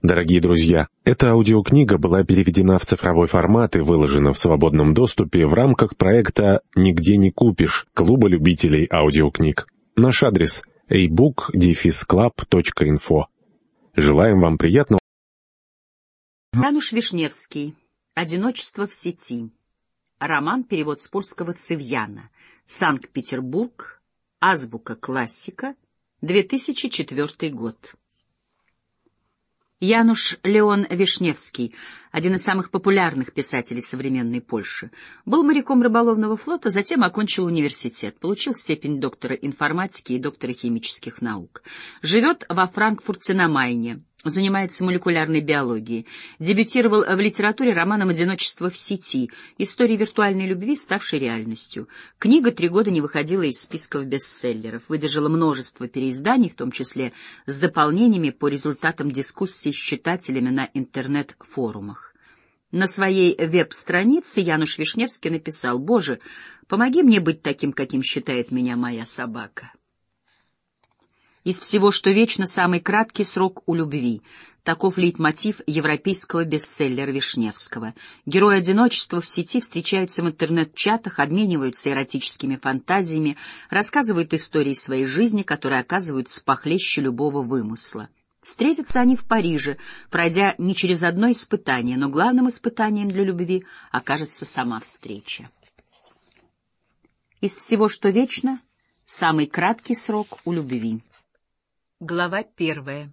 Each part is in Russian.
Дорогие друзья, эта аудиокнига была переведена в цифровой формат и выложена в свободном доступе в рамках проекта «Нигде не купишь» Клуба любителей аудиокниг. Наш адрес – ebook-club.info. Желаем вам приятного... Януш Вишневский. «Одиночество в сети». Роман, перевод с польского Цивьяна. Санкт-Петербург. Азбука классика. 2004 год. Януш Леон Вишневский, один из самых популярных писателей современной Польши, был моряком рыболовного флота, затем окончил университет, получил степень доктора информатики и доктора химических наук. Живет во Франкфурте на Майне, занимается молекулярной биологией. Дебютировал в литературе романом «Одиночество в сети», истории виртуальной любви, ставшей реальностью. Книга три года не выходила из списков бестселлеров, выдержала множество переизданий, в том числе с дополнениями по результатам дискуссий с читателями на интернет-форумах. На своей веб-странице Януш Вишневский написал «Боже, помоги мне быть таким, каким считает меня моя собака». Из всего, что вечно, самый краткий срок у любви. Таков лейтмотив европейского бестселлера Вишневского. Герои одиночества в сети встречаются в интернет-чатах, обмениваются эротическими фантазиями, рассказывают истории своей жизни, которые оказываются похлеще любого вымысла. Встретятся они в Париже, пройдя не через одно испытание, но главным испытанием для любви окажется сама встреча. Из всего, что вечно, самый краткий срок у любви. Глава первая.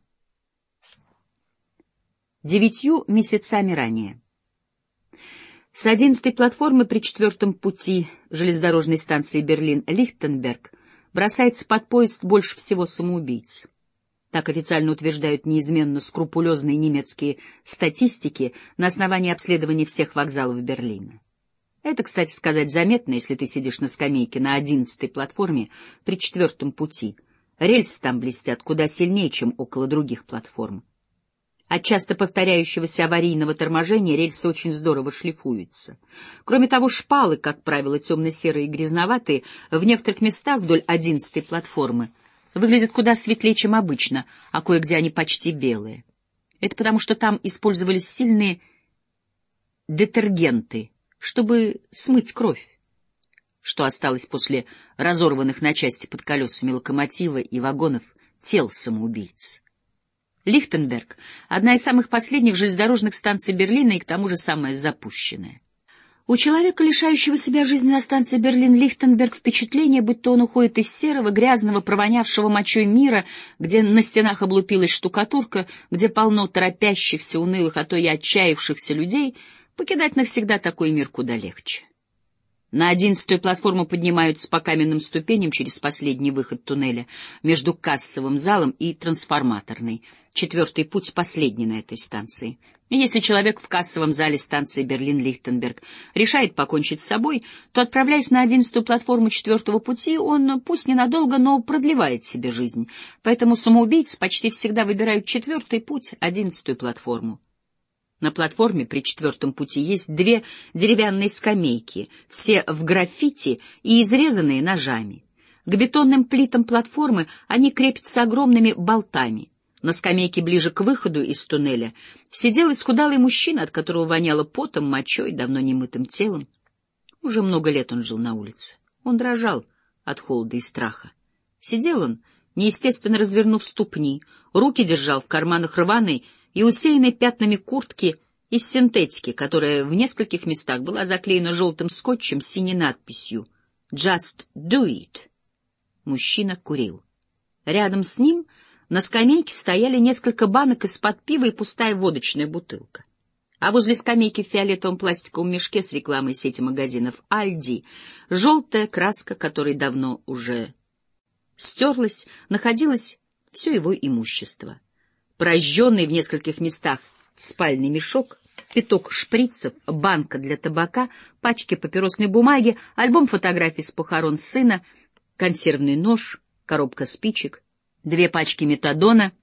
Девятью месяцами ранее. С одиннадцатой платформы при четвертом пути железнодорожной станции Берлин-Лихтенберг бросается под поезд больше всего самоубийц. Так официально утверждают неизменно скрупулезные немецкие статистики на основании обследования всех вокзалов Берлина. Это, кстати сказать, заметно, если ты сидишь на скамейке на одиннадцатой платформе при четвертом пути — Рельсы там блестят куда сильнее, чем около других платформ. От часто повторяющегося аварийного торможения рельсы очень здорово шлифуются. Кроме того, шпалы, как правило, темно-серые и грязноватые, в некоторых местах вдоль одиннадцатой платформы выглядят куда светлее, чем обычно, а кое-где они почти белые. Это потому, что там использовались сильные детергенты, чтобы смыть кровь что осталось после разорванных на части под колесами локомотива и вагонов тел самоубийц. Лихтенберг — одна из самых последних железнодорожных станций Берлина и к тому же самая запущенная. У человека, лишающего себя жизни на станции Берлин-Лихтенберг, впечатление, будто он уходит из серого, грязного, провонявшего мочой мира, где на стенах облупилась штукатурка, где полно торопящихся, унылых, а то и отчаявшихся людей, покидать навсегда такой мир куда легче. На одиннадцатую платформу поднимаются по каменным ступеням через последний выход туннеля между кассовым залом и трансформаторной. Четвертый путь последний на этой станции. И если человек в кассовом зале станции Берлин-Лихтенберг решает покончить с собой, то, отправляясь на одиннадцатую платформу четвертого пути, он, пусть ненадолго, но продлевает себе жизнь. Поэтому самоубийцы почти всегда выбирают четвертый путь, одиннадцатую платформу. На платформе при четвертом пути есть две деревянные скамейки, все в граффити и изрезанные ножами. К бетонным плитам платформы они крепятся огромными болтами. На скамейке ближе к выходу из туннеля сидел исхудалый мужчина, от которого воняло потом, мочой, давно немытым телом. Уже много лет он жил на улице. Он дрожал от холода и страха. Сидел он, неестественно развернув ступни, руки держал в карманах рваной и усеянной пятнами куртки из синтетики, которая в нескольких местах была заклеена желтым скотчем с синей надписью «Just do it». Мужчина курил. Рядом с ним на скамейке стояли несколько банок из-под пива и пустая водочная бутылка. А возле скамейки в фиолетовом пластиковом мешке с рекламой сети магазинов «Альди» желтая краска, которой давно уже стерлась, находилась все его имущество прожженный в нескольких местах спальный мешок, пяток шприцев, банка для табака, пачки папиросной бумаги, альбом фотографий с похорон сына, консервный нож, коробка спичек, две пачки метадона,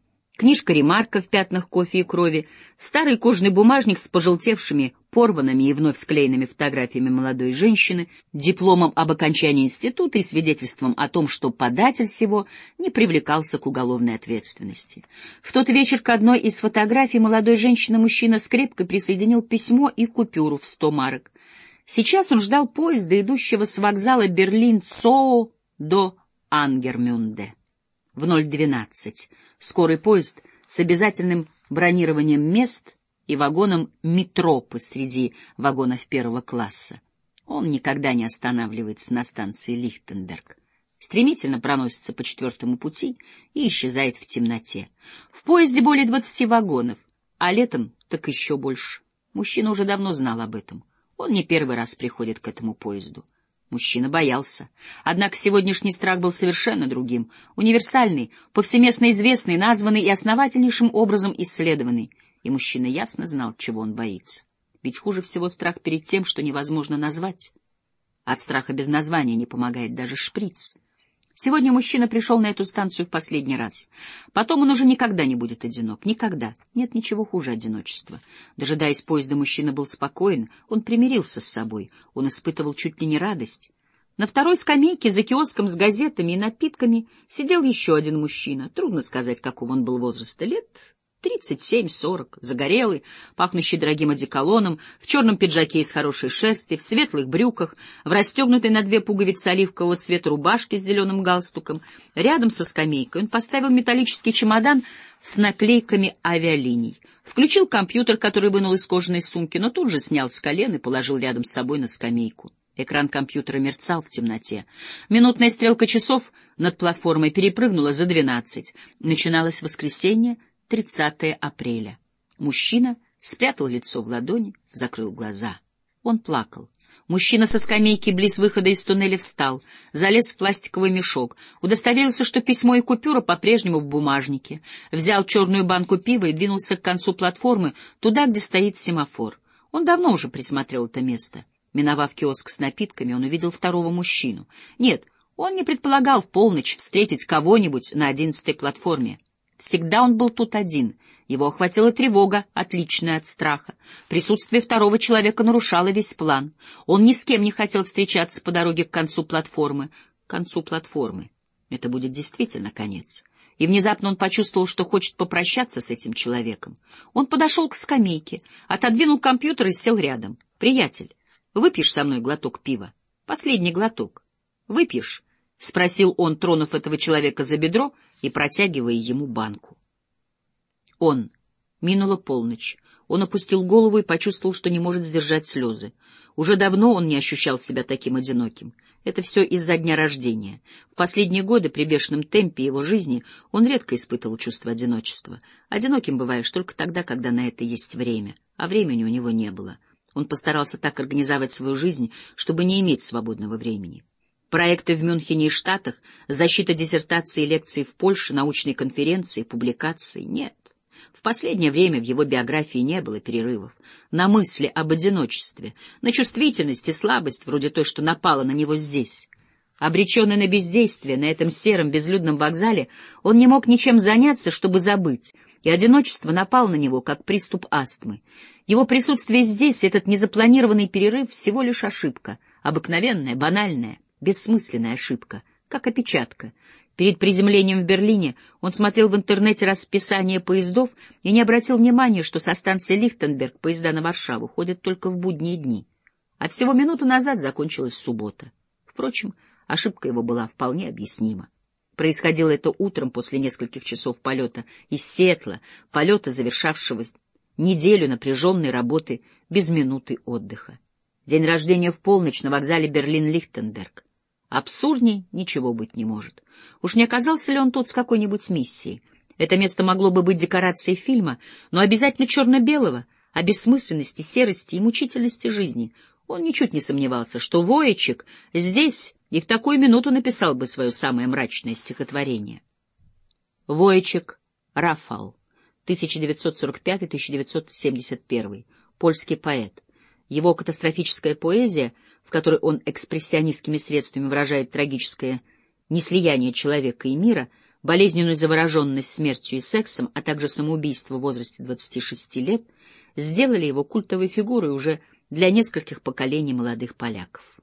книжка ремарка в пятнах кофе и крови, старый кожаный бумажник с пожелтевшими, порванными и вновь склеенными фотографиями молодой женщины, дипломом об окончании института и свидетельством о том, что податель всего не привлекался к уголовной ответственности. В тот вечер к одной из фотографий молодой женщины-мужчина скрепко присоединил письмо и купюру в сто марок. Сейчас он ждал поезда, идущего с вокзала Берлин-Цоо до Ангермюнде. В 012 скорый поезд с обязательным бронированием мест и вагоном метро посреди вагонов первого класса. Он никогда не останавливается на станции Лихтенберг. Стремительно проносится по четвертому пути и исчезает в темноте. В поезде более двадцати вагонов, а летом так еще больше. Мужчина уже давно знал об этом. Он не первый раз приходит к этому поезду. Мужчина боялся. Однако сегодняшний страх был совершенно другим, универсальный, повсеместно известный, названный и основательнейшим образом исследованный. И мужчина ясно знал, чего он боится. Ведь хуже всего страх перед тем, что невозможно назвать. От страха без названия не помогает даже шприц. Сегодня мужчина пришел на эту станцию в последний раз. Потом он уже никогда не будет одинок. Никогда. Нет ничего хуже одиночества. Дожидаясь поезда, мужчина был спокоен. Он примирился с собой. Он испытывал чуть ли не радость. На второй скамейке за киоском с газетами и напитками сидел еще один мужчина. Трудно сказать, какого он был возраста. Лет Тридцать семь-сорок, загорелый, пахнущий дорогим одеколоном, в черном пиджаке из хорошей шерсти, в светлых брюках, в расстегнутой на две пуговицы оливкового цвета рубашке с зеленым галстуком. Рядом со скамейкой он поставил металлический чемодан с наклейками авиалиний. Включил компьютер, который вынул из кожаной сумки, но тут же снял с колен и положил рядом с собой на скамейку. Экран компьютера мерцал в темноте. Минутная стрелка часов над платформой перепрыгнула за двенадцать. Начиналось воскресенье, 30 апреля. Мужчина спрятал лицо в ладони, закрыл глаза. Он плакал. Мужчина со скамейки близ выхода из туннеля встал, залез в пластиковый мешок, удостоверился, что письмо и купюра по-прежнему в бумажнике, взял черную банку пива и двинулся к концу платформы, туда, где стоит семафор. Он давно уже присмотрел это место. Миновав киоск с напитками, он увидел второго мужчину. Нет, он не предполагал в полночь встретить кого-нибудь на одиннадцатой платформе. Всегда он был тут один. Его охватила тревога, отличная от страха. Присутствие второго человека нарушало весь план. Он ни с кем не хотел встречаться по дороге к концу платформы. К концу платформы. Это будет действительно конец. И внезапно он почувствовал, что хочет попрощаться с этим человеком. Он подошел к скамейке, отодвинул компьютер и сел рядом. «Приятель, выпьешь со мной глоток пива? Последний глоток. Выпьешь?» — спросил он, тронув этого человека за бедро и протягивая ему банку. Он. Минула полночь. Он опустил голову и почувствовал, что не может сдержать слезы. Уже давно он не ощущал себя таким одиноким. Это все из-за дня рождения. В последние годы при бешеном темпе его жизни он редко испытывал чувство одиночества. Одиноким бываешь только тогда, когда на это есть время, а времени у него не было. Он постарался так организовать свою жизнь, чтобы не иметь свободного времени. Проекты в Мюнхене и Штатах, защита диссертации и лекций в Польше, научные конференции, публикации — нет. В последнее время в его биографии не было перерывов. На мысли об одиночестве, на чувствительность и слабость, вроде той, что напала на него здесь. Обреченный на бездействие на этом сером безлюдном вокзале, он не мог ничем заняться, чтобы забыть, и одиночество напало на него, как приступ астмы. Его присутствие здесь, этот незапланированный перерыв, всего лишь ошибка, обыкновенная, банальная бессмысленная ошибка, как опечатка. Перед приземлением в Берлине он смотрел в интернете расписание поездов и не обратил внимания, что со станции Лихтенберг поезда на Варшаву ходят только в будние дни. А всего минуту назад закончилась суббота. Впрочем, ошибка его была вполне объяснима. Происходило это утром после нескольких часов полета из Сетла, полета, завершавшего неделю напряженной работы без минуты отдыха. День рождения в полночь на вокзале Берлин-Лихтенберг. Абсурдней ничего быть не может. Уж не оказался ли он тут с какой-нибудь миссией? Это место могло бы быть декорацией фильма, но обязательно черно-белого, о бессмысленности, серости и мучительности жизни. Он ничуть не сомневался, что Воечек здесь и в такую минуту написал бы свое самое мрачное стихотворение. Воечек Рафал, 1945-1971, польский поэт. Его катастрофическая поэзия — которой он экспрессионистскими средствами выражает трагическое неслияние человека и мира, болезненную завороженность смертью и сексом, а также самоубийство в возрасте 26 лет, сделали его культовой фигурой уже для нескольких поколений молодых поляков.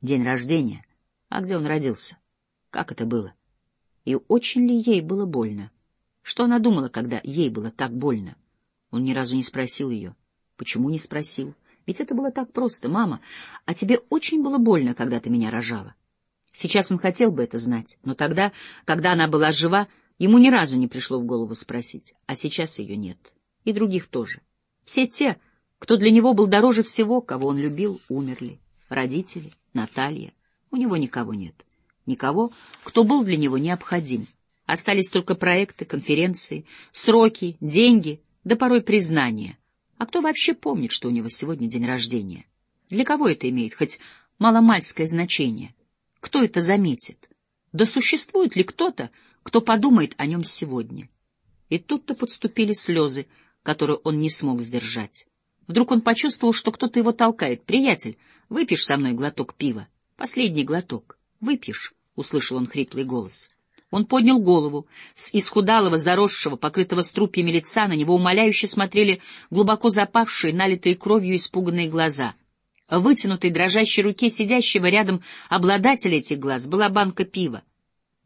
День рождения. А где он родился? Как это было? И очень ли ей было больно? Что она думала, когда ей было так больно? Он ни разу не спросил ее. Почему не спросил? Ведь это было так просто. Мама, а тебе очень было больно, когда ты меня рожала? Сейчас он хотел бы это знать, но тогда, когда она была жива, ему ни разу не пришло в голову спросить, а сейчас ее нет. И других тоже. Все те, кто для него был дороже всего, кого он любил, умерли. Родители, Наталья. У него никого нет. Никого, кто был для него необходим. Остались только проекты, конференции, сроки, деньги, да порой признание. А кто вообще помнит, что у него сегодня день рождения? Для кого это имеет хоть маломальское значение? Кто это заметит? Да существует ли кто-то, кто подумает о нем сегодня? И тут-то подступили слезы, которые он не смог сдержать. Вдруг он почувствовал, что кто-то его толкает. «Приятель, выпьешь со мной глоток пива? Последний глоток. Выпьешь?» — услышал он хриплый голос. Он поднял голову. С исхудалого, заросшего, покрытого струпьями лица на него умоляюще смотрели глубоко запавшие, налитые кровью испуганные глаза — в вытянутой дрожащей руке сидящего рядом обладателя этих глаз была банка пива.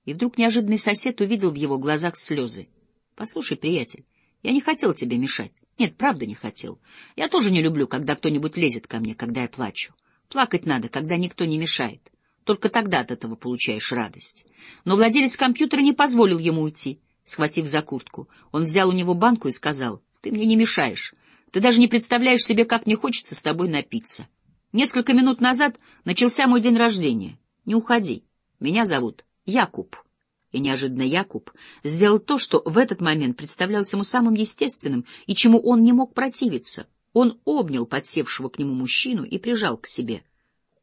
И вдруг неожиданный сосед увидел в его глазах слезы. — Послушай, приятель, я не хотел тебе мешать. Нет, правда не хотел. Я тоже не люблю, когда кто-нибудь лезет ко мне, когда я плачу. Плакать надо, когда никто не мешает. Только тогда от этого получаешь радость. Но владелец компьютера не позволил ему уйти. Схватив за куртку, он взял у него банку и сказал, «Ты мне не мешаешь. Ты даже не представляешь себе, как мне хочется с тобой напиться». Несколько минут назад начался мой день рождения. Не уходи. Меня зовут Якуб. И неожиданно Якуб сделал то, что в этот момент представлялось ему самым естественным и чему он не мог противиться. Он обнял подсевшего к нему мужчину и прижал к себе.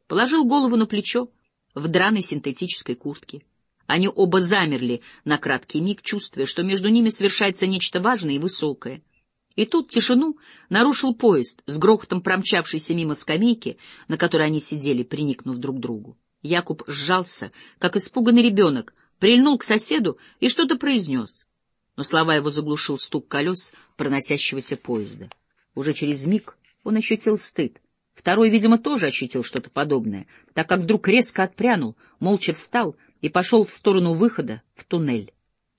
Положил голову на плечо в драной синтетической куртке. Они оба замерли на краткий миг, чувствуя, что между ними совершается нечто важное и высокое — и тут тишину нарушил поезд, с грохотом промчавшийся мимо скамейки, на которой они сидели, приникнув друг к другу. Якуб сжался, как испуганный ребенок, прильнул к соседу и что-то произнес. Но слова его заглушил стук колес проносящегося поезда. Уже через миг он ощутил стыд. Второй, видимо, тоже ощутил что-то подобное, так как вдруг резко отпрянул, молча встал и пошел в сторону выхода в туннель.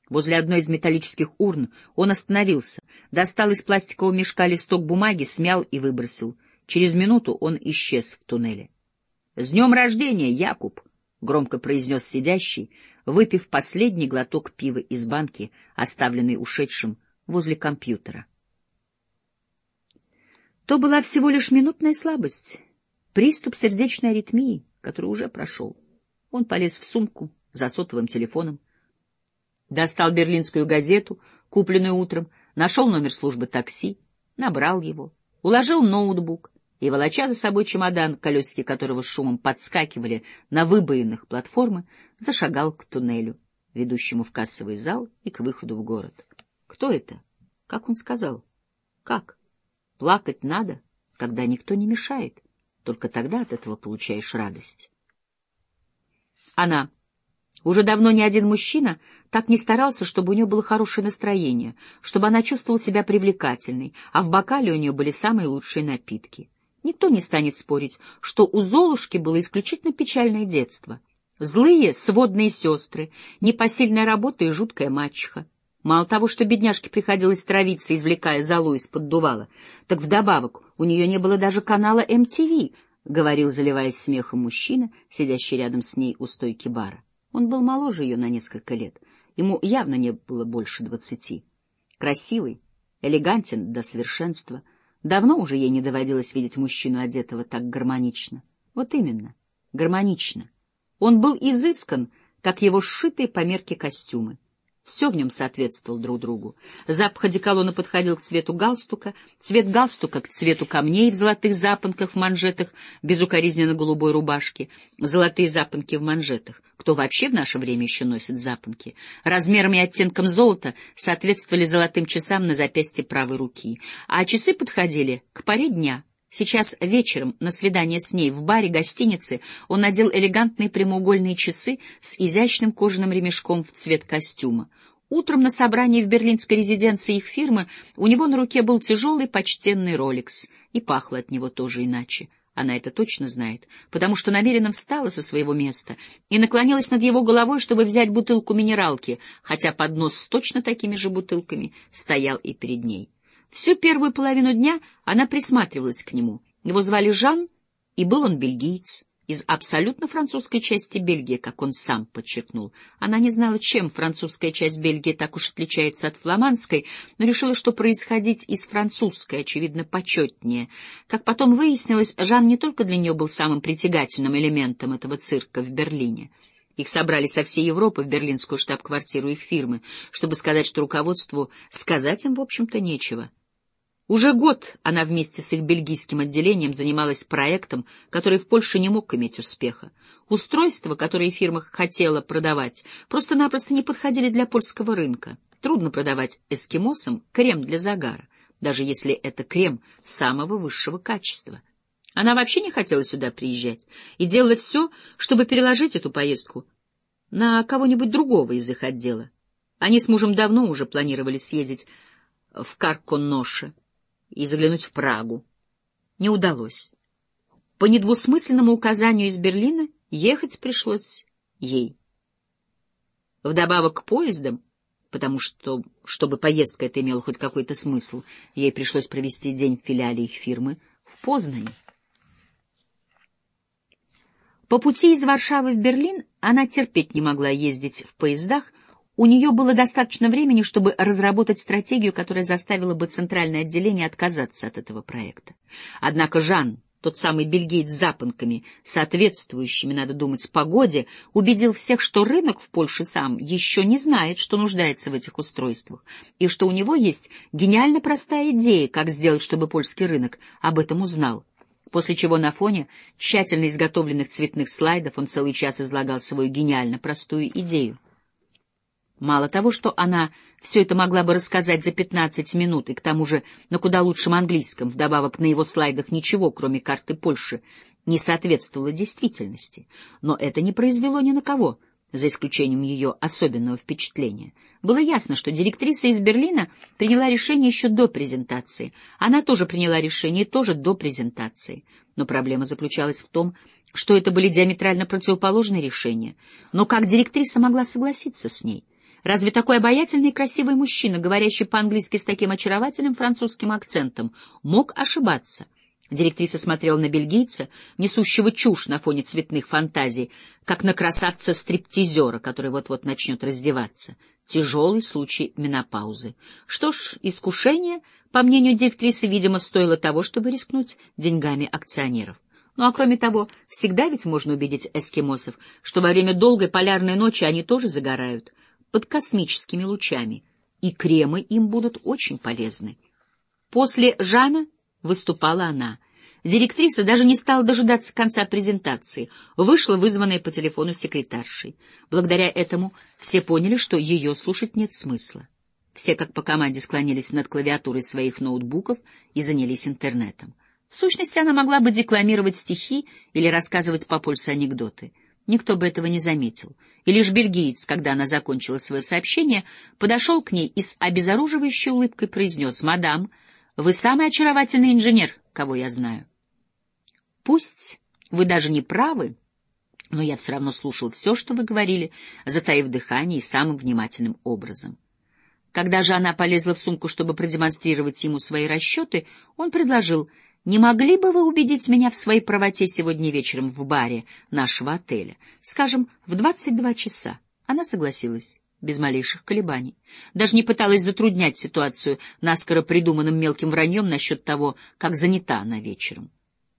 Возле одной из металлических урн он остановился, достал из пластикового мешка листок бумаги, смял и выбросил. Через минуту он исчез в туннеле. — С днем рождения, Якуб! — громко произнес сидящий, выпив последний глоток пива из банки, оставленной ушедшим возле компьютера. То была всего лишь минутная слабость, приступ сердечной аритмии, который уже прошел. Он полез в сумку за сотовым телефоном, Достал берлинскую газету, купленную утром, нашел номер службы такси, набрал его, уложил ноутбук и, волоча за собой чемодан, колесики которого шумом подскакивали на выбоинах платформы, зашагал к туннелю, ведущему в кассовый зал и к выходу в город. Кто это? Как он сказал? Как? Плакать надо, когда никто не мешает. Только тогда от этого получаешь радость. Она. Уже давно ни один мужчина так не старался, чтобы у нее было хорошее настроение, чтобы она чувствовала себя привлекательной, а в бокале у нее были самые лучшие напитки. Никто не станет спорить, что у Золушки было исключительно печальное детство. Злые сводные сестры, непосильная работа и жуткая мачеха. Мало того, что бедняжке приходилось травиться, извлекая золу из-под дувала, так вдобавок у нее не было даже канала MTV, — говорил, заливаясь смехом мужчина, сидящий рядом с ней у стойки бара. Он был моложе ее на несколько лет, Ему явно не было больше двадцати. Красивый, элегантен до совершенства. Давно уже ей не доводилось видеть мужчину, одетого так гармонично. Вот именно, гармонично. Он был изыскан, как его сшитые по мерке костюмы. Все в нем соответствовало друг другу. Запах одеколона подходил к цвету галстука, цвет галстука к цвету камней в золотых запонках в манжетах, безукоризненно голубой рубашки, золотые запонки в манжетах. Кто вообще в наше время еще носит запонки? Размером и оттенком золота соответствовали золотым часам на запястье правой руки, а часы подходили к паре дня, Сейчас вечером на свидание с ней в баре гостиницы он надел элегантные прямоугольные часы с изящным кожаным ремешком в цвет костюма. Утром на собрании в берлинской резиденции их фирмы у него на руке был тяжелый почтенный роликс, и пахло от него тоже иначе. Она это точно знает, потому что намеренно встала со своего места и наклонилась над его головой, чтобы взять бутылку минералки, хотя поднос с точно такими же бутылками стоял и перед ней. Всю первую половину дня она присматривалась к нему. Его звали Жан, и был он бельгиец из абсолютно французской части Бельгии, как он сам подчеркнул. Она не знала, чем французская часть Бельгии так уж отличается от фламандской, но решила, что происходить из французской, очевидно, почетнее. Как потом выяснилось, Жан не только для нее был самым притягательным элементом этого цирка в Берлине. Их собрали со всей Европы в берлинскую штаб-квартиру их фирмы, чтобы сказать, что руководству сказать им, в общем-то, нечего. Уже год она вместе с их бельгийским отделением занималась проектом, который в Польше не мог иметь успеха. Устройства, которые фирма хотела продавать, просто-напросто не подходили для польского рынка. Трудно продавать эскимосам крем для загара, даже если это крем самого высшего качества. Она вообще не хотела сюда приезжать и делала все, чтобы переложить эту поездку на кого-нибудь другого из их отдела. Они с мужем давно уже планировали съездить в Карконоше, и заглянуть в Прагу. Не удалось. По недвусмысленному указанию из Берлина ехать пришлось ей. Вдобавок к поездам, потому что, чтобы поездка эта имела хоть какой-то смысл, ей пришлось провести день в филиале их фирмы в Познане. По пути из Варшавы в Берлин она терпеть не могла ездить в поездах, у нее было достаточно времени, чтобы разработать стратегию, которая заставила бы центральное отделение отказаться от этого проекта. Однако Жан, тот самый бельгиец с запонками, соответствующими, надо думать, погоде, убедил всех, что рынок в Польше сам еще не знает, что нуждается в этих устройствах, и что у него есть гениально простая идея, как сделать, чтобы польский рынок об этом узнал. После чего на фоне тщательно изготовленных цветных слайдов он целый час излагал свою гениально простую идею. Мало того, что она все это могла бы рассказать за пятнадцать минут, и к тому же на куда лучшем английском, вдобавок на его слайдах ничего, кроме карты Польши, не соответствовало действительности. Но это не произвело ни на кого, за исключением ее особенного впечатления. Было ясно, что директриса из Берлина приняла решение еще до презентации. Она тоже приняла решение тоже до презентации. Но проблема заключалась в том, что это были диаметрально противоположные решения. Но как директриса могла согласиться с ней? Разве такой обаятельный и красивый мужчина, говорящий по-английски с таким очаровательным французским акцентом, мог ошибаться? Директриса смотрела на бельгийца, несущего чушь на фоне цветных фантазий, как на красавца-стриптизера, который вот-вот начнет раздеваться. Тяжелый случай менопаузы. Что ж, искушение, по мнению директрисы, видимо, стоило того, чтобы рискнуть деньгами акционеров. Ну а кроме того, всегда ведь можно убедить эскимосов, что во время долгой полярной ночи они тоже загорают под космическими лучами, и кремы им будут очень полезны. После Жана выступала она. Директриса даже не стала дожидаться конца презентации, вышла вызванная по телефону секретаршей. Благодаря этому все поняли, что ее слушать нет смысла. Все как по команде склонились над клавиатурой своих ноутбуков и занялись интернетом. В сущности, она могла бы декламировать стихи или рассказывать по пульсу анекдоты. Никто бы этого не заметил и лишь бельгиец, когда она закончила свое сообщение, подошел к ней и с обезоруживающей улыбкой произнес «Мадам, вы самый очаровательный инженер, кого я знаю». Пусть вы даже не правы, но я все равно слушал все, что вы говорили, затаив дыхание и самым внимательным образом. Когда же она полезла в сумку, чтобы продемонстрировать ему свои расчеты, он предложил — не могли бы вы убедить меня в своей правоте сегодня вечером в баре нашего отеля? Скажем, в двадцать два часа. Она согласилась, без малейших колебаний. Даже не пыталась затруднять ситуацию наскоро придуманным мелким враньем насчет того, как занята она вечером.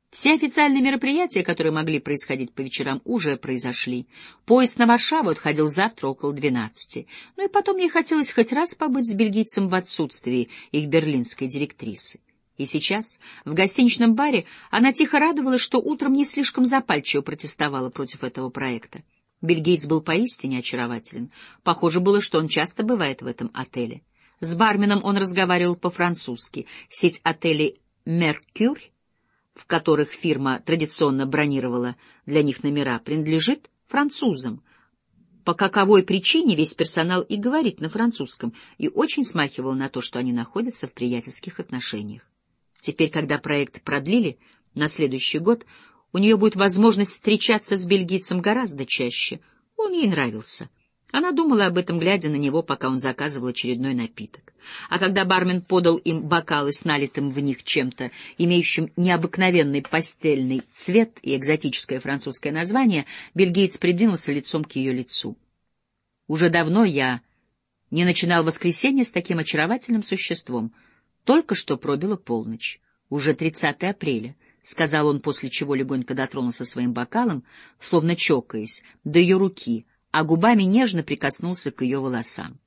Все официальные мероприятия, которые могли происходить по вечерам, уже произошли. Поезд на Варшаву отходил завтра около двенадцати. Ну и потом ей хотелось хоть раз побыть с бельгийцем в отсутствии их берлинской директрисы. И сейчас, в гостиничном баре, она тихо радовалась, что утром не слишком запальчиво протестовала против этого проекта. Бельгиец был поистине очарователен. Похоже было, что он часто бывает в этом отеле. С барменом он разговаривал по-французски. Сеть отелей «Меркюрь» в которых фирма традиционно бронировала для них номера, принадлежит французам. По каковой причине весь персонал и говорит на французском, и очень смахивал на то, что они находятся в приятельских отношениях. Теперь, когда проект продлили на следующий год, у нее будет возможность встречаться с бельгийцем гораздо чаще. Он ей нравился. Она думала об этом, глядя на него, пока он заказывал очередной напиток. А когда бармен подал им бокалы с налитым в них чем-то, имеющим необыкновенный постельный цвет и экзотическое французское название, бельгиец придвинулся лицом к ее лицу. «Уже давно я не начинал воскресенье с таким очаровательным существом. Только что пробила полночь. Уже 30 апреля». — сказал он, после чего легонько дотронулся своим бокалом, словно чокаясь, до ее руки — а губами нежно прикоснулся к ее волосам.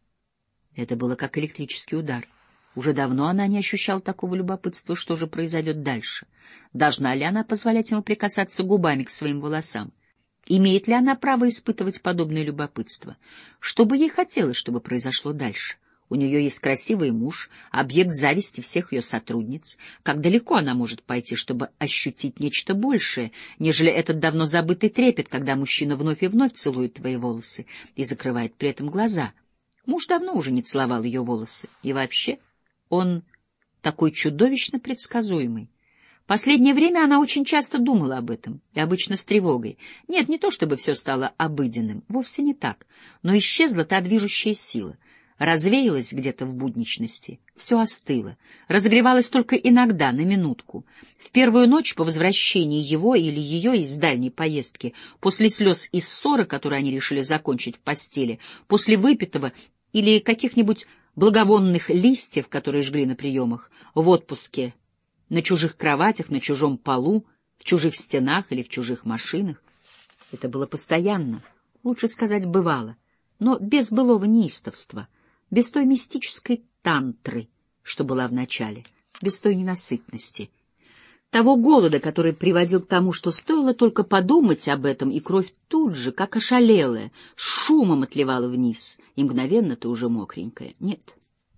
Это было как электрический удар. Уже давно она не ощущала такого любопытства, что же произойдет дальше. Должна ли она позволять ему прикасаться губами к своим волосам? Имеет ли она право испытывать подобное любопытство? Что бы ей хотелось, чтобы произошло дальше? — у нее есть красивый муж, объект зависти всех ее сотрудниц. Как далеко она может пойти, чтобы ощутить нечто большее, нежели этот давно забытый трепет, когда мужчина вновь и вновь целует твои волосы и закрывает при этом глаза? Муж давно уже не целовал ее волосы. И вообще, он такой чудовищно предсказуемый. Последнее время она очень часто думала об этом, и обычно с тревогой. Нет, не то чтобы все стало обыденным, вовсе не так, но исчезла та движущая сила — развеялось где-то в будничности, все остыло, разогревалось только иногда, на минутку. В первую ночь по возвращении его или ее из дальней поездки, после слез и ссоры, которые они решили закончить в постели, после выпитого или каких-нибудь благовонных листьев, которые жгли на приемах, в отпуске, на чужих кроватях, на чужом полу, в чужих стенах или в чужих машинах. Это было постоянно, лучше сказать, бывало, но без былого неистовства — без той мистической тантры, что была в начале, без той ненасытности, того голода, который приводил к тому, что стоило только подумать об этом, и кровь тут же, как ошалелая, шумом отливала вниз, и мгновенно ты уже мокренькая. Нет,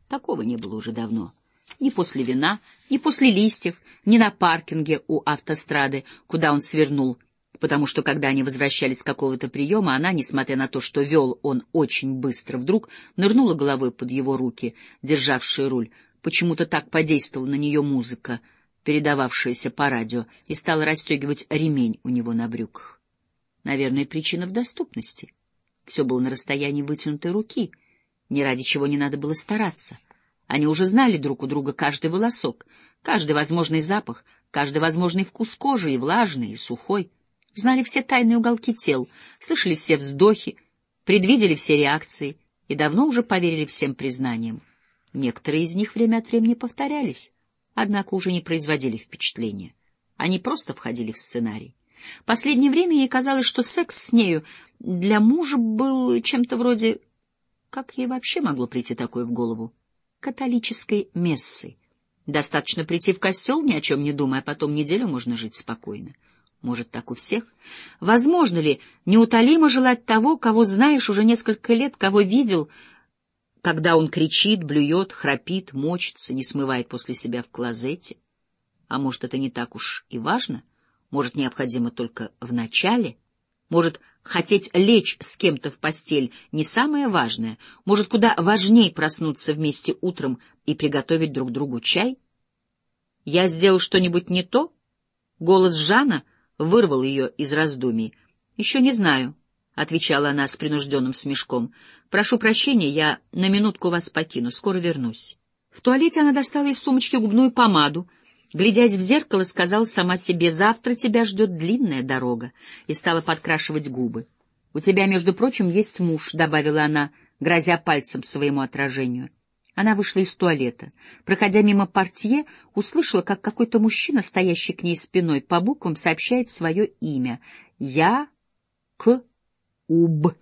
такого не было уже давно. Ни после вина, ни после листьев, ни на паркинге у автострады, куда он свернул — потому что, когда они возвращались с какого-то приема, она, несмотря на то, что вел он очень быстро, вдруг нырнула головой под его руки, державшие руль. Почему-то так подействовала на нее музыка, передававшаяся по радио, и стала расстегивать ремень у него на брюках. Наверное, причина в доступности. Все было на расстоянии вытянутой руки, ни ради чего не надо было стараться. Они уже знали друг у друга каждый волосок, каждый возможный запах, каждый возможный вкус кожи, и влажный, и сухой — знали все тайные уголки тел, слышали все вздохи, предвидели все реакции и давно уже поверили всем признаниям. Некоторые из них время от времени повторялись, однако уже не производили впечатления. Они просто входили в сценарий. Последнее время ей казалось, что секс с нею для мужа был чем-то вроде... Как ей вообще могло прийти такое в голову? Католической мессы. Достаточно прийти в костел, ни о чем не думая, а потом неделю можно жить спокойно. Может, так у всех? Возможно ли неутолимо желать того, кого знаешь уже несколько лет, кого видел, когда он кричит, блюет, храпит, мочится, не смывает после себя в клозете? А может, это не так уж и важно? Может, необходимо только в начале? Может, хотеть лечь с кем-то в постель не самое важное? Может, куда важнее проснуться вместе утром и приготовить друг другу чай? Я сделал что-нибудь не то? Голос Жана — вырвал ее из раздумий. «Еще не знаю», — отвечала она с принужденным смешком. «Прошу прощения, я на минутку вас покину, скоро вернусь». В туалете она достала из сумочки губную помаду, глядясь в зеркало, сказала сама себе «завтра тебя ждет длинная дорога» и стала подкрашивать губы. «У тебя, между прочим, есть муж», — добавила она, грозя пальцем своему отражению. Она вышла из туалета. Проходя мимо портье, услышала, как какой-то мужчина, стоящий к ней спиной, по буквам сообщает свое имя. «Я к уб».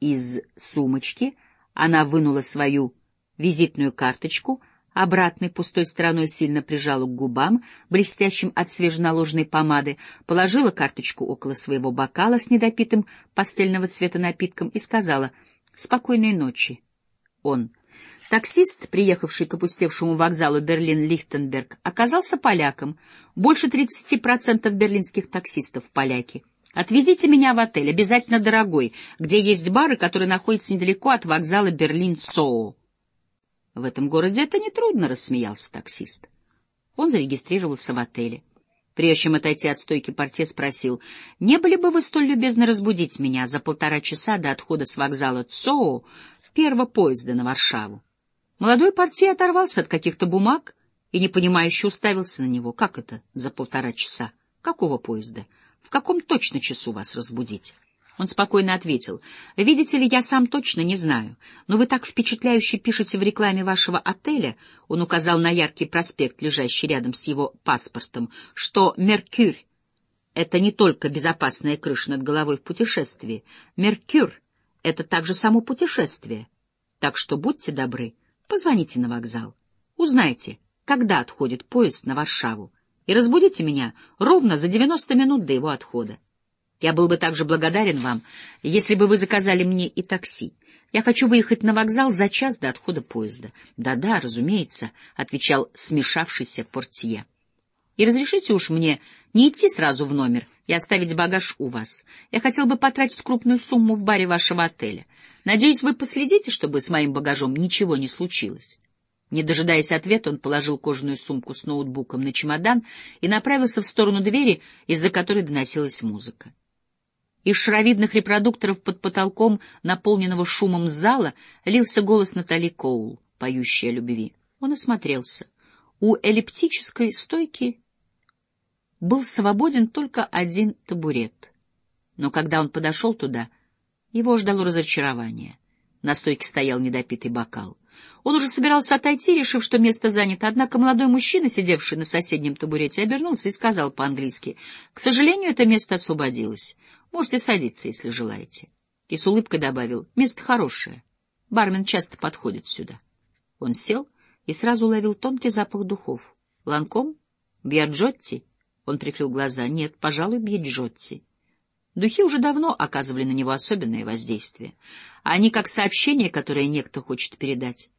Из сумочки она вынула свою визитную карточку, обратной пустой стороной сильно прижала к губам, блестящим от свеженаложенной помады, положила карточку около своего бокала с недопитым пастельного цвета напитком и сказала «Спокойной ночи». Он Таксист, приехавший к опустевшему вокзалу Берлин-Лихтенберг, оказался поляком. Больше 30% берлинских таксистов — поляки. «Отвезите меня в отель, обязательно дорогой, где есть бары, которые находятся недалеко от вокзала Берлин-Соу». В этом городе это нетрудно, — рассмеялся таксист. Он зарегистрировался в отеле. Прежде чем отойти от стойки, портье спросил, «Не были бы вы столь любезны разбудить меня за полтора часа до отхода с вокзала Цоу первого поезда на Варшаву?» Молодой портье оторвался от каких-то бумаг и непонимающе уставился на него. «Как это за полтора часа? Какого поезда? В каком точно часу вас разбудить?» Он спокойно ответил, «Видите ли, я сам точно не знаю, но вы так впечатляюще пишете в рекламе вашего отеля», он указал на яркий проспект, лежащий рядом с его паспортом, что «Меркюр» — это не только безопасная крыша над головой в путешествии. «Меркюр» — это также само путешествие. Так что будьте добры, позвоните на вокзал, узнайте, когда отходит поезд на Варшаву, и разбудите меня ровно за 90 минут до его отхода. Я был бы также благодарен вам, если бы вы заказали мне и такси. Я хочу выехать на вокзал за час до отхода поезда. Да-да, разумеется, отвечал смешавшийся портье. И разрешите уж мне не идти сразу в номер и оставить багаж у вас. Я хотел бы потратить крупную сумму в баре вашего отеля. Надеюсь, вы последите, чтобы с моим багажом ничего не случилось. Не дожидаясь ответа, он положил кожаную сумку с ноутбуком на чемодан и направился в сторону двери, из-за которой доносилась музыка. Из шаровидных репродукторов под потолком, наполненного шумом зала, лился голос Натали Коул, поющая о любви. Он осмотрелся. У эллиптической стойки был свободен только один табурет. Но когда он подошел туда, его ждало разочарование. На стойке стоял недопитый бокал. Он уже собирался отойти, решив, что место занято, однако молодой мужчина, сидевший на соседнем табурете, обернулся и сказал по-английски, «К сожалению, это место освободилось. Можете садиться, если желаете. И с улыбкой добавил, место хорошее. Бармен часто подходит сюда. Он сел и сразу уловил тонкий запах духов. Ланком? Бьяджотти? Он прикрыл глаза. Нет, пожалуй, Бьяджотти. Духи уже давно оказывали на него особенное воздействие. Они как сообщение, которое некто хочет передать.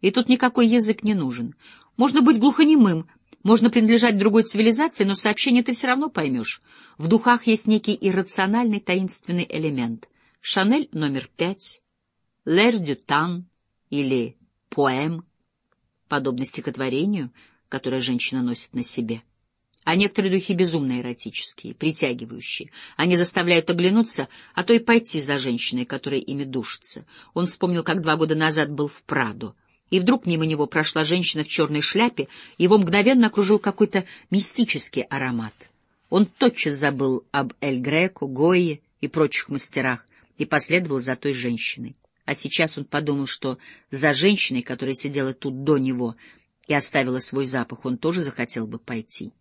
И тут никакой язык не нужен. Можно быть глухонемым, можно принадлежать другой цивилизации, но сообщение ты все равно поймешь. В духах есть некий иррациональный таинственный элемент. Шанель номер пять, Лер Дютан или Поэм, подобно стихотворению, которое женщина носит на себе. А некоторые духи безумно эротические, притягивающие. Они заставляют оглянуться, а то и пойти за женщиной, которая ими душится. Он вспомнил, как два года назад был в Прадо и вдруг мимо него прошла женщина в черной шляпе, его мгновенно окружил какой-то мистический аромат. Он тотчас забыл об Эль Греко, Гойе и прочих мастерах и последовал за той женщиной. А сейчас он подумал, что за женщиной, которая сидела тут до него и оставила свой запах, он тоже захотел бы пойти.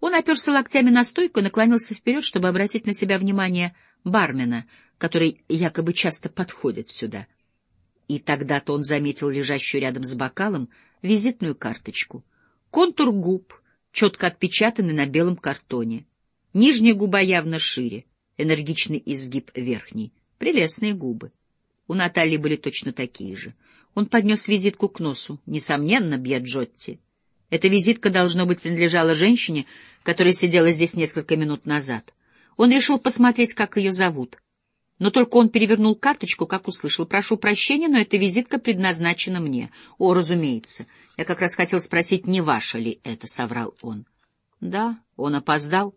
Он оперся локтями на стойку и наклонился вперед, чтобы обратить на себя внимание бармена, который якобы часто подходит сюда — и тогда-то он заметил лежащую рядом с бокалом визитную карточку. Контур губ, четко отпечатанный на белом картоне. Нижняя губа явно шире, энергичный изгиб верхней. Прелестные губы. У Натальи были точно такие же. Он поднес визитку к носу. Несомненно, Бьяджотти. Эта визитка, должно быть, принадлежала женщине, которая сидела здесь несколько минут назад. Он решил посмотреть, как ее зовут. Но только он перевернул карточку, как услышал. «Прошу прощения, но эта визитка предназначена мне». «О, разумеется. Я как раз хотел спросить, не ваша ли это?» — соврал он. «Да, он опоздал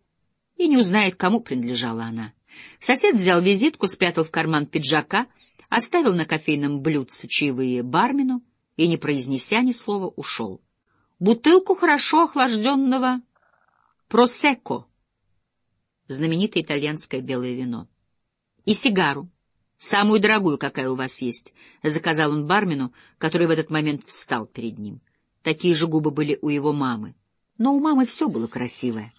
и не узнает, кому принадлежала она». Сосед взял визитку, спрятал в карман пиджака, оставил на кофейном блюдце чаевые бармену и, не произнеся ни слова, ушел. Бутылку хорошо охлажденного просекко, знаменитое итальянское белое вино. И сигару, самую дорогую, какая у вас есть, — заказал он бармену, который в этот момент встал перед ним. Такие же губы были у его мамы. Но у мамы все было красивое.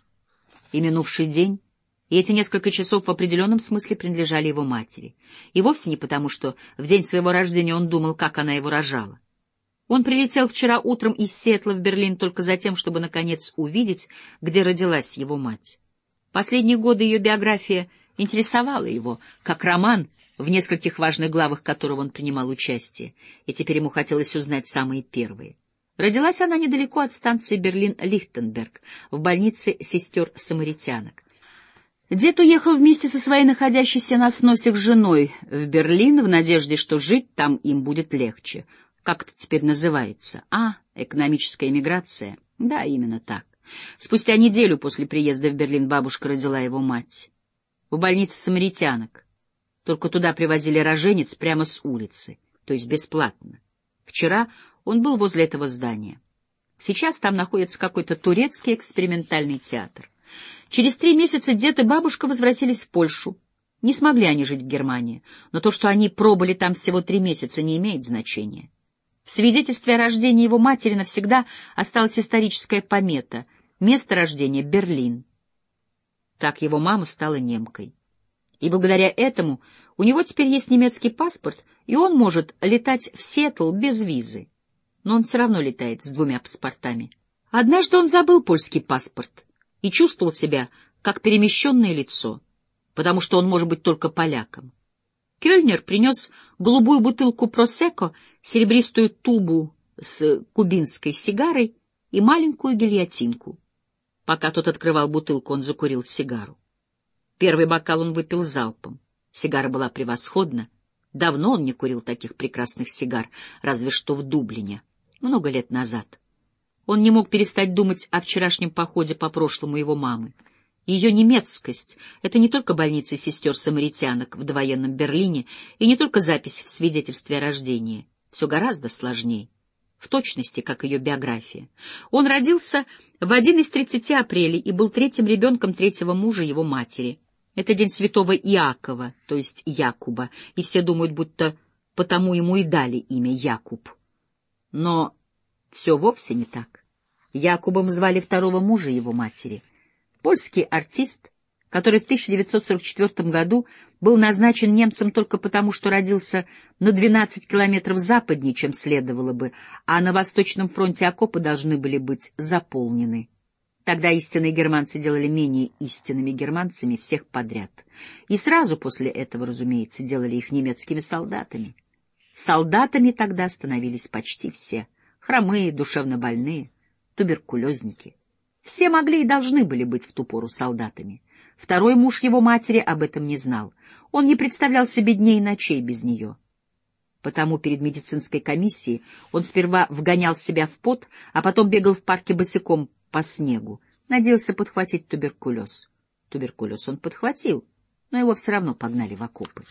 И минувший день, и эти несколько часов в определенном смысле принадлежали его матери. И вовсе не потому, что в день своего рождения он думал, как она его рожала. Он прилетел вчера утром из Сиэтла в Берлин только за тем, чтобы, наконец, увидеть, где родилась его мать. Последние годы ее биография интересовала его, как роман, в нескольких важных главах которого он принимал участие, и теперь ему хотелось узнать самые первые. Родилась она недалеко от станции Берлин-Лихтенберг, в больнице сестер-самаритянок. Дед уехал вместе со своей находящейся на сносях женой в Берлин в надежде, что жить там им будет легче. Как это теперь называется? А, экономическая эмиграция. Да, именно так. Спустя неделю после приезда в Берлин бабушка родила его мать. В больнице самаритянок. Только туда привозили роженец прямо с улицы, то есть бесплатно. Вчера он был возле этого здания. Сейчас там находится какой-то турецкий экспериментальный театр. Через три месяца дед и бабушка возвратились в Польшу. Не смогли они жить в Германии, но то, что они пробыли там всего три месяца, не имеет значения. В свидетельстве о рождении его матери навсегда осталась историческая помета — Место рождения — Берлин. Так его мама стала немкой. И благодаря этому у него теперь есть немецкий паспорт, и он может летать в Сиэтл без визы. Но он все равно летает с двумя паспортами. Однажды он забыл польский паспорт и чувствовал себя как перемещенное лицо, потому что он может быть только поляком. Кёльнер принес голубую бутылку просеко, серебристую тубу с кубинской сигарой и маленькую гильотинку. Пока тот открывал бутылку, он закурил сигару. Первый бокал он выпил залпом. Сигара была превосходна. Давно он не курил таких прекрасных сигар, разве что в Дублине, много лет назад. Он не мог перестать думать о вчерашнем походе по прошлому его мамы. Ее немецкость — это не только больница сестер-самаритянок в довоенном Берлине и не только запись в свидетельстве о рождении. Все гораздо сложнее в точности, как ее биография. Он родился в один из тридцати апреля и был третьим ребенком третьего мужа его матери. Это день святого Иакова, то есть Якуба, и все думают, будто потому ему и дали имя Якуб. Но все вовсе не так. Якубом звали второго мужа его матери. Польский артист, который в 1944 году был назначен немцем только потому, что родился на 12 километров западнее, чем следовало бы, а на Восточном фронте окопы должны были быть заполнены. Тогда истинные германцы делали менее истинными германцами всех подряд. И сразу после этого, разумеется, делали их немецкими солдатами. Солдатами тогда становились почти все. Хромые, душевнобольные, туберкулезники. Все могли и должны были быть в ту пору солдатами. Второй муж его матери об этом не знал. Он не представлял себе дней и ночей без нее. Потому перед медицинской комиссией он сперва вгонял себя в пот, а потом бегал в парке босиком по снегу, надеялся подхватить туберкулез. Туберкулез он подхватил, но его все равно погнали в окопы.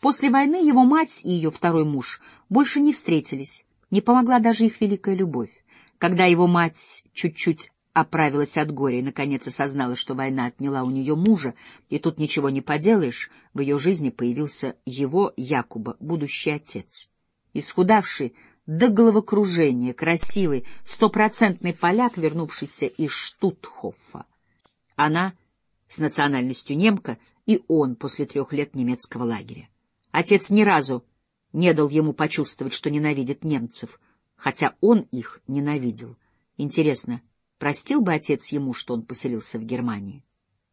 После войны его мать и ее второй муж больше не встретились, не помогла даже их великая любовь. Когда его мать чуть-чуть оправилась от горя и, наконец, осознала, что война отняла у нее мужа, и тут ничего не поделаешь, в ее жизни появился его, Якуба, будущий отец. Исхудавший до головокружения, красивый, стопроцентный поляк, вернувшийся из Штутхофа. Она с национальностью немка, и он после трех лет немецкого лагеря. Отец ни разу не дал ему почувствовать, что ненавидит немцев, хотя он их ненавидел. Интересно, Простил бы отец ему, что он поселился в Германии.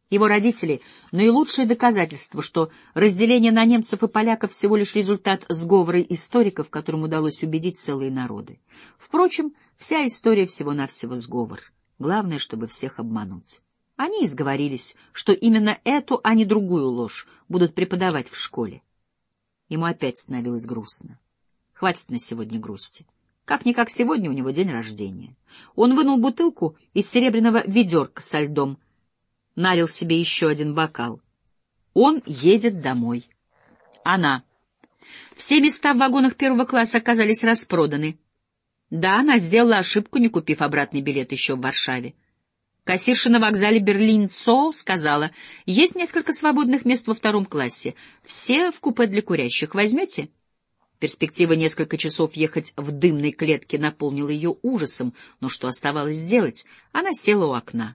Его родители — наилучшее доказательство, что разделение на немцев и поляков всего лишь результат сговора историков, которым удалось убедить целые народы. Впрочем, вся история всего-навсего сговор. Главное, чтобы всех обмануть. Они изговорились, что именно эту, а не другую ложь будут преподавать в школе. Ему опять становилось грустно. Хватит на сегодня грусти. Как-никак сегодня у него день рождения. Он вынул бутылку из серебряного ведерка со льдом, налил себе еще один бокал. Он едет домой. Она. Все места в вагонах первого класса оказались распроданы. Да, она сделала ошибку, не купив обратный билет еще в Варшаве. Кассирша на вокзале Берлин-Со сказала, есть несколько свободных мест во втором классе. Все в купе для курящих. Возьмете? Перспектива несколько часов ехать в дымной клетке наполнила ее ужасом, но что оставалось делать? Она села у окна,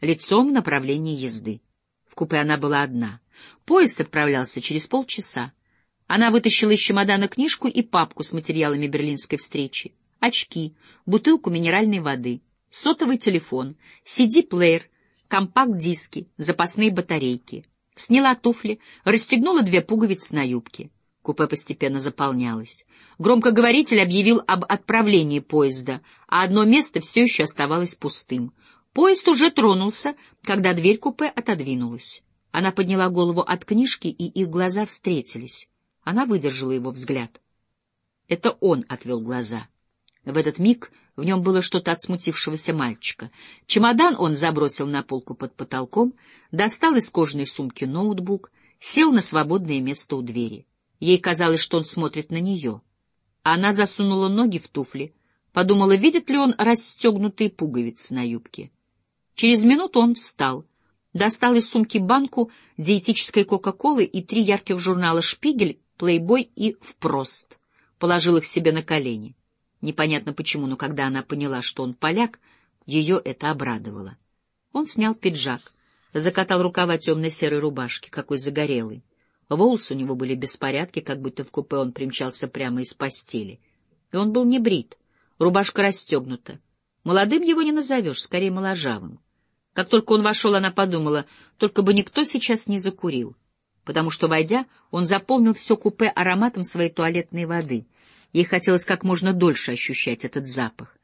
лицом в направлении езды. В купе она была одна. Поезд отправлялся через полчаса. Она вытащила из чемодана книжку и папку с материалами берлинской встречи. Очки, бутылку минеральной воды, сотовый телефон, CD-плеер, компакт-диски, запасные батарейки. сняла туфли, расстегнула две пуговицы на юбке. Купе постепенно заполнялось. Громкоговоритель объявил об отправлении поезда, а одно место все еще оставалось пустым. Поезд уже тронулся, когда дверь купе отодвинулась. Она подняла голову от книжки, и их глаза встретились. Она выдержала его взгляд. Это он отвел глаза. В этот миг в нем было что-то от смутившегося мальчика. Чемодан он забросил на полку под потолком, достал из кожаной сумки ноутбук, сел на свободное место у двери. Ей казалось, что он смотрит на нее. Она засунула ноги в туфли, подумала, видит ли он расстегнутые пуговицы на юбке. Через минуту он встал, достал из сумки банку диетической Кока-Колы и три ярких журнала «Шпигель», «Плейбой» и «Впрост». Положил их себе на колени. Непонятно почему, но когда она поняла, что он поляк, ее это обрадовало. Он снял пиджак, закатал рукава темно-серой рубашки, какой загорелый. Волосы у него были беспорядки, как будто в купе он примчался прямо из постели. И он был не брит, рубашка расстегнута. Молодым его не назовешь, скорее моложавым. Как только он вошел, она подумала, только бы никто сейчас не закурил, потому что, войдя, он заполнил все купе ароматом своей туалетной воды. Ей хотелось как можно дольше ощущать этот запах.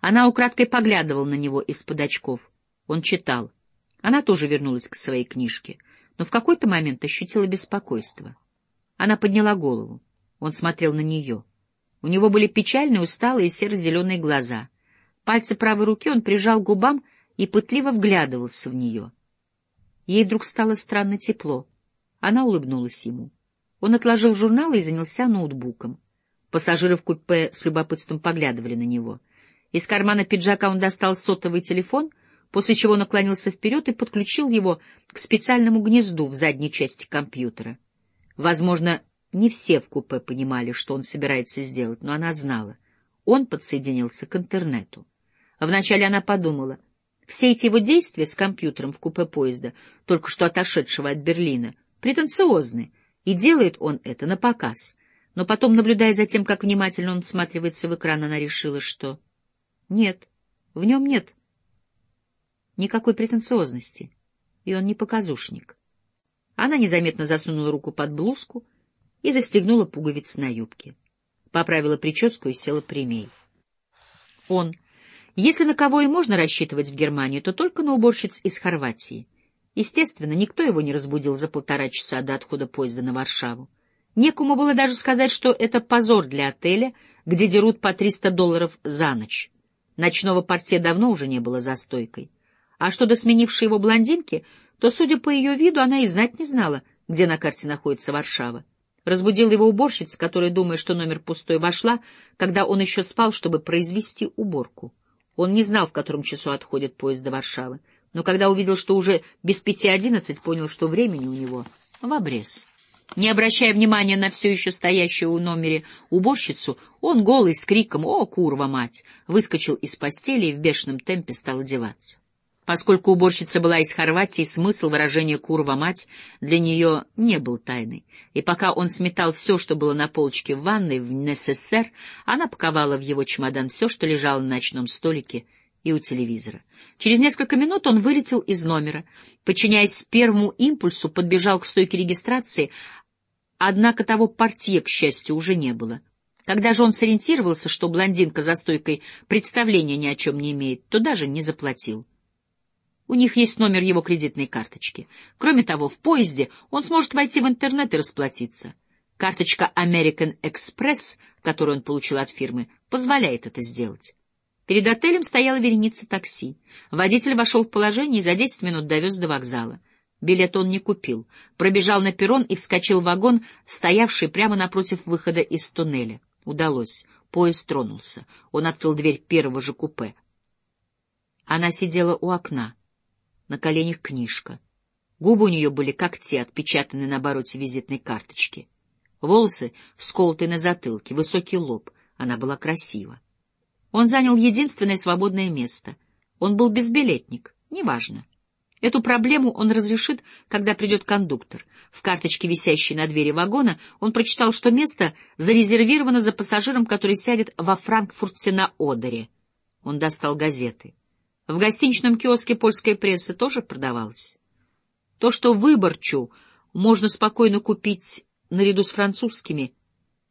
Она украдкой поглядывала на него из-под очков. Он читал. Она тоже вернулась к своей книжке — но в какой-то момент ощутила беспокойство. Она подняла голову. Он смотрел на нее. У него были печальные, усталые серо-зеленые глаза. Пальцы правой руки он прижал к губам и пытливо вглядывался в нее. Ей вдруг стало странно тепло. Она улыбнулась ему. Он отложил журналы и занялся ноутбуком. Пассажиры в купе с любопытством поглядывали на него. Из кармана пиджака он достал сотовый телефон — после чего наклонился вперед и подключил его к специальному гнезду в задней части компьютера. Возможно, не все в купе понимали, что он собирается сделать, но она знала. Он подсоединился к интернету. Вначале она подумала, все эти его действия с компьютером в купе поезда, только что отошедшего от Берлина, претенциозны, и делает он это на показ. Но потом, наблюдая за тем, как внимательно он всматривается в экран, она решила, что... Нет, в нем нет никакой претенциозности, и он не показушник. Она незаметно засунула руку под блузку и застегнула пуговицы на юбке. Поправила прическу и села прямей. Он. Если на кого и можно рассчитывать в Германии, то только на уборщиц из Хорватии. Естественно, никто его не разбудил за полтора часа до отхода поезда на Варшаву. Некому было даже сказать, что это позор для отеля, где дерут по 300 долларов за ночь. Ночного портье давно уже не было за стойкой. А что до сменившей его блондинки, то, судя по ее виду, она и знать не знала, где на карте находится Варшава. Разбудил его уборщица, которая, думая, что номер пустой, вошла, когда он еще спал, чтобы произвести уборку. Он не знал, в котором часу отходит поезд до Варшавы, но когда увидел, что уже без пяти одиннадцать, понял, что времени у него в обрез. Не обращая внимания на все еще стоящую у номере уборщицу, он голый с криком «О, курва мать!» выскочил из постели и в бешеном темпе стал одеваться. Поскольку уборщица была из Хорватии, смысл выражения «курва мать» для нее не был тайной. И пока он сметал все, что было на полочке в ванной, в НССР, она паковала в его чемодан все, что лежало на ночном столике и у телевизора. Через несколько минут он вылетел из номера. Подчиняясь первому импульсу, подбежал к стойке регистрации, однако того портье, к счастью, уже не было. Когда же он сориентировался, что блондинка за стойкой представления ни о чем не имеет, то даже не заплатил. У них есть номер его кредитной карточки. Кроме того, в поезде он сможет войти в интернет и расплатиться. Карточка American Express, которую он получил от фирмы, позволяет это сделать. Перед отелем стояла вереница такси. Водитель вошел в положение и за десять минут довез до вокзала. Билет он не купил. Пробежал на перрон и вскочил в вагон, стоявший прямо напротив выхода из туннеля. Удалось. Поезд тронулся. Он открыл дверь первого же купе. Она сидела у окна на коленях книжка. Губы у нее были как те, отпечатанные на обороте визитной карточки. Волосы всколоты на затылке, высокий лоб. Она была красива. Он занял единственное свободное место. Он был безбилетник. Неважно. Эту проблему он разрешит, когда придет кондуктор. В карточке, висящей на двери вагона, он прочитал, что место зарезервировано за пассажиром, который сядет во Франкфурте на Одере. Он достал газеты. В гостиничном киоске польская пресса тоже продавалась. То, что выборчу можно спокойно купить наряду с французскими,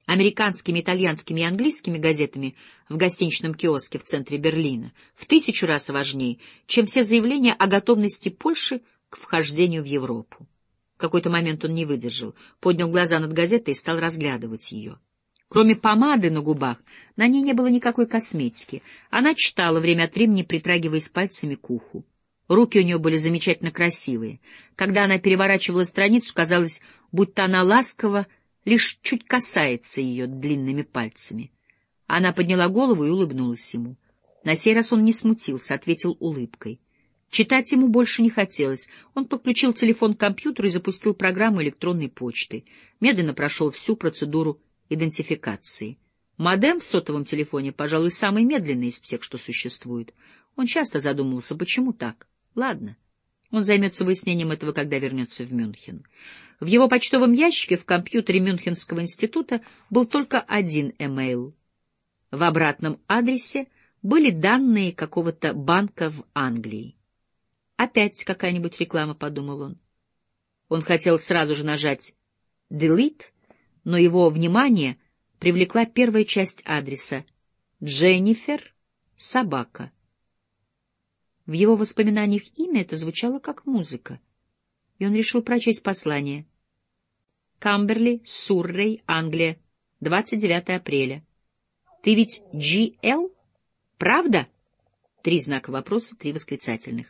американскими, итальянскими и английскими газетами в гостиничном киоске в центре Берлина, в тысячу раз важнее, чем все заявления о готовности Польши к вхождению в Европу. В какой-то момент он не выдержал, поднял глаза над газетой и стал разглядывать ее. Кроме помады на губах, на ней не было никакой косметики. Она читала, время от времени притрагиваясь пальцами к уху. Руки у нее были замечательно красивые. Когда она переворачивала страницу, казалось, будто она ласково лишь чуть касается ее длинными пальцами. Она подняла голову и улыбнулась ему. На сей раз он не смутился, ответил улыбкой. Читать ему больше не хотелось. Он подключил телефон к компьютеру и запустил программу электронной почты. Медленно прошел всю процедуру идентификации. Модем в сотовом телефоне, пожалуй, самый медленный из всех, что существует. Он часто задумывался, почему так. Ладно, он займется выяснением этого, когда вернется в Мюнхен. В его почтовом ящике в компьютере Мюнхенского института был только один эмейл. В обратном адресе были данные какого-то банка в Англии. Опять какая-нибудь реклама, — подумал он. Он хотел сразу же нажать «delete», но его внимание привлекла первая часть адреса «Дженнифер Собака». В его воспоминаниях имя это звучало как музыка, он решил прочесть послание. Камберли, Суррей, Англия, 29 апреля. Ты ведь Джи-Эл? Правда? Три знака вопроса, три восклицательных.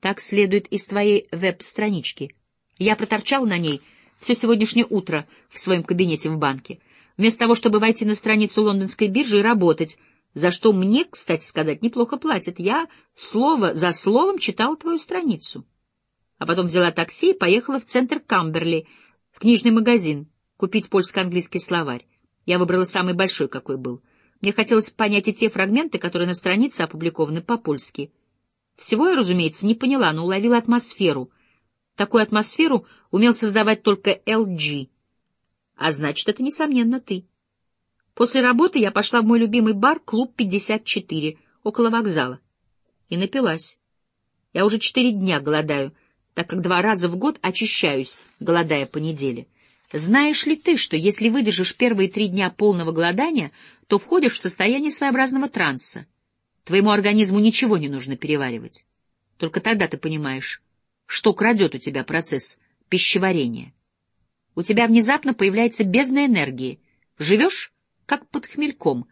Так следует из твоей веб-странички. Я проторчал на ней все сегодняшнее утро в своем кабинете в банке, вместо того, чтобы войти на страницу лондонской биржи и работать, за что мне, кстати сказать, неплохо платят. Я слово за словом читал твою страницу. А потом взяла такси и поехала в центр Камберли, в книжный магазин, купить польско-английский словарь. Я выбрала самый большой, какой был. Мне хотелось понять и те фрагменты, которые на странице опубликованы по-польски. Всего я, разумеется, не поняла, но уловила атмосферу. Такую атмосферу умел создавать только LG. А значит, это, несомненно, ты. После работы я пошла в мой любимый бар «Клуб 54» около вокзала. И напилась. Я уже четыре дня голодаю, так как два раза в год очищаюсь, голодая по неделе. Знаешь ли ты, что если выдержишь первые три дня полного голодания, то входишь в состояние своеобразного транса? Твоему организму ничего не нужно переваривать. Только тогда ты понимаешь, что крадет у тебя процесс пищеварения. У тебя внезапно появляется бездна энергии. Живешь как под хмельком.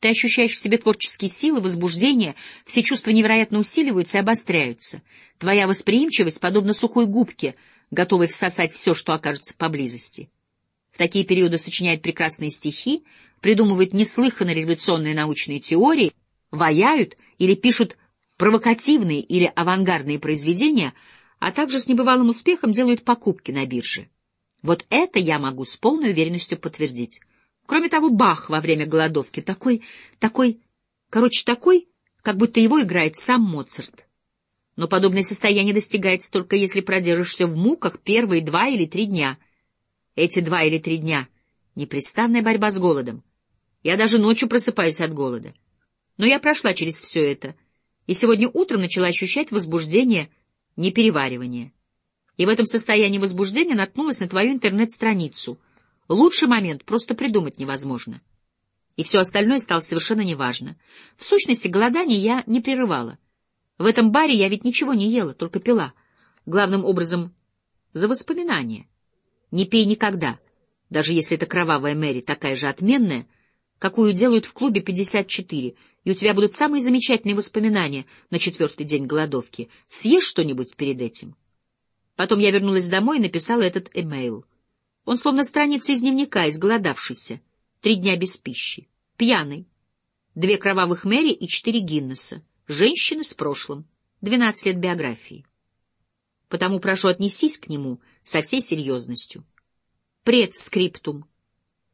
Ты ощущаешь в себе творческие силы, возбуждение, все чувства невероятно усиливаются и обостряются. Твоя восприимчивость подобна сухой губке, готовой всосать все, что окажется поблизости. В такие периоды сочиняют прекрасные стихи, придумывают неслыханные революционные научные теории, ваяют или пишут провокативные или авангардные произведения, а также с небывалым успехом делают покупки на бирже. Вот это я могу с полной уверенностью подтвердить. Кроме того, Бах во время голодовки такой, такой, короче, такой, как будто его играет сам Моцарт. Но подобное состояние достигается только если продержишься в муках первые два или три дня. Эти два или три дня — непрестанная борьба с голодом. Я даже ночью просыпаюсь от голода. Но я прошла через все это, и сегодня утром начала ощущать возбуждение, непереваривание. И в этом состоянии возбуждения наткнулась на твою интернет-страницу — Лучший момент просто придумать невозможно. И все остальное стало совершенно неважно. В сущности, голодание я не прерывала. В этом баре я ведь ничего не ела, только пила. Главным образом, за воспоминания. Не пей никогда, даже если это кровавая Мэри, такая же отменная, какую делают в клубе 54, и у тебя будут самые замечательные воспоминания на четвертый день голодовки. Съешь что-нибудь перед этим? Потом я вернулась домой и написала этот эмейл. Он словно страница из дневника, изголодавшийся. Три дня без пищи. Пьяный. Две кровавых Мэри и четыре Гиннесса. Женщины с прошлым. Двенадцать лет биографии. Потому прошу отнесись к нему со всей серьезностью. Предскриптум.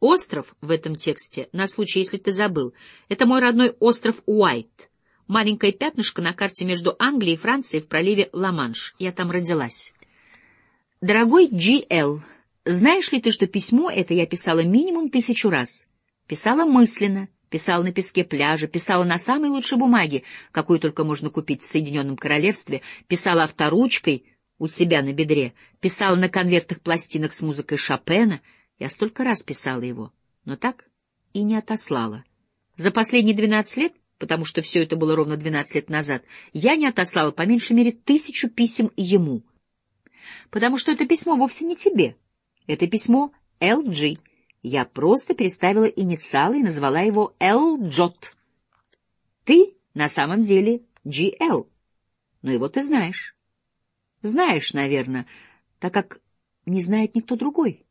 Остров в этом тексте, на случай, если ты забыл, это мой родной остров Уайт. Маленькое пятнышко на карте между Англией и Францией в проливе Ла-Манш. Я там родилась. Дорогой Джи Эл, знаешь ли ты, что письмо это я писала минимум тысячу раз? Писала мысленно, писала на песке пляжа, писала на самой лучшей бумаге, какую только можно купить в Соединенном Королевстве, писала авторучкой, у себя на бедре, писала на конвертах пластинок с музыкой Шопена. Я столько раз писала его, но так и не отослала. За последние двенадцать лет, потому что все это было ровно двенадцать лет назад, я не отослала по меньшей мере тысячу писем ему. Потому что это письмо вовсе не тебе. Это письмо LG. Я просто переставила инициалы и назвала его L-Джот. Ты на самом деле GL. Но его ты знаешь. Знаешь, наверное, так как не знает никто другой.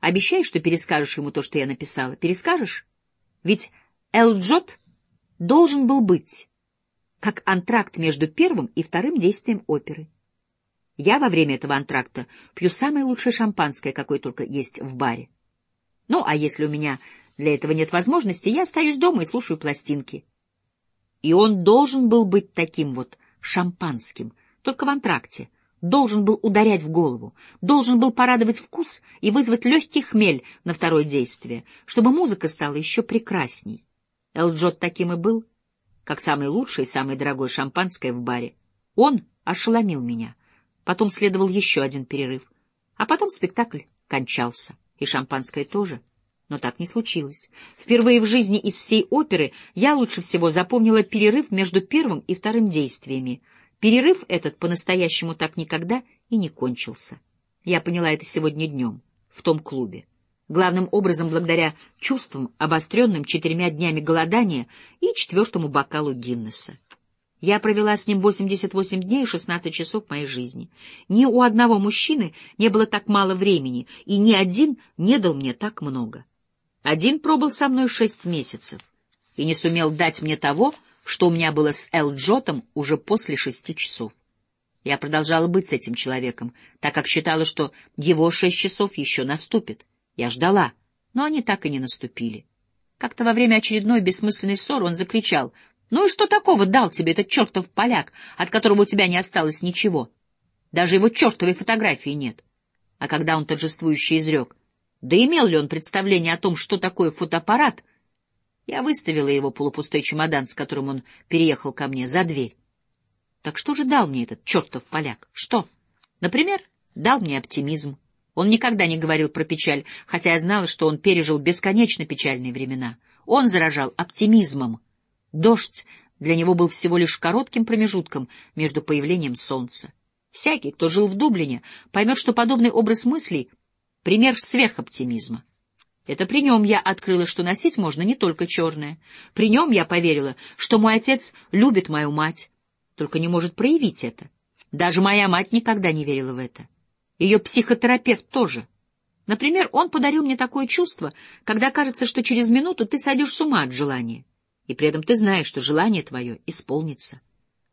Обещай, что перескажешь ему то, что я написала. Перескажешь? Ведь Элджот должен был быть как антракт между первым и вторым действием оперы. Я во время этого антракта пью самое лучшее шампанское, какое только есть в баре. Ну, а если у меня для этого нет возможности, я остаюсь дома и слушаю пластинки. И он должен был быть таким вот шампанским, только в антракте, должен был ударять в голову, должен был порадовать вкус и вызвать легкий хмель на второе действие, чтобы музыка стала еще прекрасней. Элджот таким и был, как самый лучший и самый дорогой шампанское в баре. Он ошеломил меня. Потом следовал еще один перерыв. А потом спектакль кончался, и шампанское тоже. Но так не случилось. Впервые в жизни из всей оперы я лучше всего запомнила перерыв между первым и вторым действиями — Перерыв этот по-настоящему так никогда и не кончился. Я поняла это сегодня днем, в том клубе. Главным образом благодаря чувствам, обостренным четырьмя днями голодания и четвертому бокалу Гиннесса. Я провела с ним 88 дней и 16 часов моей жизни. Ни у одного мужчины не было так мало времени, и ни один не дал мне так много. Один пробыл со мной шесть месяцев и не сумел дать мне того, что у меня было с Эл Джотом уже после шести часов. Я продолжала быть с этим человеком, так как считала, что его шесть часов еще наступит. Я ждала, но они так и не наступили. Как-то во время очередной бессмысленной ссоры он закричал, «Ну и что такого дал тебе этот чертов поляк, от которого у тебя не осталось ничего? Даже его чертовой фотографии нет». А когда он торжествующе изрек, да имел ли он представление о том, что такое фотоаппарат, я выставила его полупустой чемодан, с которым он переехал ко мне, за дверь. Так что же дал мне этот чертов поляк? Что? Например, дал мне оптимизм. Он никогда не говорил про печаль, хотя я знала, что он пережил бесконечно печальные времена. Он заражал оптимизмом. Дождь для него был всего лишь коротким промежутком между появлением солнца. Всякий, кто жил в Дублине, поймет, что подобный образ мыслей — пример сверхоптимизма. Это при нем я открыла, что носить можно не только черное. При нем я поверила, что мой отец любит мою мать, только не может проявить это. Даже моя мать никогда не верила в это. Ее психотерапевт тоже. Например, он подарил мне такое чувство, когда кажется, что через минуту ты сойдешь с ума от желания, и при этом ты знаешь, что желание твое исполнится.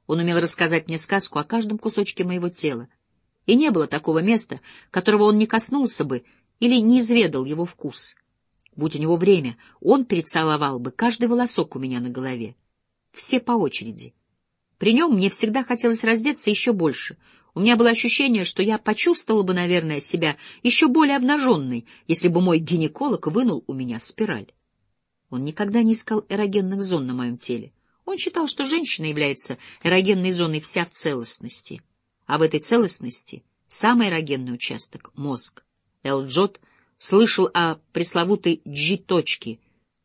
Он умел рассказать мне сказку о каждом кусочке моего тела, и не было такого места, которого он не коснулся бы или не изведал его вкус. Будь у него время, он перецеловал бы каждый волосок у меня на голове. Все по очереди. При нем мне всегда хотелось раздеться еще больше. У меня было ощущение, что я почувствовала бы, наверное, себя еще более обнаженной, если бы мой гинеколог вынул у меня спираль. Он никогда не искал эрогенных зон на моем теле. Он считал, что женщина является эрогенной зоной вся в целостности. А в этой целостности самый эрогенный участок — мозг. Элджот — слышал о пресловутой G-точке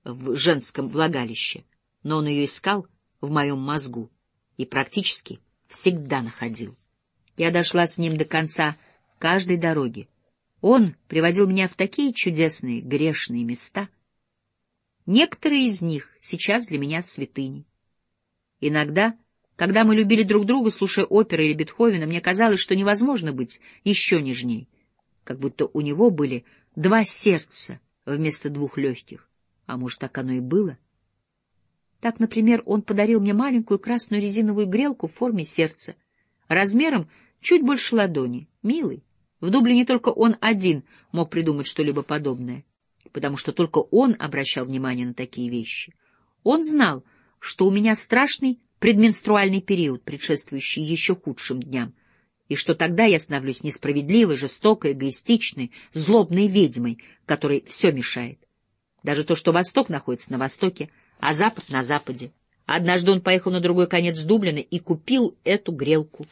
в женском влагалище, но он ее искал в моем мозгу и практически всегда находил. Я дошла с ним до конца каждой дороги. Он приводил меня в такие чудесные грешные места. Некоторые из них сейчас для меня святыни. Иногда, когда мы любили друг друга, слушая оперы или Бетховена, мне казалось, что невозможно быть еще нежней, как будто у него были два сердца вместо двух легких. А может, так оно и было? Так, например, он подарил мне маленькую красную резиновую грелку в форме сердца, размером чуть больше ладони, милый. В Дублине только он один мог придумать что-либо подобное, потому что только он обращал внимание на такие вещи. Он знал, что у меня страшный предменструальный период, предшествующий еще худшим дням, и что тогда я становлюсь несправедливой, жестокой, эгоистичной, злобной ведьмой, которой все мешает. Даже то, что Восток находится на Востоке, а Запад на Западе. Однажды он поехал на другой конец Дублина и купил эту грелку.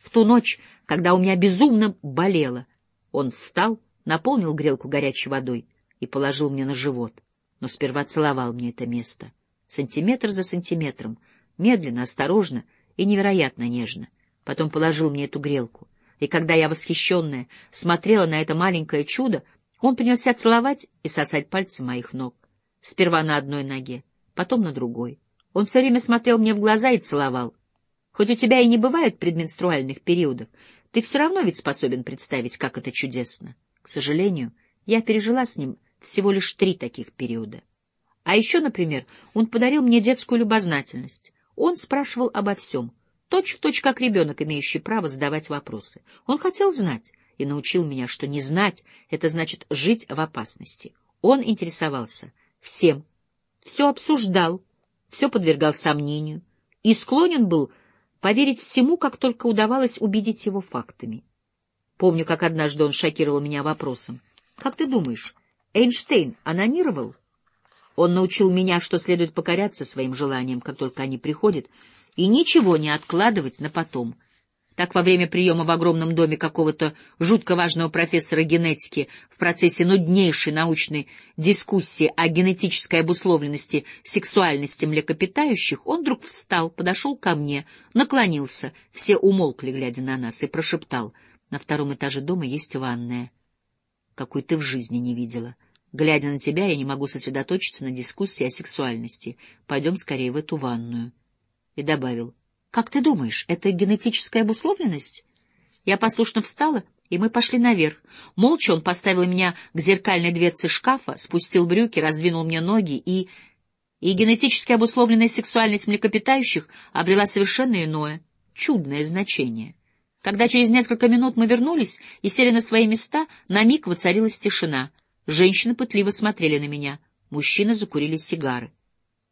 В ту ночь, когда у меня безумно болело, он встал, наполнил грелку горячей водой и положил мне на живот, но сперва целовал мне это место, сантиметр за сантиметром, медленно, осторожно и невероятно нежно. Потом положил мне эту грелку, и когда я, восхищенная, смотрела на это маленькое чудо, он принялся целовать и сосать пальцы моих ног. Сперва на одной ноге, потом на другой. Он все время смотрел мне в глаза и целовал. Хоть у тебя и не бывает предменструальных периодов, ты все равно ведь способен представить, как это чудесно. К сожалению, я пережила с ним всего лишь три таких периода. А еще, например, он подарил мне детскую любознательность. Он спрашивал обо всем, точь-в-точь как ребенок, имеющий право задавать вопросы. Он хотел знать и научил меня, что не знать — это значит жить в опасности. Он интересовался всем, все обсуждал, все подвергал сомнению и склонен был поверить всему, как только удавалось убедить его фактами. Помню, как однажды он шокировал меня вопросом. «Как ты думаешь, Эйнштейн анонировал?» Он научил меня, что следует покоряться своим желаниям, как только они приходят, и ничего не откладывать на потом. Так во время приема в огромном доме какого-то жутко важного профессора генетики в процессе нуднейшей научной дискуссии о генетической обусловленности сексуальности млекопитающих, он вдруг встал, подошел ко мне, наклонился, все умолкли, глядя на нас, и прошептал, «На втором этаже дома есть ванная, какой ты в жизни не видела. Глядя на тебя, я не могу сосредоточиться на дискуссии о сексуальности. Пойдем скорее в эту ванную». И добавил, как ты думаешь, это генетическая обусловленность? Я послушно встала, и мы пошли наверх. Молча он поставил меня к зеркальной дверце шкафа, спустил брюки, раздвинул мне ноги, и... И генетически обусловленная сексуальность млекопитающих обрела совершенно иное, чудное значение. Когда через несколько минут мы вернулись и сели на свои места, на миг воцарилась тишина. Женщины пытливо смотрели на меня, мужчины закурили сигары.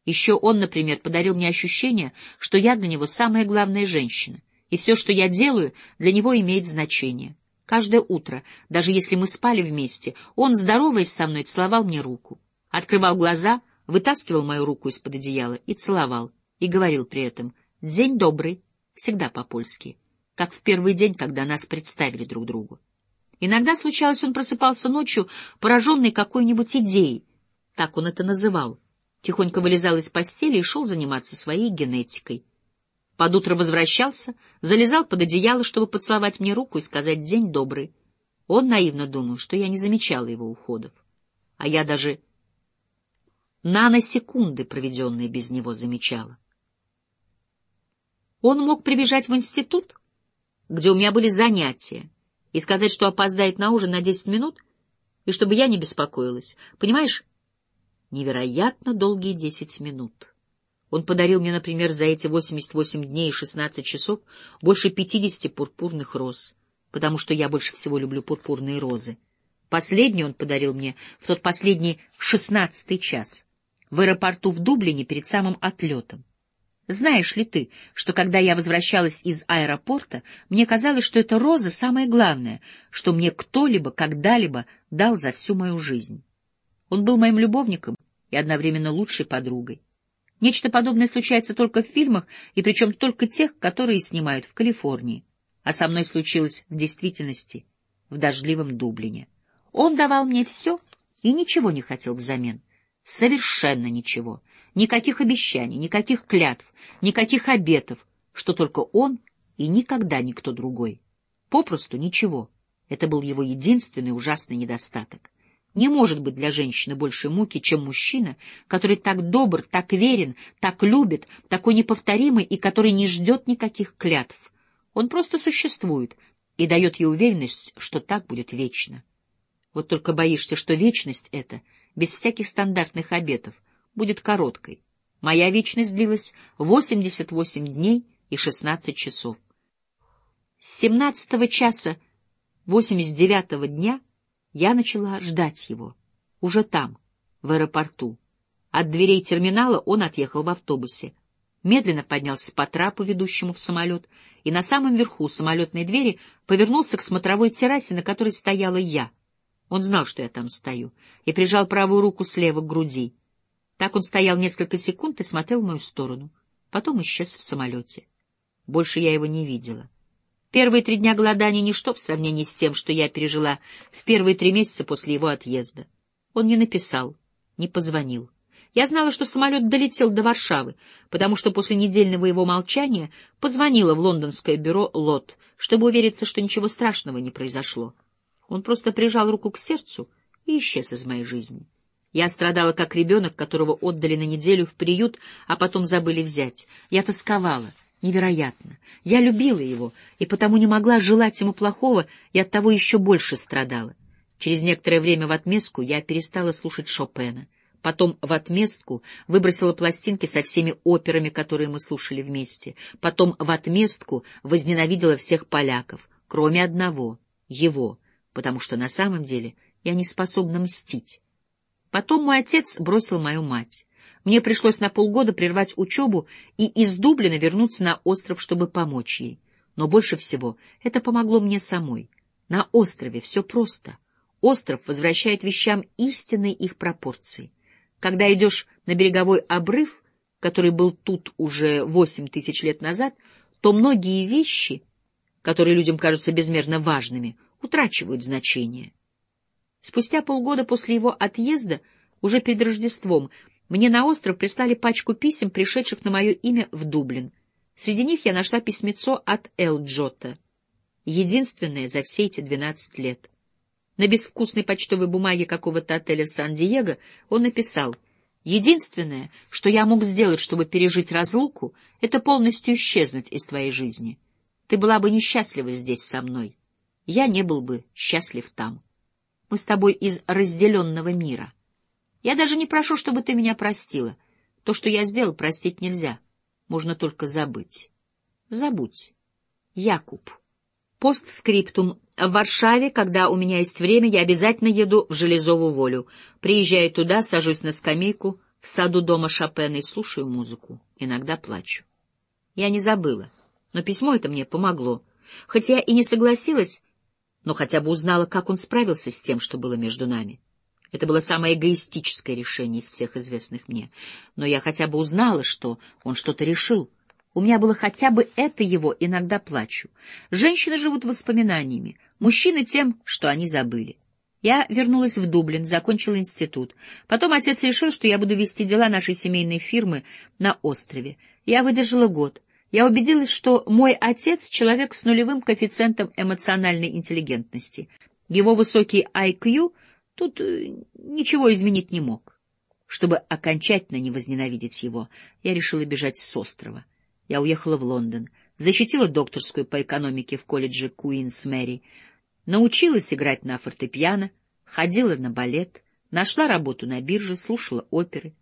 Еще он, например, подарил мне ощущение, что я для него самая главная женщина, и все, что я делаю, для него имеет значение. Каждое утро, даже если мы спали вместе, он, здороваясь со мной, целовал мне руку. Открывал глаза, вытаскивал мою руку из-под одеяла и целовал, и говорил при этом «День добрый», всегда по-польски, как в первый день, когда нас представили друг другу. Иногда случалось, он просыпался ночью, пораженный какой-нибудь идеей, так он это называл, тихонько вылезал из постели и шел заниматься своей генетикой. Под утро возвращался, залезал под одеяло, чтобы поцеловать мне руку и сказать «день добрый». Он наивно думал, что я не замечала его уходов. А я даже наносекунды, проведенные без него, замечала. Он мог прибежать в институт, где у меня были занятия, и сказать, что опоздает на ужин на десять минут, и чтобы я не беспокоилась. Понимаешь, невероятно долгие десять минут. Он подарил мне, например, за эти 88 дней и 16 часов больше 50 пурпурных роз, потому что я больше всего люблю пурпурные розы. Последний он подарил мне в тот последний шестнадцатый час в аэропорту в Дублине перед самым отлетом. Знаешь ли ты, что когда я возвращалась из аэропорта, мне казалось, что эта роза самое главное, что мне кто-либо когда-либо дал за всю мою жизнь. Он был моим любовником и одновременно лучшей подругой. Нечто подобное случается только в фильмах, и причем только тех, которые снимают в Калифорнии. А со мной случилось в действительности, в дождливом Дублине. Он давал мне все и ничего не хотел взамен. Совершенно ничего. Никаких обещаний, никаких клятв, никаких обетов, что только он и никогда никто другой. Попросту ничего. Это был его единственный ужасный недостаток. Не может быть для женщины больше муки, чем мужчина, который так добр, так верен, так любит, такой неповторимый и который не ждет никаких клятв. Он просто существует и дает ей уверенность, что так будет вечно. Вот только боишься, что вечность эта, без всяких стандартных обетов, будет короткой. Моя вечность длилась 88 дней и 16 часов. С 17 часа 89 дня — я начала ждать его. Уже там, в аэропорту. От дверей терминала он отъехал в автобусе. Медленно поднялся по трапу, ведущему в самолет, и на самом верху самолетной двери повернулся к смотровой террасе, на которой стояла я. Он знал, что я там стою, и прижал правую руку слева к груди. Так он стоял несколько секунд и смотрел в мою сторону. Потом исчез в самолете. Больше я его не видела. Первые три дня голодания — ничто в сравнении с тем, что я пережила в первые три месяца после его отъезда. Он не написал, не позвонил. Я знала, что самолет долетел до Варшавы, потому что после недельного его молчания позвонила в лондонское бюро «Лот», чтобы увериться, что ничего страшного не произошло. Он просто прижал руку к сердцу и исчез из моей жизни. Я страдала, как ребенок, которого отдали на неделю в приют, а потом забыли взять. Я тосковала. Невероятно. Я любила его, и потому не могла желать ему плохого, и оттого еще больше страдала. Через некоторое время в отместку я перестала слушать Шопена. Потом в отместку выбросила пластинки со всеми операми, которые мы слушали вместе. Потом в отместку возненавидела всех поляков, кроме одного — его, потому что на самом деле я не способна мстить. Потом мой отец бросил мою мать. Мне пришлось на полгода прервать учебу и из Дублина вернуться на остров, чтобы помочь ей. Но больше всего это помогло мне самой. На острове все просто. Остров возвращает вещам истинной их пропорции. Когда идешь на береговой обрыв, который был тут уже восемь тысяч лет назад, то многие вещи, которые людям кажутся безмерно важными, утрачивают значение. Спустя полгода после его отъезда, уже перед Рождеством, мне на остров прислали пачку писем, пришедших на мое имя в Дублин. Среди них я нашла письмецо от Эл Джота, единственное за все эти двенадцать лет. На безвкусной почтовой бумаге какого-то отеля в Сан-Диего он написал «Единственное, что я мог сделать, чтобы пережить разлуку, это полностью исчезнуть из твоей жизни. Ты была бы несчастлива здесь со мной. Я не был бы счастлив там». Мы с тобой из разделенного мира. Я даже не прошу, чтобы ты меня простила. То, что я сделал, простить нельзя. Можно только забыть. Забудь. Якуб. Постскриптум. В Варшаве, когда у меня есть время, я обязательно еду в Железовую волю. Приезжаю туда, сажусь на скамейку в саду дома Шопена и слушаю музыку. Иногда плачу. Я не забыла, но письмо это мне помогло. Хотя я и не согласилась, но хотя бы узнала, как он справился с тем, что было между нами. Это было самое эгоистическое решение из всех известных мне. Но я хотя бы узнала, что он что-то решил. У меня было хотя бы это его, иногда плачу. Женщины живут воспоминаниями, мужчины тем, что они забыли. Я вернулась в Дублин, закончила институт. Потом отец решил, что я буду вести дела нашей семейной фирмы на острове. Я выдержала год. Я убедилась, что мой отец — человек с нулевым коэффициентом эмоциональной интеллигентности. Его высокий IQ тут э, ничего изменить не мог. Чтобы окончательно не возненавидеть его, я решила бежать с острова. Я уехала в Лондон, защитила докторскую по экономике в колледже Куинс Мэри, научилась играть на фортепиано, ходила на балет, нашла работу на бирже, слушала оперы.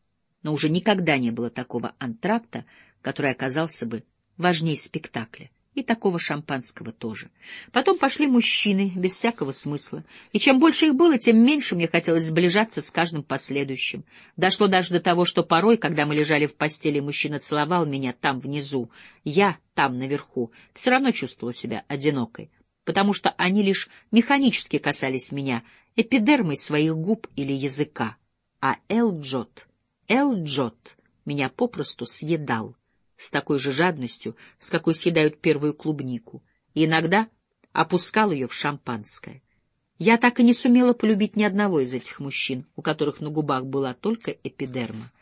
Но уже никогда не было такого антракта, который оказался бы важнее спектакля. И такого шампанского тоже. Потом пошли мужчины, без всякого смысла. И чем больше их было, тем меньше мне хотелось сближаться с каждым последующим. Дошло даже до того, что порой, когда мы лежали в постели, мужчина целовал меня там внизу, я там наверху, все равно чувствовала себя одинокой, потому что они лишь механически касались меня, эпидермой своих губ или языка. А Эл-Джот, Эл-Джот меня попросту съедал с такой же жадностью, с какой съедают первую клубнику, и иногда опускал ее в шампанское. Я так и не сумела полюбить ни одного из этих мужчин, у которых на губах была только эпидерма.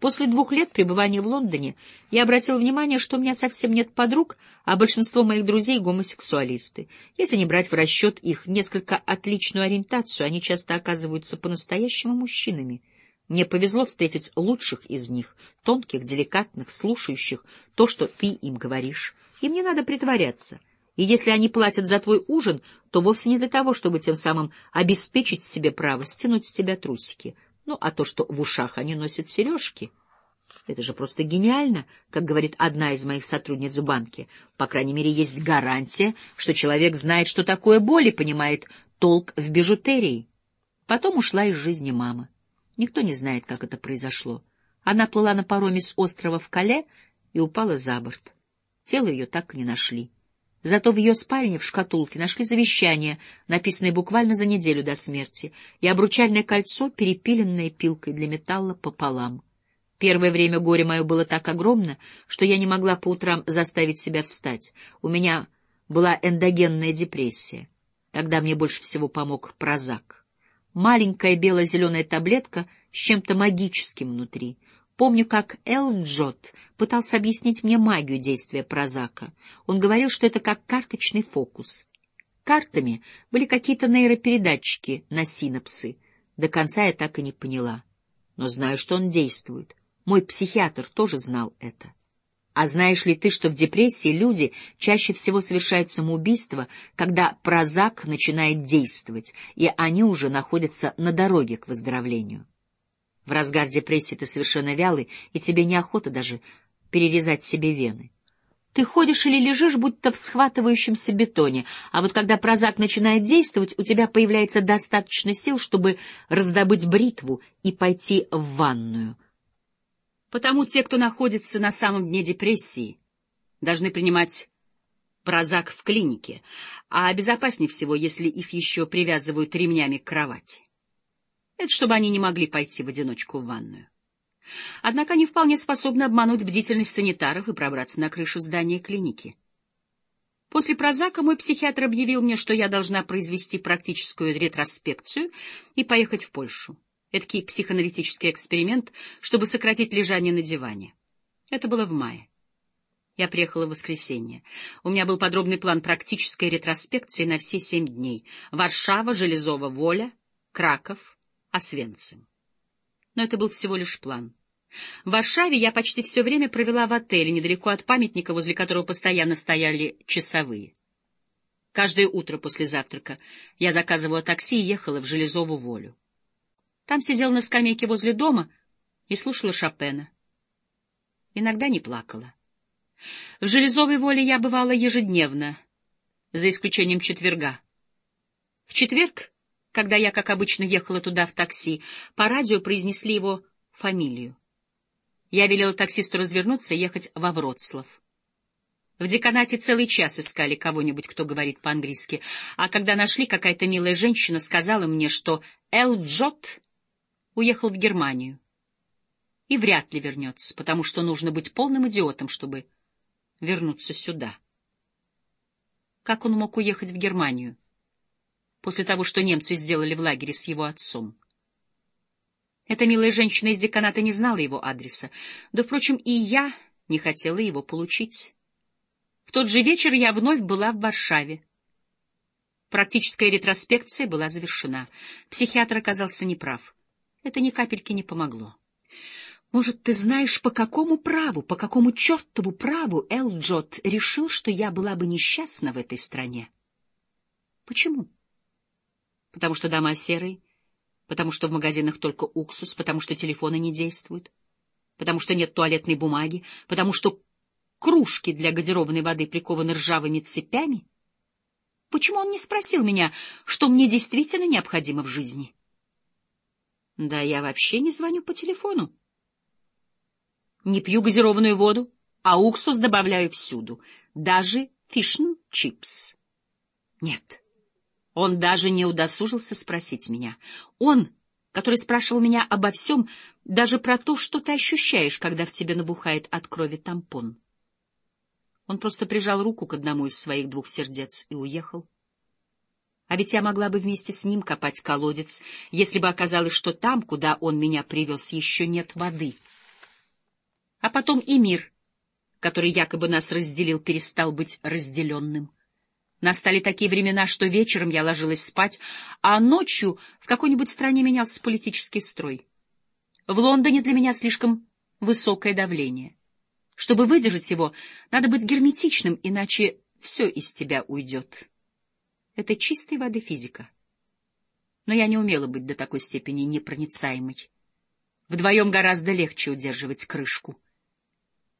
После двух лет пребывания в Лондоне я обратила внимание, что у меня совсем нет подруг, а большинство моих друзей — гомосексуалисты. Если не брать в расчет их несколько отличную ориентацию, они часто оказываются по-настоящему мужчинами — мне повезло встретить лучших из них, тонких, деликатных, слушающих то, что ты им говоришь. Им не надо притворяться. И если они платят за твой ужин, то вовсе не для того, чтобы тем самым обеспечить себе право стянуть с тебя трусики. Ну, а то, что в ушах они носят сережки, это же просто гениально, как говорит одна из моих сотрудниц в банке. По крайней мере, есть гарантия, что человек знает, что такое боль и понимает толк в бижутерии. Потом ушла из жизни мама. Никто не знает, как это произошло. Она плыла на пароме с острова в Кале и упала за борт. Тело ее так и не нашли. Зато в ее спальне в шкатулке нашли завещание, написанное буквально за неделю до смерти, и обручальное кольцо, перепиленное пилкой для металла пополам. Первое время горе мое было так огромно, что я не могла по утрам заставить себя встать. У меня была эндогенная депрессия. Тогда мне больше всего помог прозак. Маленькая бело-зеленая таблетка с чем-то магическим внутри. Помню, как Эл Джот пытался объяснить мне магию действия прозака. Он говорил, что это как карточный фокус. Картами были какие-то нейропередатчики на синапсы. До конца я так и не поняла. Но знаю, что он действует. Мой психиатр тоже знал это. А знаешь ли ты, что в депрессии люди чаще всего совершают самоубийство, когда прозак начинает действовать, и они уже находятся на дороге к выздоровлению? В разгар депрессии ты совершенно вялый, и тебе неохота даже перерезать себе вены. Ты ходишь или лежишь, будто в схватывающемся бетоне, а вот когда прозак начинает действовать, у тебя появляется достаточно сил, чтобы раздобыть бритву и пойти в ванную. Потому те, кто находится на самом дне депрессии, должны принимать прозак в клинике, а безопаснее всего, если их еще привязывают ремнями к кровати. Это чтобы они не могли пойти в одиночку в ванную. Однако они вполне способны обмануть бдительность санитаров и пробраться на крышу здания клиники. После прозака мой психиатр объявил мне, что я должна произвести практическую ретроспекцию и поехать в Польшу. Эдакий психоаналитический эксперимент, чтобы сократить лежание на диване. Это было в мае. Я приехала в воскресенье. У меня был подробный план практической ретроспекции на все семь дней. Варшава, Железова Воля, Краков, Освенцим но это был всего лишь план. В Варшаве я почти все время провела в отеле, недалеко от памятника, возле которого постоянно стояли часовые. Каждое утро после завтрака я заказывала такси и ехала в Железову волю. Там сидела на скамейке возле дома и слушала Шопена. Иногда не плакала. В Железовой воле я бывала ежедневно, за исключением четверга. В четверг когда я, как обычно, ехала туда в такси, по радио произнесли его фамилию. Я велела таксисту развернуться и ехать во Вроцлав. В деканате целый час искали кого-нибудь, кто говорит по-английски, а когда нашли, какая-то милая женщина сказала мне, что Эл Джот уехал в Германию и вряд ли вернется, потому что нужно быть полным идиотом, чтобы вернуться сюда. Как он мог уехать в Германию? после того, что немцы сделали в лагере с его отцом. Эта милая женщина из деканата не знала его адреса, да, впрочем, и я не хотела его получить. В тот же вечер я вновь была в Варшаве. Практическая ретроспекция была завершена. Психиатр оказался неправ. Это ни капельки не помогло. Может, ты знаешь, по какому праву, по какому чертову праву Элджот решил, что я была бы несчастна в этой стране? Почему? потому что дома серые, потому что в магазинах только уксус, потому что телефоны не действуют, потому что нет туалетной бумаги, потому что кружки для газированной воды прикованы ржавыми цепями? Почему он не спросил меня, что мне действительно необходимо в жизни? Да я вообще не звоню по телефону. Не пью газированную воду, а уксус добавляю всюду, даже fish and chips. Нет. Он даже не удосужился спросить меня. Он, который спрашивал меня обо всем, даже про то, что ты ощущаешь, когда в тебе набухает от крови тампон. Он просто прижал руку к одному из своих двух сердец и уехал. А ведь я могла бы вместе с ним копать колодец, если бы оказалось, что там, куда он меня привез, еще нет воды. А потом и мир, который якобы нас разделил, перестал быть разделенным. Настали такие времена, что вечером я ложилась спать, а ночью в какой-нибудь стране менялся политический строй. В Лондоне для меня слишком высокое давление. Чтобы выдержать его, надо быть герметичным, иначе все из тебя уйдет. Это чистой воды физика. Но я не умела быть до такой степени непроницаемой. Вдвоем гораздо легче удерживать крышку.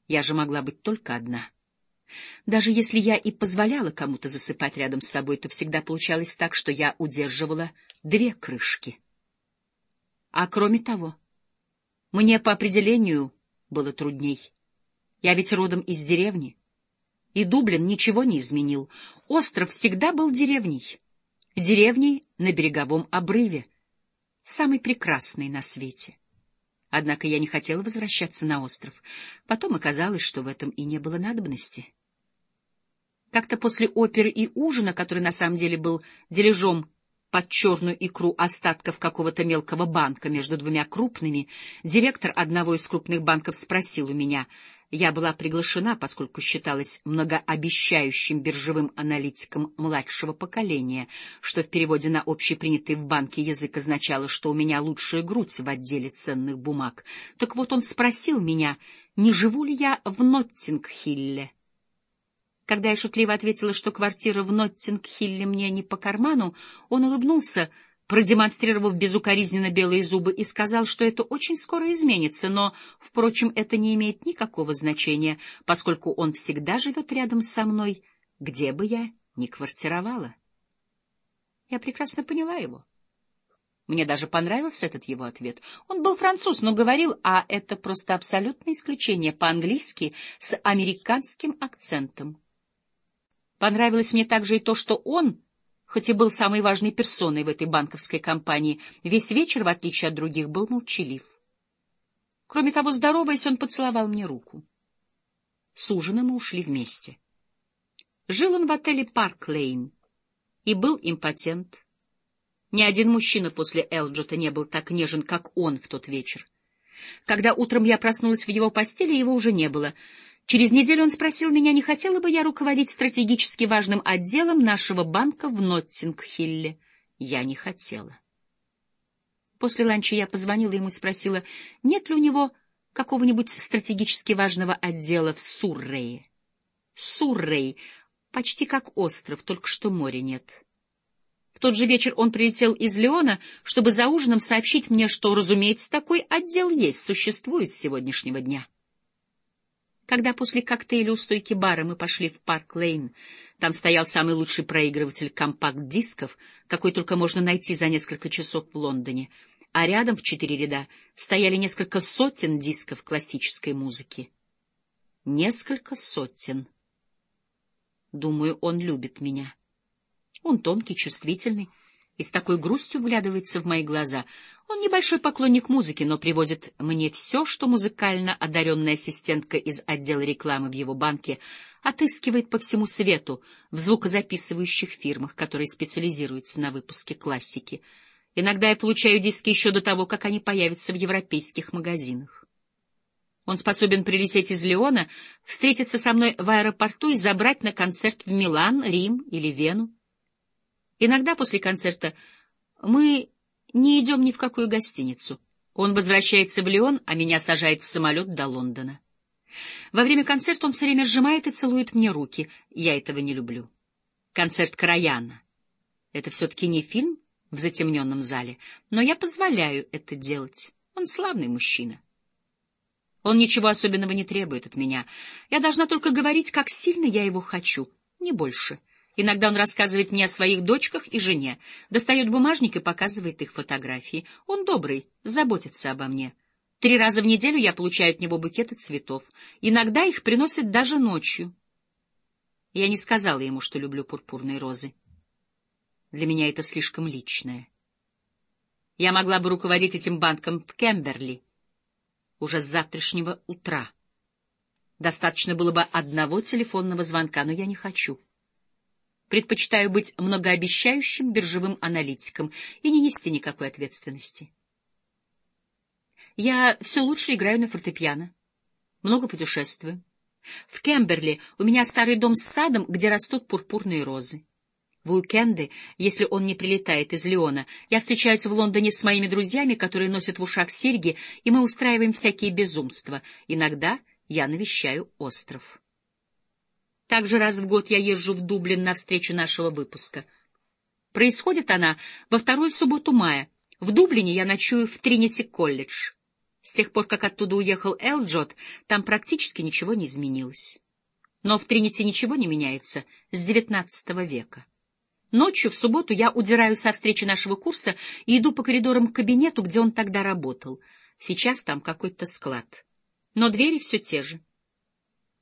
Я же могла быть только одна — даже если я и позволяла кому-то засыпать рядом с собой, то всегда получалось так, что я удерживала две крышки. А кроме того, мне по определению было трудней. Я ведь родом из деревни. И Дублин ничего не изменил. Остров всегда был деревней. Деревней на береговом обрыве. Самый прекрасный на свете. Однако я не хотела возвращаться на остров. Потом оказалось, что в этом и не было надобности. Как-то после оперы и ужина, который на самом деле был дележом под черную икру остатков какого-то мелкого банка между двумя крупными, директор одного из крупных банков спросил у меня, я была приглашена, поскольку считалась многообещающим биржевым аналитиком младшего поколения, что в переводе на общепринятый в банке язык означало, что у меня лучшая грудь в отделе ценных бумаг. Так вот он спросил меня, не живу ли я в Ноттингхилле. Когда я шутливо ответила, что квартира в Ноттинг-Хилле мне не по карману, он улыбнулся, продемонстрировав безукоризненно белые зубы, и сказал, что это очень скоро изменится, но, впрочем, это не имеет никакого значения, поскольку он всегда живет рядом со мной, где бы я ни квартировала. Я прекрасно поняла его. Мне даже понравился этот его ответ. Он был француз, но говорил, а это просто абсолютное исключение, по-английски, с американским акцентом. Понравилось мне также и то, что он, хоть и был самой важной персоной в этой банковской компании, весь вечер, в отличие от других, был молчалив. Кроме того, здороваясь, он поцеловал мне руку. С ужина мы ушли вместе. Жил он в отеле «Парк Лейн» и был импотент. Ни один мужчина после Элджота не был так нежен, как он в тот вечер. Когда утром я проснулась в его постели, его уже не было — Через неделю он спросил меня, не хотела бы я руководить стратегически важным отделом нашего банка в Ноттинг-Хилле. Я не хотела. После ланча я позвонила ему и спросила, нет ли у него какого-нибудь стратегически важного отдела в Суррее. Суррей почти как остров, только что моря нет. В тот же вечер он прилетел из Леона, чтобы за ужином сообщить мне, что, разумеется, такой отдел есть, существует с сегодняшнего дня. Когда после коктейля у стойки бара мы пошли в Парк-Лейн, там стоял самый лучший проигрыватель компакт-дисков, какой только можно найти за несколько часов в Лондоне, а рядом в четыре ряда стояли несколько сотен дисков классической музыки. Несколько сотен. Думаю, он любит меня. Он тонкий, чувствительный, и с такой грустью вглядывается в мои глаза. Он небольшой поклонник музыки, но привозит мне все, что музыкально одаренная ассистентка из отдела рекламы в его банке отыскивает по всему свету в звукозаписывающих фирмах, которые специализируются на выпуске классики. Иногда я получаю диски еще до того, как они появятся в европейских магазинах. Он способен прилететь из Леона, встретиться со мной в аэропорту и забрать на концерт в Милан, Рим или Вену. Иногда после концерта мы не идем ни в какую гостиницу. Он возвращается в Лион, а меня сажает в самолет до Лондона. Во время концерта он все время сжимает и целует мне руки. Я этого не люблю. Концерт Караяна. Это все-таки не фильм в затемненном зале, но я позволяю это делать. Он славный мужчина. Он ничего особенного не требует от меня. Я должна только говорить, как сильно я его хочу, не больше. — Иногда он рассказывает мне о своих дочках и жене, достает бумажник и показывает их фотографии. Он добрый, заботится обо мне. Три раза в неделю я получаю от него букеты цветов. Иногда их приносят даже ночью. Я не сказала ему, что люблю пурпурные розы. Для меня это слишком личное. Я могла бы руководить этим банком в Кемберли уже с завтрашнего утра. Достаточно было бы одного телефонного звонка, но я не хочу. Предпочитаю быть многообещающим биржевым аналитиком и не нести никакой ответственности. Я все лучше играю на фортепиано, много путешествую. В Кемберли у меня старый дом с садом, где растут пурпурные розы. В уикенды, если он не прилетает из Леона, я встречаюсь в Лондоне с моими друзьями, которые носят в ушах серьги, и мы устраиваем всякие безумства. Иногда я навещаю остров. Также раз в год я езжу в Дублин на встречу нашего выпуска. Происходит она во вторую субботу мая. В Дублине я ночую в Тринити-колледж. С тех пор, как оттуда уехал Элджот, там практически ничего не изменилось. Но в Тринити ничего не меняется с XIX века. Ночью в субботу я удираю со встречи нашего курса и иду по коридорам к кабинету, где он тогда работал. Сейчас там какой-то склад. Но двери все те же.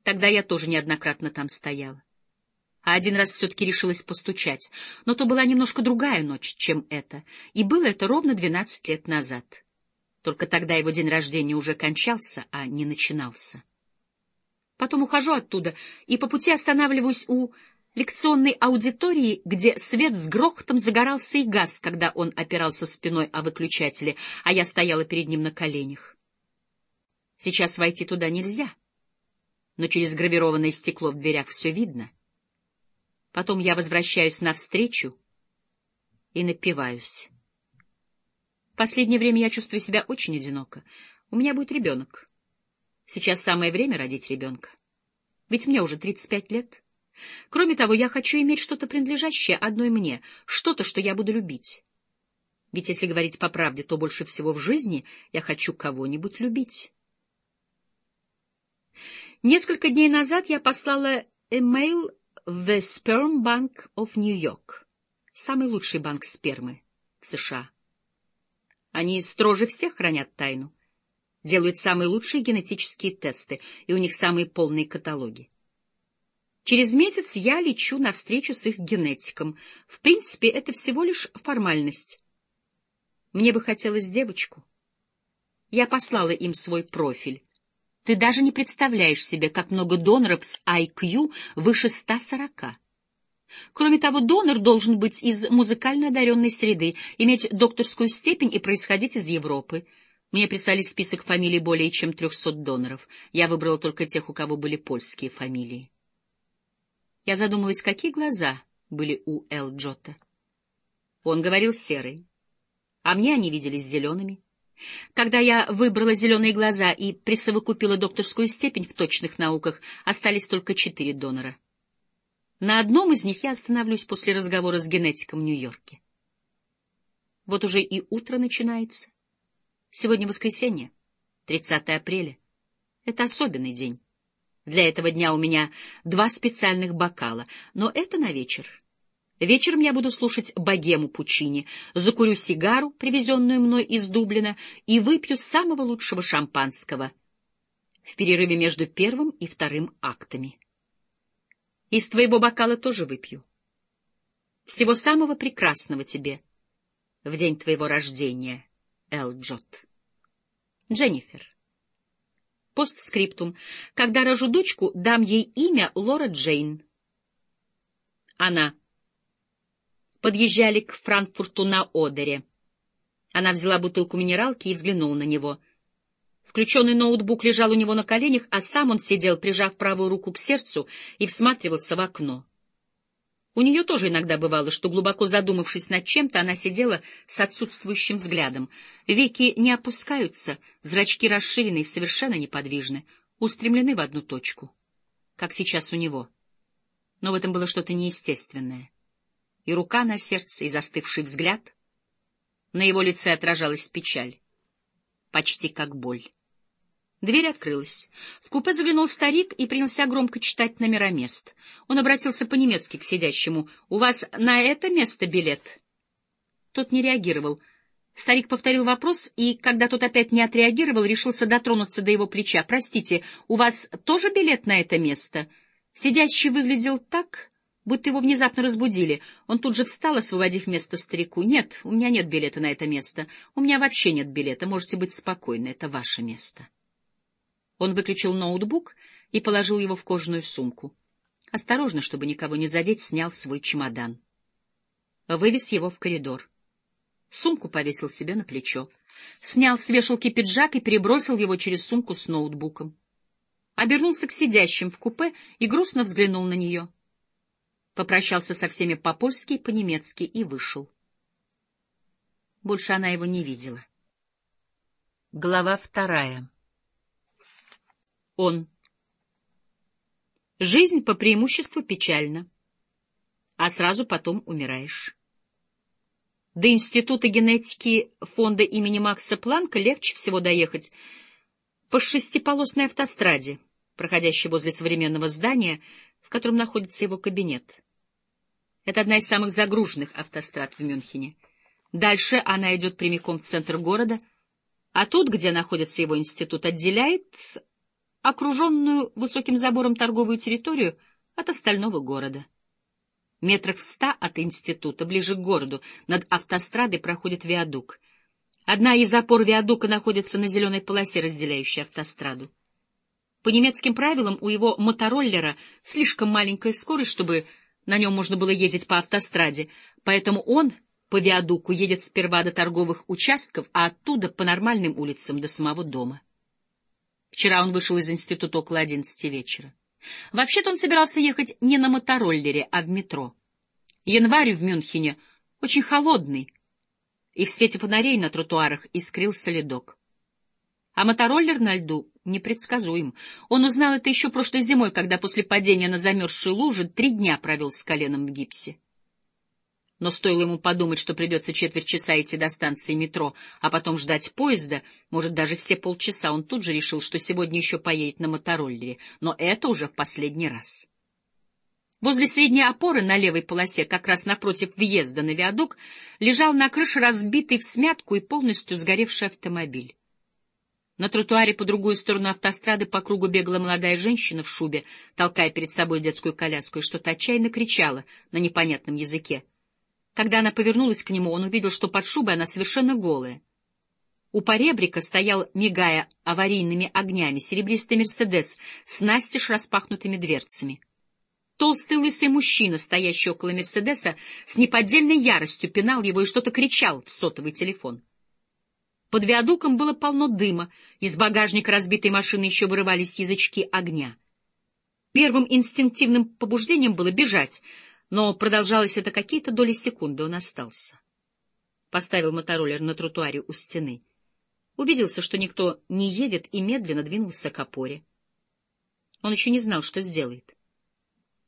Тогда я тоже неоднократно там стояла. А один раз все-таки решилась постучать, но то была немножко другая ночь, чем эта, и было это ровно двенадцать лет назад. Только тогда его день рождения уже кончался, а не начинался. Потом ухожу оттуда и по пути останавливаюсь у лекционной аудитории, где свет с грохотом загорался и газ, когда он опирался спиной о выключателе, а я стояла перед ним на коленях. Сейчас войти туда нельзя, но через гравированное стекло в дверях все видно. Потом я возвращаюсь навстречу и напиваюсь. Последнее время я чувствую себя очень одиноко. У меня будет ребенок. Сейчас самое время родить ребенка. Ведь мне уже 35 лет. Кроме того, я хочу иметь что-то принадлежащее одной мне, что-то, что я буду любить. Ведь если говорить по правде, то больше всего в жизни я хочу кого-нибудь любить. Несколько дней назад я послала имейл в The Sperm Bank of New York, самый лучший банк спермы в США. Они строже всех хранят тайну делают самые лучшие генетические тесты, и у них самые полные каталоги. Через месяц я лечу на встречу с их генетиком. В принципе, это всего лишь формальность. Мне бы хотелось девочку. Я послала им свой профиль. Ты даже не представляешь себе, как много доноров с IQ выше 140. Кроме того, донор должен быть из музыкально одаренной среды, иметь докторскую степень и происходить из Европы. Мне прислали список фамилий более чем трехсот доноров. Я выбрала только тех, у кого были польские фамилии. Я задумалась, какие глаза были у Эл Джота. Он говорил серый, а мне они виделись зелеными. Когда я выбрала зеленые глаза и присовокупила докторскую степень в точных науках, остались только четыре донора. На одном из них я остановлюсь после разговора с генетиком в Нью-Йорке. Вот уже и утро начинается. Сегодня воскресенье, 30 апреля. Это особенный день. Для этого дня у меня два специальных бокала, но это на вечер. Вечером я буду слушать богему Пучини, закурю сигару, привезенную мной из Дублина, и выпью самого лучшего шампанского в перерыве между первым и вторым актами. Из твоего бокала тоже выпью. Всего самого прекрасного тебе в день твоего рождения. Элджот. Дженнифер. Постскриптум. Когда рожу дочку, дам ей имя Лора Джейн. Она. Подъезжали к Франкфурту на Одере. Она взяла бутылку минералки и взглянула на него. Включенный ноутбук лежал у него на коленях, а сам он сидел, прижав правую руку к сердцу, и всматривался в окно. У нее тоже иногда бывало, что, глубоко задумавшись над чем-то, она сидела с отсутствующим взглядом. Веки не опускаются, зрачки расширены и совершенно неподвижны, устремлены в одну точку, как сейчас у него. Но в этом было что-то неестественное. И рука на сердце, и застывший взгляд. На его лице отражалась печаль, почти как боль. Дверь открылась. В купе заглянул старик и принялся громко читать номера мест. Он обратился по-немецки к сидящему. «У вас на это место билет?» Тот не реагировал. Старик повторил вопрос, и, когда тот опять не отреагировал, решился дотронуться до его плеча. «Простите, у вас тоже билет на это место?» Сидящий выглядел так, будто его внезапно разбудили. Он тут же встал, освободив место старику. «Нет, у меня нет билета на это место. У меня вообще нет билета. Можете быть спокойны, это ваше место». Он выключил ноутбук и положил его в кожаную сумку. Осторожно, чтобы никого не задеть, снял свой чемодан. Вывез его в коридор. Сумку повесил себе на плечо. Снял с вешалки пиджак и перебросил его через сумку с ноутбуком. Обернулся к сидящим в купе и грустно взглянул на нее. Попрощался со всеми по-польски и по-немецки и вышел. Больше она его не видела. Глава вторая он. Жизнь по преимуществу печальна, а сразу потом умираешь. До Института генетики фонда имени Макса Планка легче всего доехать по шестиполосной автостраде, проходящей возле современного здания, котором находится его кабинет. Это одна из самых загруженных автострад в Мюнхене. Дальше она идет прямиком в центр города, а тут, где находится его институт, отделяет окруженную высоким забором торговую территорию от остального города. Метрах в ста от института, ближе к городу, над автострадой проходит виадук. Одна из опор виадука находится на зеленой полосе, разделяющей автостраду. По немецким правилам у его мотороллера слишком маленькая скорость, чтобы на нем можно было ездить по автостраде, поэтому он по виадуку едет сперва до торговых участков, а оттуда по нормальным улицам до самого дома. Вчера он вышел из института около одиннадцати вечера. Вообще-то он собирался ехать не на мотороллере, а в метро. Январь в Мюнхене очень холодный, и в свете фонарей на тротуарах искрился ледок. А мотороллер на льду непредсказуем. Он узнал это еще прошлой зимой, когда после падения на замерзшую лужу три дня провел с коленом в гипсе. Но стоило ему подумать, что придется четверть часа идти до станции метро, а потом ждать поезда, может, даже все полчаса, он тут же решил, что сегодня еще поедет на мотороллере, но это уже в последний раз. Возле средней опоры на левой полосе, как раз напротив въезда на виадук, лежал на крыше разбитый в смятку и полностью сгоревший автомобиль. На тротуаре по другую сторону автострады по кругу бегала молодая женщина в шубе, толкая перед собой детскую коляску, и что-то отчаянно кричала на непонятном языке. Когда она повернулась к нему, он увидел, что под шубой она совершенно голая. У поребрика стоял, мигая аварийными огнями, серебристый «Мерседес» с настежь распахнутыми дверцами. Толстый лысый мужчина, стоящий около «Мерседеса», с неподдельной яростью пинал его и что-то кричал в сотовый телефон. Под виадуком было полно дыма, из багажника разбитой машины еще вырывались язычки огня. Первым инстинктивным побуждением было бежать, но продолжалось это какие-то доли секунды, он остался. Поставил мотороллер на тротуаре у стены. Убедился, что никто не едет, и медленно двинулся к опоре. Он еще не знал, что сделает.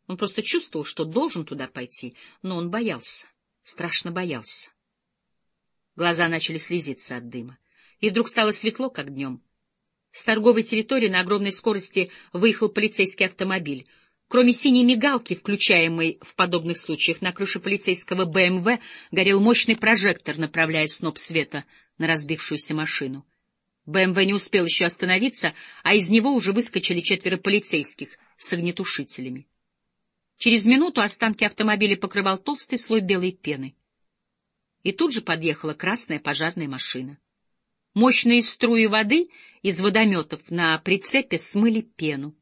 Он просто чувствовал, что должен туда пойти, но он боялся, страшно боялся. Глаза начали слезиться от дыма, и вдруг стало светло, как днем. С торговой территории на огромной скорости выехал полицейский автомобиль. Кроме синей мигалки, включаемой в подобных случаях на крыше полицейского БМВ, горел мощный прожектор, направляя сноп света на разбившуюся машину. БМВ не успел еще остановиться, а из него уже выскочили четверо полицейских с огнетушителями. Через минуту останки автомобиля покрывал толстый слой белой пены. И тут же подъехала красная пожарная машина. Мощные струи воды из водометов на прицепе смыли пену.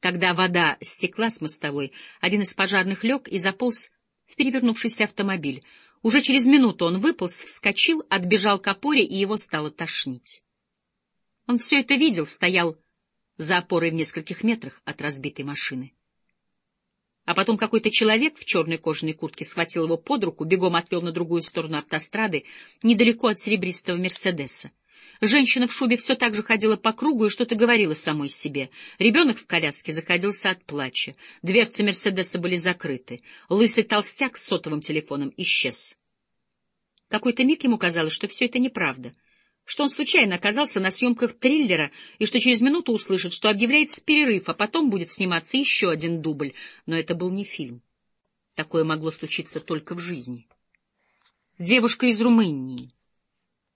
Когда вода стекла с мостовой, один из пожарных лег и заполз в перевернувшийся автомобиль. Уже через минуту он выполз, вскочил, отбежал к опоре, и его стало тошнить. Он все это видел, стоял за опорой в нескольких метрах от разбитой машины. А потом какой-то человек в черной кожаной куртке схватил его под руку, бегом отвел на другую сторону автострады, недалеко от серебристого «Мерседеса». Женщина в шубе все так же ходила по кругу и что-то говорила самой себе. Ребенок в коляске заходился от плача. Дверцы «Мерседеса» были закрыты. Лысый толстяк с сотовым телефоном исчез. Какой-то миг ему казалось, что все это неправда — что он случайно оказался на съемках триллера и что через минуту услышит, что объявляется перерыв, а потом будет сниматься еще один дубль. Но это был не фильм. Такое могло случиться только в жизни. Девушка из Румынии.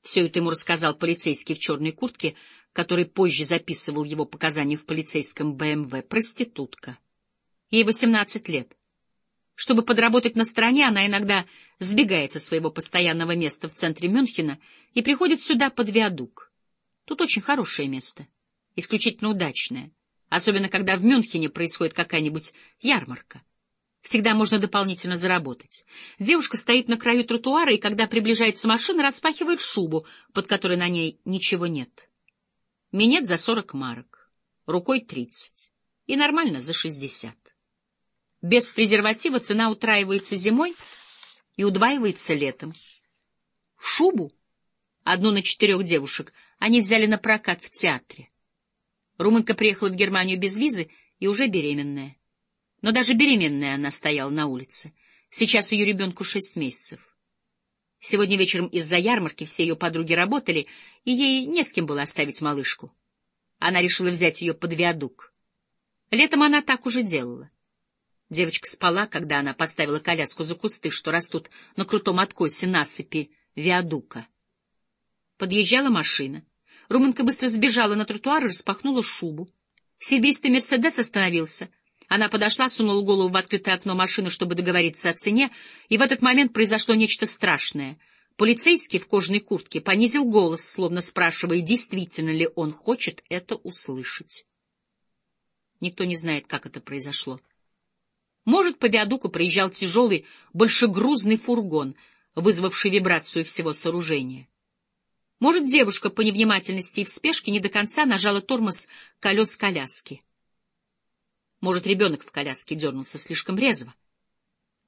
Все это ему рассказал полицейский в черной куртке, который позже записывал его показания в полицейском БМВ. Проститутка. Ей восемнадцать лет. Чтобы подработать на стороне, она иногда сбегает со своего постоянного места в центре Мюнхена и приходит сюда под виадук. Тут очень хорошее место, исключительно удачное, особенно когда в Мюнхене происходит какая-нибудь ярмарка. Всегда можно дополнительно заработать. Девушка стоит на краю тротуара, и когда приближается машина, распахивает шубу, под которой на ней ничего нет. Минет за сорок марок, рукой тридцать, и нормально за шестьдесят. Без презерватива цена утраивается зимой и удваивается летом. Шубу, одну на четырех девушек, они взяли на прокат в театре. Румынка приехала в Германию без визы и уже беременная. Но даже беременная она стояла на улице. Сейчас ее ребенку шесть месяцев. Сегодня вечером из-за ярмарки все ее подруги работали, и ей не с кем было оставить малышку. Она решила взять ее под виадук. Летом она так уже делала. Девочка спала, когда она поставила коляску за кусты, что растут на крутом откосе насыпи виадука. Подъезжала машина. Румынка быстро сбежала на тротуар и распахнула шубу. Серебристый «Мерседес» остановился. Она подошла, сунула голову в открытое окно машины, чтобы договориться о цене, и в этот момент произошло нечто страшное. Полицейский в кожаной куртке понизил голос, словно спрашивая, действительно ли он хочет это услышать. Никто не знает, как это произошло. Может, по виадуку проезжал тяжелый большегрузный фургон, вызвавший вибрацию всего сооружения. Может, девушка по невнимательности и в спешке не до конца нажала тормоз колес коляски. Может, ребенок в коляске дернулся слишком резво.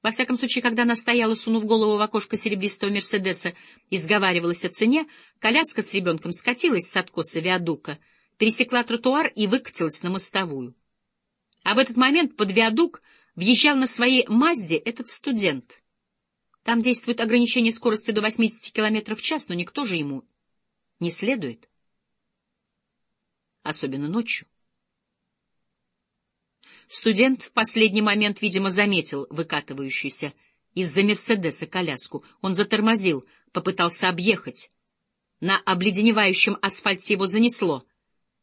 Во всяком случае, когда она стояла, сунув голову в окошко серебристого Мерседеса и сговаривалась о цене, коляска с ребенком скатилась с откоса виадука, пересекла тротуар и выкатилась на мостовую. А в этот момент под виадук въезжал на своей «Мазде» этот студент. Там действует ограничение скорости до 80 км в час, но никто же ему не следует. Особенно ночью. Студент в последний момент, видимо, заметил выкатывающуюся из-за Мерседеса коляску. Он затормозил, попытался объехать. На обледеневающем асфальте его занесло.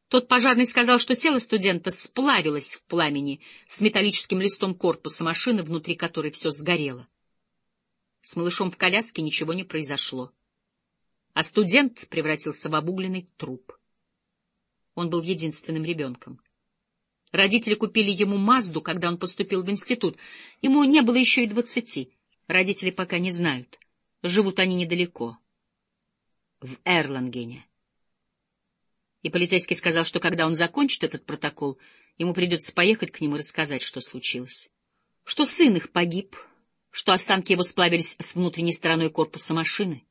Тот пожарный сказал, что тело студента сплавилось в пламени с металлическим листом корпуса машины, внутри которой все сгорело. С малышом в коляске ничего не произошло. А студент превратился в обугленный труп. Он был единственным ребенком. Родители купили ему Мазду, когда он поступил в институт. Ему не было еще и двадцати. Родители пока не знают. Живут они недалеко. В Эрлангене и полицейский сказал, что когда он закончит этот протокол, ему придется поехать к ним и рассказать, что случилось. Что сын их погиб, что останки его сплавились с внутренней стороной корпуса машины.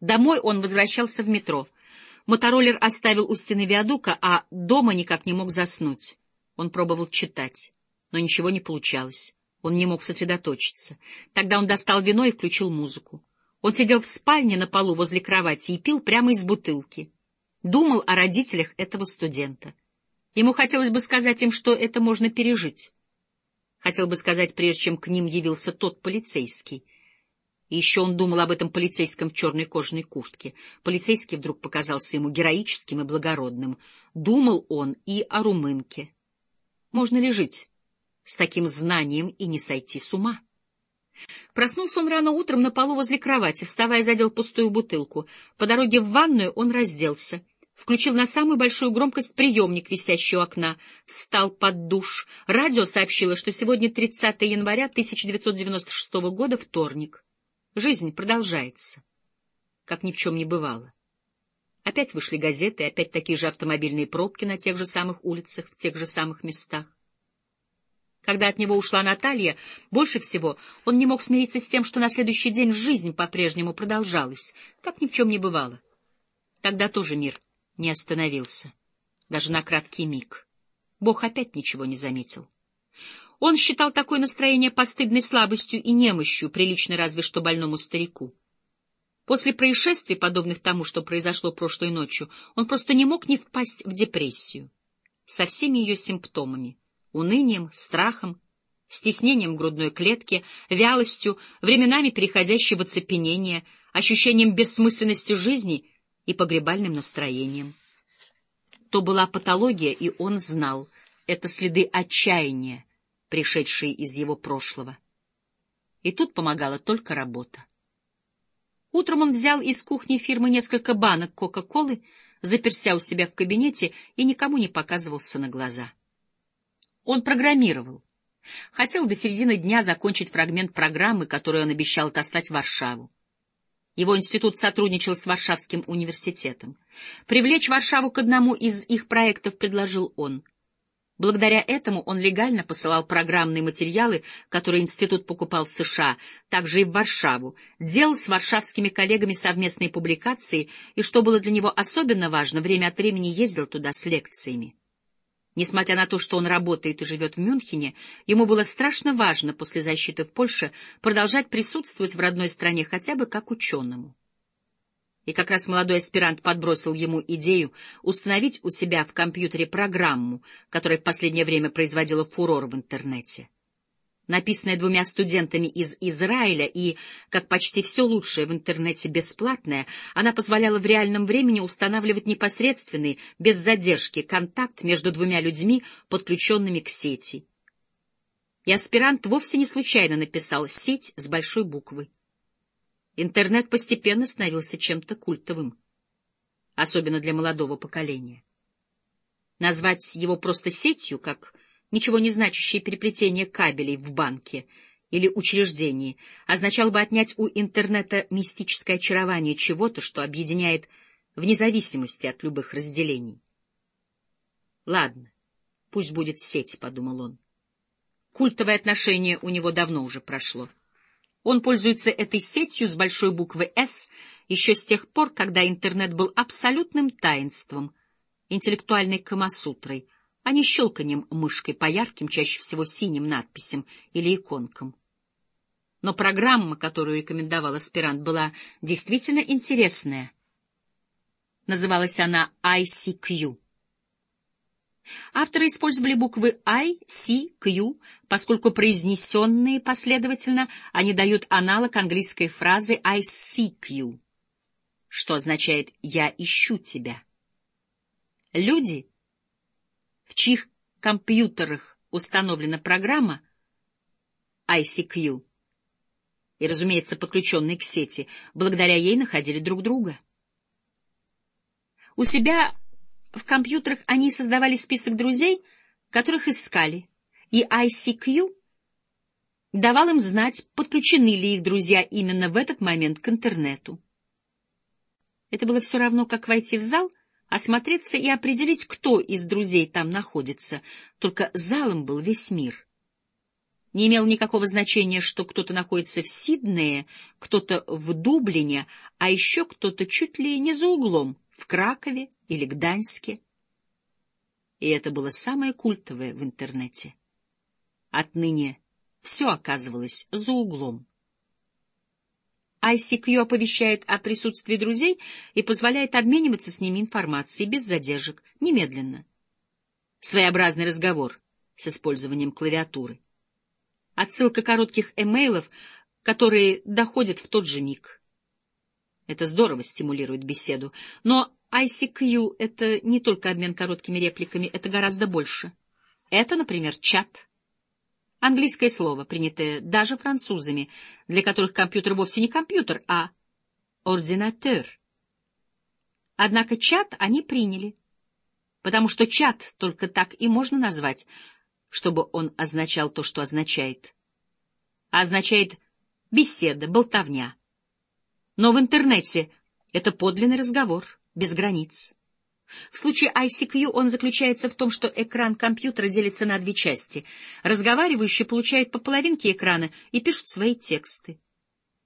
Домой он возвращался в метро. Мотороллер оставил у стены виадука, а дома никак не мог заснуть. Он пробовал читать, но ничего не получалось. Он не мог сосредоточиться. Тогда он достал вино и включил музыку. Он сидел в спальне на полу возле кровати и пил прямо из бутылки думал о родителях этого студента. Ему хотелось бы сказать им, что это можно пережить. Хотел бы сказать, прежде чем к ним явился тот полицейский. И еще он думал об этом полицейском в черной кожаной куртке. Полицейский вдруг показался ему героическим и благородным. Думал он и о румынке. Можно ли жить с таким знанием и не сойти с ума? Проснулся он рано утром на полу возле кровати, вставая, задел пустую бутылку. По дороге в ванную он разделся — включил на самую большую громкость приемник, висящий у окна, встал под душ. Радио сообщило, что сегодня 30 января 1996 года, вторник. Жизнь продолжается, как ни в чем не бывало. Опять вышли газеты, опять такие же автомобильные пробки на тех же самых улицах, в тех же самых местах. Когда от него ушла Наталья, больше всего он не мог смириться с тем, что на следующий день жизнь по-прежнему продолжалась, как ни в чем не бывало. Тогда тоже мир не остановился, даже на краткий миг. Бог опять ничего не заметил. Он считал такое настроение постыдной слабостью и немощью, приличной разве что больному старику. После происшествий, подобных тому, что произошло прошлой ночью, он просто не мог не впасть в депрессию. Со всеми ее симптомами — унынием, страхом, стеснением грудной клетки, вялостью, временами переходящей в оцепенение, ощущением бессмысленности жизни и погребальным настроением. То была патология, и он знал, это следы отчаяния, пришедшие из его прошлого. И тут помогала только работа. Утром он взял из кухни фирмы несколько банок Кока-Колы, заперся у себя в кабинете и никому не показывался на глаза. Он программировал. Хотел до середины дня закончить фрагмент программы, которую он обещал отослать в Варшаву. Его институт сотрудничал с Варшавским университетом. Привлечь Варшаву к одному из их проектов предложил он. Благодаря этому он легально посылал программные материалы, которые институт покупал в США, также и в Варшаву, делал с варшавскими коллегами совместные публикации и, что было для него особенно важно, время от времени ездил туда с лекциями. Несмотря на то, что он работает и живет в Мюнхене, ему было страшно важно после защиты в Польше продолжать присутствовать в родной стране хотя бы как ученому. И как раз молодой аспирант подбросил ему идею установить у себя в компьютере программу, которая в последнее время производила фурор в интернете написанная двумя студентами из Израиля и, как почти все лучшее в интернете, бесплатная, она позволяла в реальном времени устанавливать непосредственный, без задержки, контакт между двумя людьми, подключенными к сети. И аспирант вовсе не случайно написал «сеть» с большой буквы. Интернет постепенно становился чем-то культовым, особенно для молодого поколения. Назвать его просто сетью, как ничего не значащее переплетение кабелей в банке или учреждении, означало бы отнять у интернета мистическое очарование чего-то, что объединяет вне зависимости от любых разделений. Ладно, пусть будет сеть, — подумал он. Культовое отношение у него давно уже прошло. Он пользуется этой сетью с большой буквы «С» еще с тех пор, когда интернет был абсолютным таинством, интеллектуальной камасутрой, а не щелканием мышкой по ярким, чаще всего синим надписям или иконкам. Но программа, которую рекомендовал аспирант, была действительно интересная. Называлась она ICQ. Авторы использовали буквы I, C, Q, поскольку произнесенные последовательно они дают аналог английской фразы I seek you, что означает «я ищу тебя». Люди, в чьих компьютерах установлена программа ICQ, и, разумеется, подключенные к сети, благодаря ей находили друг друга. У себя в компьютерах они создавали список друзей, которых искали, и ICQ давал им знать, подключены ли их друзья именно в этот момент к интернету. Это было все равно, как войти в зал, осмотреться и определить, кто из друзей там находится, только залом был весь мир. Не имело никакого значения, что кто-то находится в Сиднее, кто-то в Дублине, а еще кто-то чуть ли не за углом — в Кракове или Гданьске. И это было самое культовое в интернете. Отныне все оказывалось за углом. ICQ оповещает о присутствии друзей и позволяет обмениваться с ними информацией без задержек, немедленно. Своеобразный разговор с использованием клавиатуры. Отсылка коротких эмейлов, которые доходят в тот же миг. Это здорово стимулирует беседу. Но ICQ — это не только обмен короткими репликами, это гораздо больше. Это, например, чат. Английское слово, принятое даже французами, для которых компьютер вовсе не компьютер, а ординатор. Однако чат они приняли, потому что чат только так и можно назвать, чтобы он означал то, что означает. А означает беседа, болтовня. Но в интернете это подлинный разговор, без границ. В случае ICQ он заключается в том, что экран компьютера делится на две части. Разговаривающий получает по половинке экрана и пишут свои тексты.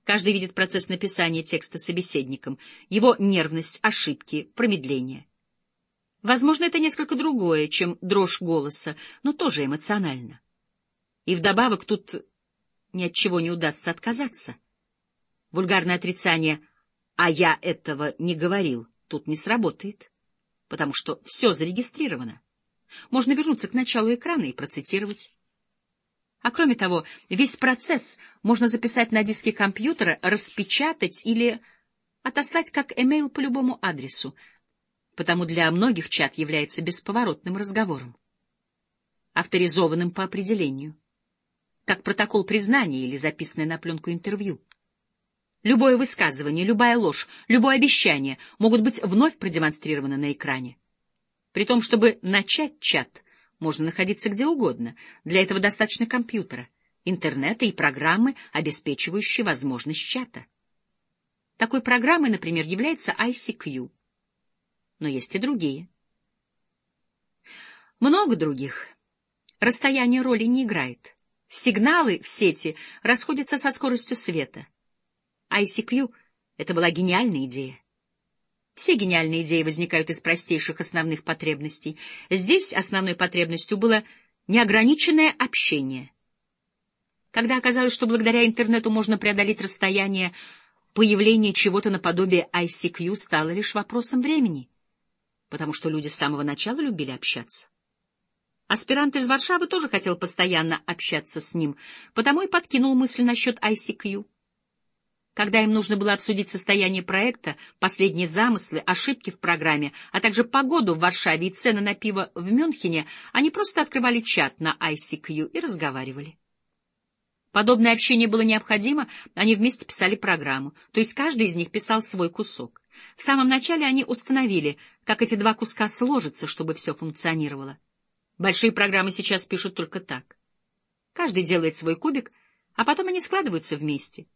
Каждый видит процесс написания текста собеседником, его нервность, ошибки, промедление. Возможно, это несколько другое, чем дрожь голоса, но тоже эмоционально. И вдобавок тут ни от чего не удастся отказаться. Вульгарное отрицание «а я этого не говорил» тут не сработает, потому что все зарегистрировано. Можно вернуться к началу экрана и процитировать. А кроме того, весь процесс можно записать на диске компьютера, распечатать или отослать как эмейл по любому адресу, потому для многих чат является бесповоротным разговором, авторизованным по определению, как протокол признания или записанное на пленку интервью. Любое высказывание, любая ложь, любое обещание могут быть вновь продемонстрированы на экране. При том, чтобы начать чат, можно находиться где угодно. Для этого достаточно компьютера, интернета и программы, обеспечивающей возможность чата. Такой программой, например, является ICQ. Но есть и другие. Много других. Расстояние роли не играет. Сигналы в сети расходятся со скоростью света — ICQ — это была гениальная идея. Все гениальные идеи возникают из простейших основных потребностей. Здесь основной потребностью было неограниченное общение. Когда оказалось, что благодаря интернету можно преодолеть расстояние, появление чего-то наподобие ICQ стало лишь вопросом времени, потому что люди с самого начала любили общаться. Аспирант из Варшавы тоже хотел постоянно общаться с ним, потому и подкинул мысль насчет ICQ. Когда им нужно было обсудить состояние проекта, последние замыслы, ошибки в программе, а также погоду в Варшаве и цены на пиво в Мюнхене, они просто открывали чат на ICQ и разговаривали. Подобное общение было необходимо, они вместе писали программу, то есть каждый из них писал свой кусок. В самом начале они установили, как эти два куска сложатся, чтобы все функционировало. Большие программы сейчас пишут только так. Каждый делает свой кубик, а потом они складываются вместе.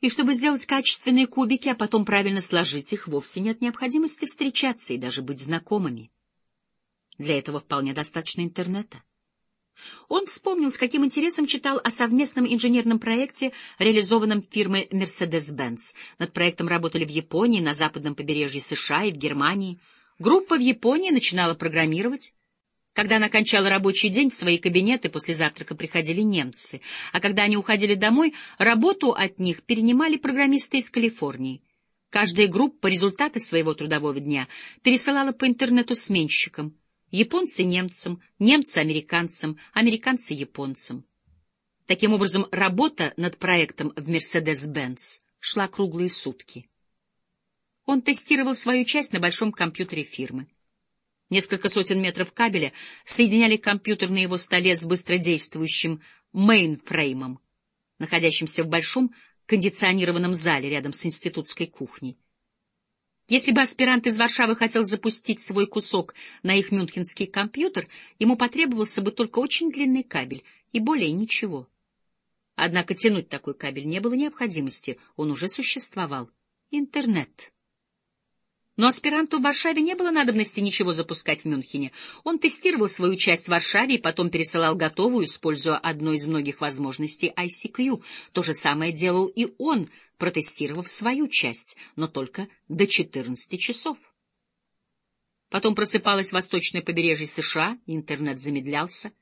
И чтобы сделать качественные кубики, а потом правильно сложить их, вовсе нет необходимости встречаться и даже быть знакомыми. Для этого вполне достаточно интернета. Он вспомнил, с каким интересом читал о совместном инженерном проекте, реализованном фирмой Mercedes-Benz. Над проектом работали в Японии, на западном побережье США и в Германии. Группа в Японии начинала программировать. Когда она кончала рабочий день, в свои кабинеты после завтрака приходили немцы, а когда они уходили домой, работу от них перенимали программисты из Калифорнии. Каждая группа результаты своего трудового дня пересылала по интернету сменщикам — Японцы немцам, немцы американцам, американцы японцам. Таким образом, работа над проектом в Mercedes-Benz шла круглые сутки. Он тестировал свою часть на большом компьютере фирмы. Несколько сотен метров кабеля соединяли компьютер на его столе с быстродействующим мейнфреймом, находящимся в большом кондиционированном зале рядом с институтской кухней. Если бы аспирант из Варшавы хотел запустить свой кусок на их мюнхенский компьютер, ему потребовался бы только очень длинный кабель и более ничего. Однако тянуть такой кабель не было необходимости, он уже существовал. Интернет. Но аспиранту в Варшаве не было надобности ничего запускать в Мюнхене. Он тестировал свою часть в Варшаве и потом пересылал готовую, используя одну из многих возможностей ICQ. То же самое делал и он, протестировав свою часть, но только до 14 часов. Потом просыпалось восточное побережье США, интернет замедлялся.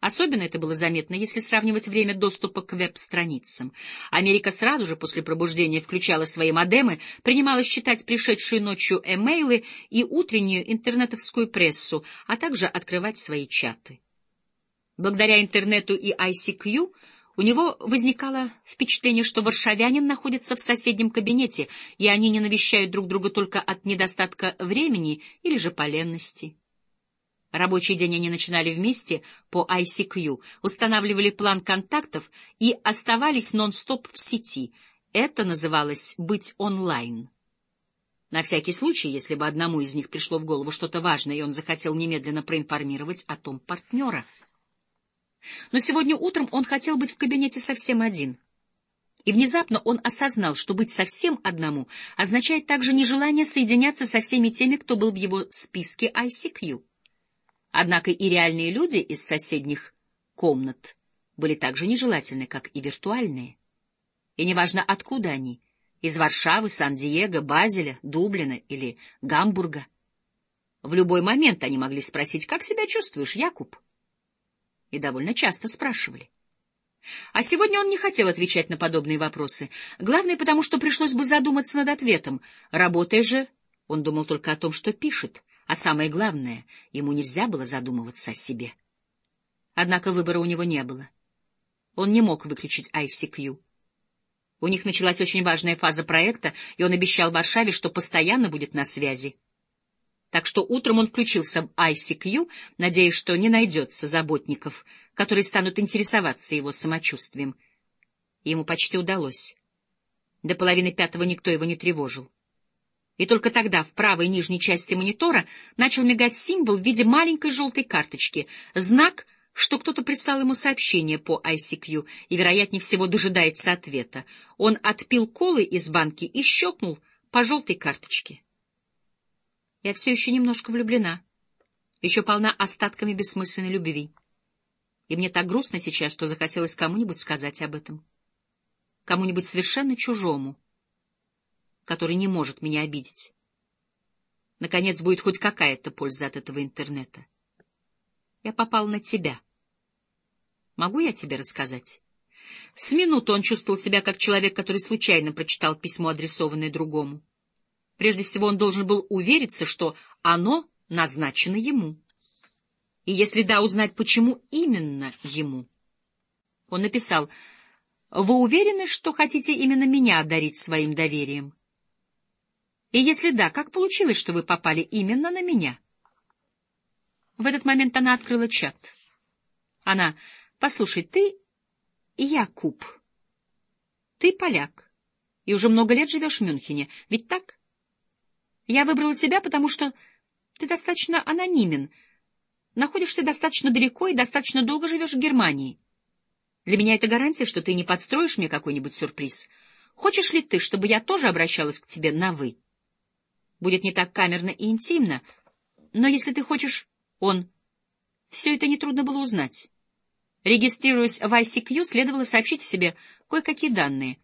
Особенно это было заметно, если сравнивать время доступа к веб-страницам. Америка сразу же после пробуждения включала свои модемы, принималась читать пришедшие ночью эмейлы и утреннюю интернетовскую прессу, а также открывать свои чаты. Благодаря интернету и ICQ у него возникало впечатление, что варшавянин находится в соседнем кабинете, и они не навещают друг друга только от недостатка времени или же поленности. Рабочий день они начинали вместе по ICQ, устанавливали план контактов и оставались нон-стоп в сети. Это называлось «быть онлайн». На всякий случай, если бы одному из них пришло в голову что-то важное, и он захотел немедленно проинформировать о том партнера. Но сегодня утром он хотел быть в кабинете совсем один. И внезапно он осознал, что быть совсем одному означает также нежелание соединяться со всеми теми, кто был в его списке ICQ. Однако и реальные люди из соседних комнат были так же нежелательны, как и виртуальные. И неважно, откуда они — из Варшавы, Сан-Диего, Базеля, Дублина или Гамбурга. В любой момент они могли спросить, как себя чувствуешь, Якуб? И довольно часто спрашивали. А сегодня он не хотел отвечать на подобные вопросы. Главное, потому что пришлось бы задуматься над ответом. Работая же, он думал только о том, что пишет. А самое главное, ему нельзя было задумываться о себе. Однако выбора у него не было. Он не мог выключить ICQ. У них началась очень важная фаза проекта, и он обещал Варшаве, что постоянно будет на связи. Так что утром он включился в ICQ, надеясь, что не найдется заботников, которые станут интересоваться его самочувствием. ему почти удалось. До половины пятого никто его не тревожил. И только тогда в правой нижней части монитора начал мигать символ в виде маленькой желтой карточки, знак, что кто-то прислал ему сообщение по ICQ и, вероятнее всего, дожидается ответа. Он отпил колы из банки и щелкнул по желтой карточке. Я все еще немножко влюблена, еще полна остатками бессмысленной любви. И мне так грустно сейчас, что захотелось кому-нибудь сказать об этом. Кому-нибудь совершенно чужому — который не может меня обидеть. Наконец, будет хоть какая-то польза от этого интернета. Я попал на тебя. Могу я тебе рассказать? С минуту он чувствовал себя как человек, который случайно прочитал письмо, адресованное другому. Прежде всего, он должен был увериться, что оно назначено ему. И если да, узнать, почему именно ему. Он написал, «Вы уверены, что хотите именно меня одарить своим доверием?» И если да, как получилось, что вы попали именно на меня? В этот момент она открыла чат. Она, послушай, ты Якуб. Ты поляк, и уже много лет живешь в Мюнхене, ведь так? Я выбрала тебя, потому что ты достаточно анонимен, находишься достаточно далеко и достаточно долго живешь в Германии. Для меня это гарантия, что ты не подстроишь мне какой-нибудь сюрприз. Хочешь ли ты, чтобы я тоже обращалась к тебе на «вы»? Будет не так камерно и интимно, но если ты хочешь... Он... Все это нетрудно было узнать. Регистрируясь в ICQ, следовало сообщить себе кое-какие данные.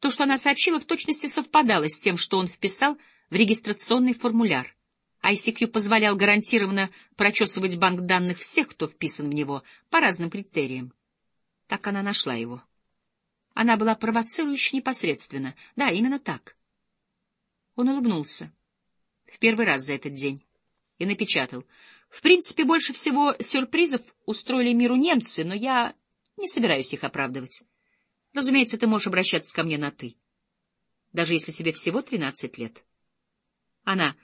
То, что она сообщила, в точности совпадало с тем, что он вписал в регистрационный формуляр. ICQ позволял гарантированно прочесывать банк данных всех, кто вписан в него, по разным критериям. Так она нашла его. Она была провоцирующе непосредственно. Да, именно так. Он улыбнулся. В первый раз за этот день. И напечатал. В принципе, больше всего сюрпризов устроили миру немцы, но я не собираюсь их оправдывать. Разумеется, ты можешь обращаться ко мне на «ты», даже если тебе всего тринадцать лет. Она...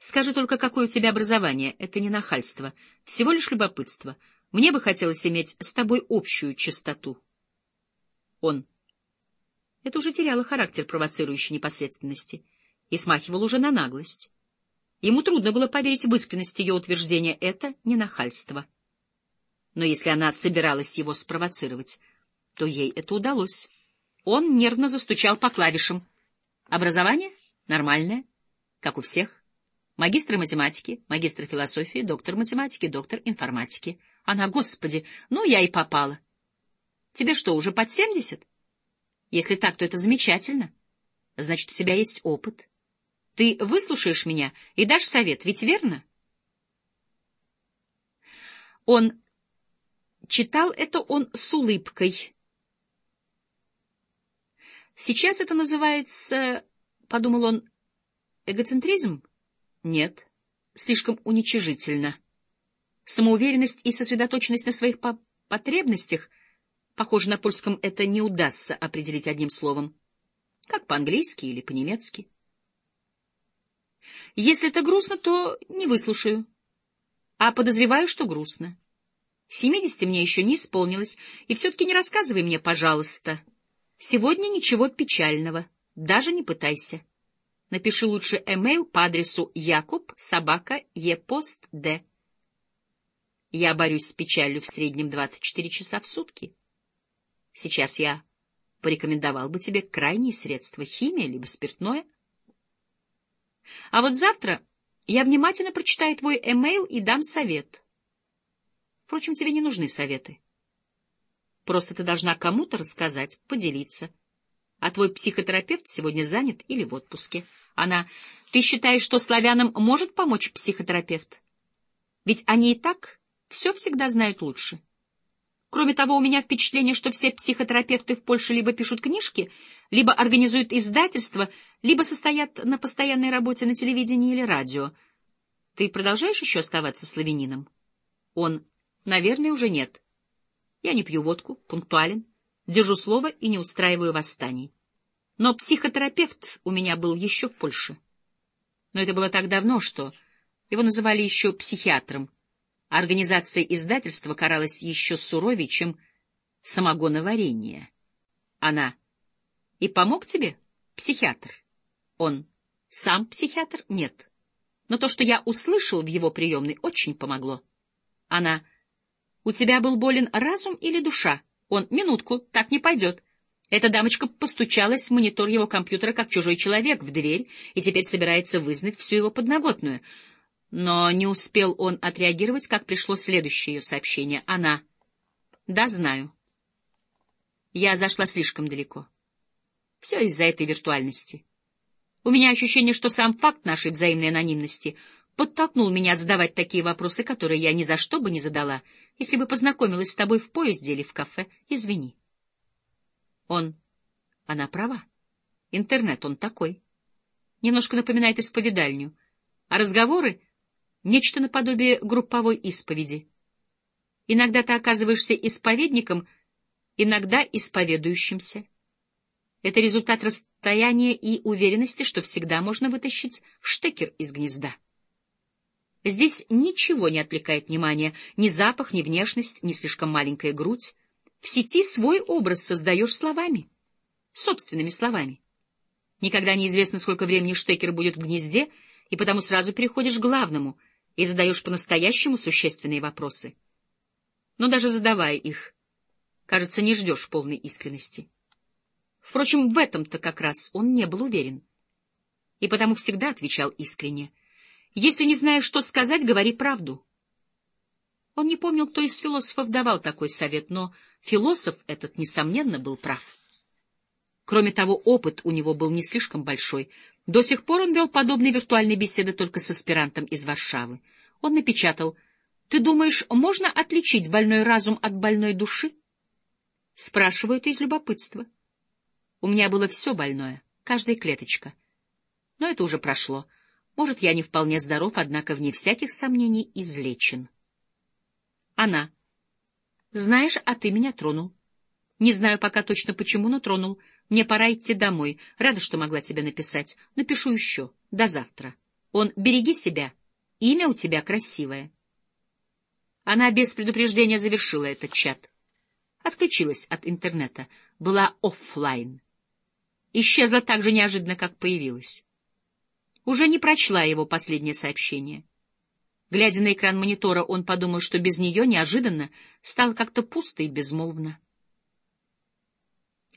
Скажи только, какое у тебя образование. Это не нахальство, всего лишь любопытство. Мне бы хотелось иметь с тобой общую чистоту. Он. Это уже теряло характер провоцирующей непосредственности и смахивало уже на наглость. Ему трудно было поверить в искренность ее утверждения «это не нахальство». Но если она собиралась его спровоцировать, то ей это удалось. Он нервно застучал по клавишам. Образование? Нормальное, как у всех. Магистр математики, магистр философии, доктор математики, доктор информатики. Она, господи, ну я и попала. Тебе что, уже под семьдесят? Если так, то это замечательно. Значит, у тебя есть опыт. Ты выслушаешь меня и дашь совет, ведь верно? Он читал это он с улыбкой. Сейчас это называется, — подумал он, — эгоцентризм? Нет, слишком уничижительно. Самоуверенность и сосредоточенность на своих по потребностях, похоже, на польском это не удастся определить одним словом, как по-английски или по-немецки. Если это грустно, то не выслушаю, а подозреваю, что грустно. Семидесяти мне еще не исполнилось, и все-таки не рассказывай мне, пожалуйста. Сегодня ничего печального, даже не пытайся. Напиши лучше эмейл по адресу якуб собака епост д. Я борюсь с печалью в среднем 24 часа в сутки. Сейчас я порекомендовал бы тебе крайние средства — химия либо спиртное. А вот завтра я внимательно прочитаю твой эмейл и дам совет. Впрочем, тебе не нужны советы. Просто ты должна кому-то рассказать, поделиться — а твой психотерапевт сегодня занят или в отпуске. Она, ты считаешь, что славянам может помочь психотерапевт? Ведь они и так все всегда знают лучше. Кроме того, у меня впечатление, что все психотерапевты в Польше либо пишут книжки, либо организуют издательства, либо состоят на постоянной работе на телевидении или радио. Ты продолжаешь еще оставаться славянином? Он, наверное, уже нет. Я не пью водку, пунктуален держу слово и не устраиваю восстаний. Но психотерапевт у меня был еще в Польше. Но это было так давно, что его называли еще психиатром, а организация издательства каралась еще суровее, чем самогоноварение. Она. И помог тебе, психиатр? Он. Сам психиатр? Нет. Но то, что я услышал в его приемной, очень помогло. Она. У тебя был болен разум или душа? Он, минутку, так не пойдет. Эта дамочка постучалась в монитор его компьютера как чужой человек в дверь и теперь собирается вызнать всю его подноготную. Но не успел он отреагировать, как пришло следующее ее сообщение. Она. Да, знаю. Я зашла слишком далеко. Все из-за этой виртуальности. У меня ощущение, что сам факт нашей взаимной анонимности подтолкнул меня задавать такие вопросы, которые я ни за что бы не задала, если бы познакомилась с тобой в поезде или в кафе. Извини. Он... Она права. Интернет он такой. Немножко напоминает исповедальню. А разговоры — нечто наподобие групповой исповеди. Иногда ты оказываешься исповедником, иногда исповедующимся. Это результат расстояния и уверенности, что всегда можно вытащить штекер из гнезда. Здесь ничего не отвлекает внимания, ни запах, ни внешность, ни слишком маленькая грудь. В сети свой образ создаешь словами, собственными словами. Никогда неизвестно, сколько времени штекер будет в гнезде, и потому сразу переходишь к главному и задаешь по-настоящему существенные вопросы. Но даже задавая их, кажется, не ждешь полной искренности. Впрочем, в этом-то как раз он не был уверен. И потому всегда отвечал искренне. Если не знаешь, что сказать, говори правду. Он не помнил, кто из философов давал такой совет, но философ этот, несомненно, был прав. Кроме того, опыт у него был не слишком большой. До сих пор он вел подобные виртуальные беседы только с аспирантом из Варшавы. Он напечатал «Ты думаешь, можно отличить больной разум от больной души?» Спрашивают из любопытства. У меня было все больное, каждая клеточка. Но это уже прошло. Может, я не вполне здоров, однако, вне всяких сомнений, излечен. Она. Знаешь, а ты меня тронул. Не знаю пока точно почему, но тронул. Мне пора идти домой. Рада, что могла тебе написать. Напишу еще. До завтра. Он, береги себя. Имя у тебя красивое. Она без предупреждения завершила этот чат. Отключилась от интернета. Была оффлайн. Исчезла так же неожиданно, как появилась. Уже не прочла его последнее сообщение. Глядя на экран монитора, он подумал, что без нее неожиданно стало как-то пусто и безмолвно.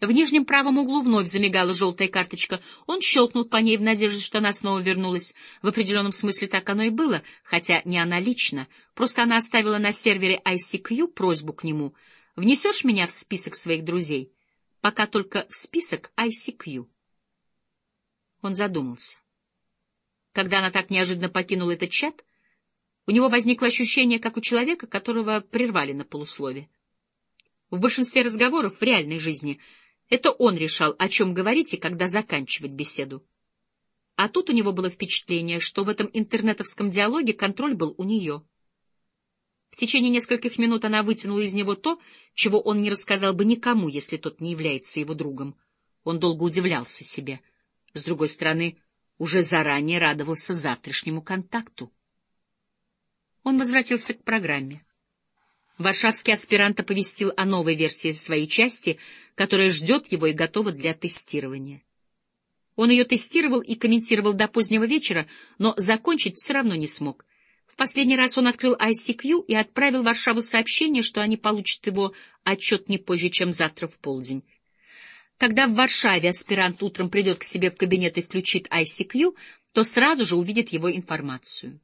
В нижнем правом углу вновь замигала желтая карточка. Он щелкнул по ней в надежде, что она снова вернулась. В определенном смысле так оно и было, хотя не она лично. Просто она оставила на сервере ICQ просьбу к нему. «Внесешь меня в список своих друзей?» «Пока только в список ICQ». Он задумался. Когда она так неожиданно покинула этот чат, у него возникло ощущение, как у человека, которого прервали на полуслове. В большинстве разговоров в реальной жизни это он решал, о чем говорить и когда заканчивать беседу. А тут у него было впечатление, что в этом интернетовском диалоге контроль был у нее. В течение нескольких минут она вытянула из него то, чего он не рассказал бы никому, если тот не является его другом. Он долго удивлялся себе. С другой стороны, уже заранее радовался завтрашнему контакту. Он возвратился к программе. Варшавский аспирант оповестил о новой версии своей части, которая ждет его и готова для тестирования. Он ее тестировал и комментировал до позднего вечера, но закончить все равно не смог. В последний раз он открыл ICQ и отправил в Варшаву сообщение, что они получат его отчет не позже, чем завтра в полдень. Когда в Варшаве аспирант утром придет к себе в кабинет и включит ICQ, то сразу же увидит его информацию.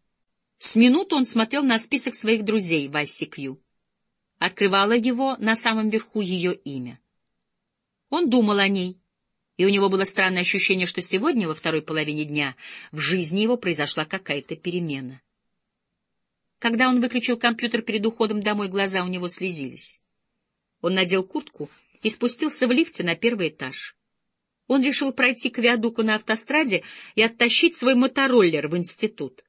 С минуту он смотрел на список своих друзей в ICQ. Открывало его на самом верху ее имя. Он думал о ней, и у него было странное ощущение, что сегодня, во второй половине дня, в жизни его произошла какая-то перемена. Когда он выключил компьютер перед уходом домой, глаза у него слезились. Он надел куртку и спустился в лифте на первый этаж. Он решил пройти к виадуку на автостраде и оттащить свой мотороллер в институт.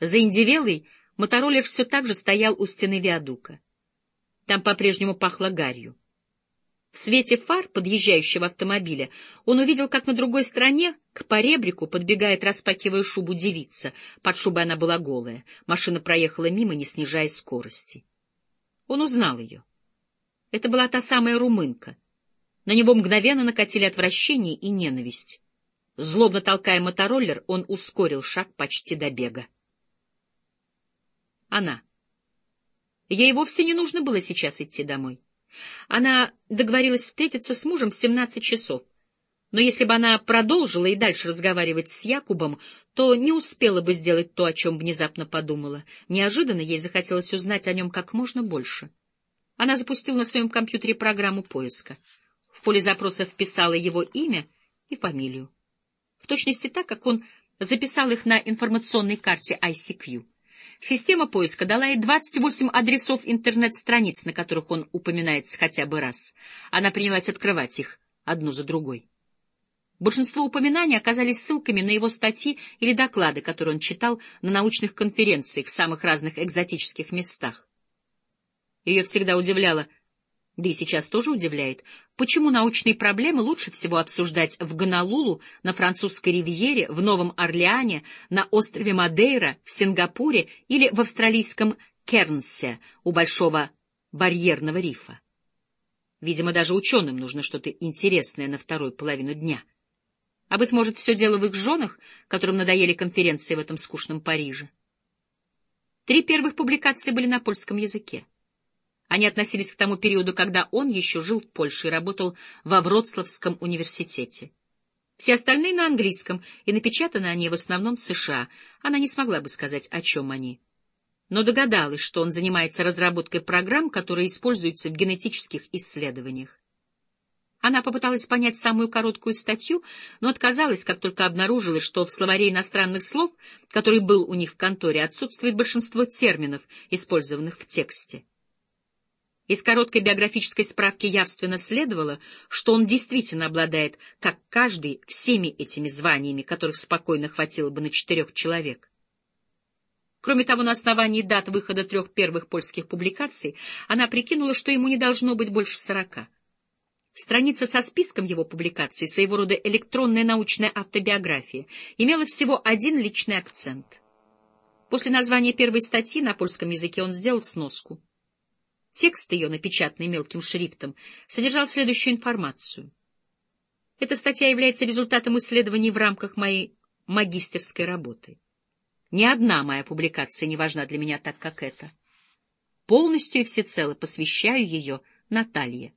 Заиндевелый мотороллер все так же стоял у стены виадука. Там по-прежнему пахло гарью. В свете фар подъезжающего автомобиля он увидел, как на другой стороне к поребрику подбегает, распакивая шубу девица. Под шубой она была голая. Машина проехала мимо, не снижая скорости. Он узнал ее. Это была та самая румынка. На него мгновенно накатили отвращение и ненависть. Злобно толкая мотороллер, он ускорил шаг почти до бега она. Ей вовсе не нужно было сейчас идти домой. Она договорилась встретиться с мужем в семнадцать часов. Но если бы она продолжила и дальше разговаривать с Якубом, то не успела бы сделать то, о чем внезапно подумала. Неожиданно ей захотелось узнать о нем как можно больше. Она запустила на своем компьютере программу поиска. В поле запроса вписала его имя и фамилию. В точности так, как он записал их на информационной карте ICQ. Система поиска дала ей 28 адресов интернет-страниц, на которых он упоминается хотя бы раз. Она принялась открывать их одну за другой. Большинство упоминаний оказались ссылками на его статьи или доклады, которые он читал на научных конференциях в самых разных экзотических местах. Ее всегда удивляло — да и сейчас тоже удивляет, почему научные проблемы лучше всего обсуждать в Гонолулу, на французской ривьере, в Новом Орлеане, на острове Мадейра, в Сингапуре или в австралийском Кернсе у Большого барьерного рифа. Видимо, даже ученым нужно что-то интересное на вторую половину дня. А, быть может, все дело в их женах, которым надоели конференции в этом скучном Париже. Три первых публикации были на польском языке. Они относились к тому периоду, когда он еще жил в Польше и работал во Вроцлавском университете. Все остальные на английском, и напечатаны они в основном в США. Она не смогла бы сказать, о чем они. Но догадалась, что он занимается разработкой программ, которые используются в генетических исследованиях. Она попыталась понять самую короткую статью, но отказалась, как только обнаружилась, что в словаре иностранных слов, который был у них в конторе, отсутствует большинство терминов, использованных в тексте. Из короткой биографической справки явственно следовало, что он действительно обладает, как каждый, всеми этими званиями, которых спокойно хватило бы на четырех человек. Кроме того, на основании дат выхода трех первых польских публикаций она прикинула, что ему не должно быть больше сорока. Страница со списком его публикаций, своего рода электронная научная автобиография, имела всего один личный акцент. После названия первой статьи на польском языке он сделал сноску. Текст ее, напечатанный мелким шрифтом, содержал следующую информацию. Эта статья является результатом исследований в рамках моей магистерской работы. Ни одна моя публикация не важна для меня так, как эта. Полностью и всецело посвящаю ее Наталье.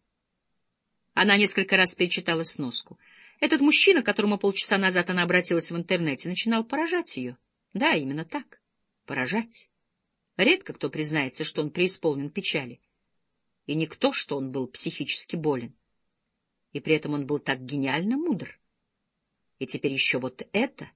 Она несколько раз перечитала сноску. Этот мужчина, которому полчаса назад она обратилась в интернете, начинал поражать ее. Да, именно так. Поражать. Редко кто признается, что он преисполнен печали. И никто, что он был психически болен. И при этом он был так гениально мудр. И теперь еще вот это.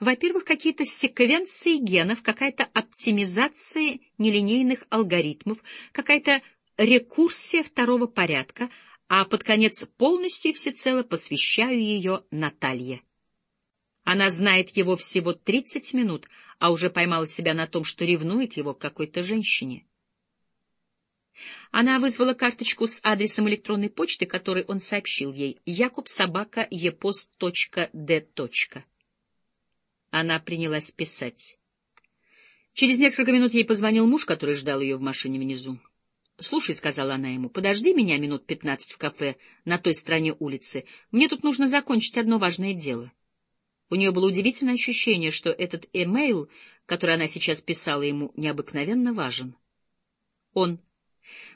Во-первых, какие-то секвенции генов, какая-то оптимизация нелинейных алгоритмов, какая-то рекурсия второго порядка — а под конец полностью и всецело посвящаю ее Наталье. Она знает его всего тридцать минут, а уже поймала себя на том, что ревнует его к какой-то женщине. Она вызвала карточку с адресом электронной почты, который он сообщил ей, jakubsobaka.epost.d. Она принялась писать. Через несколько минут ей позвонил муж, который ждал ее в машине внизу. — Слушай, — сказала она ему, — подожди меня минут пятнадцать в кафе на той стороне улицы. Мне тут нужно закончить одно важное дело. У нее было удивительное ощущение, что этот эмейл, который она сейчас писала ему, необыкновенно важен. Он.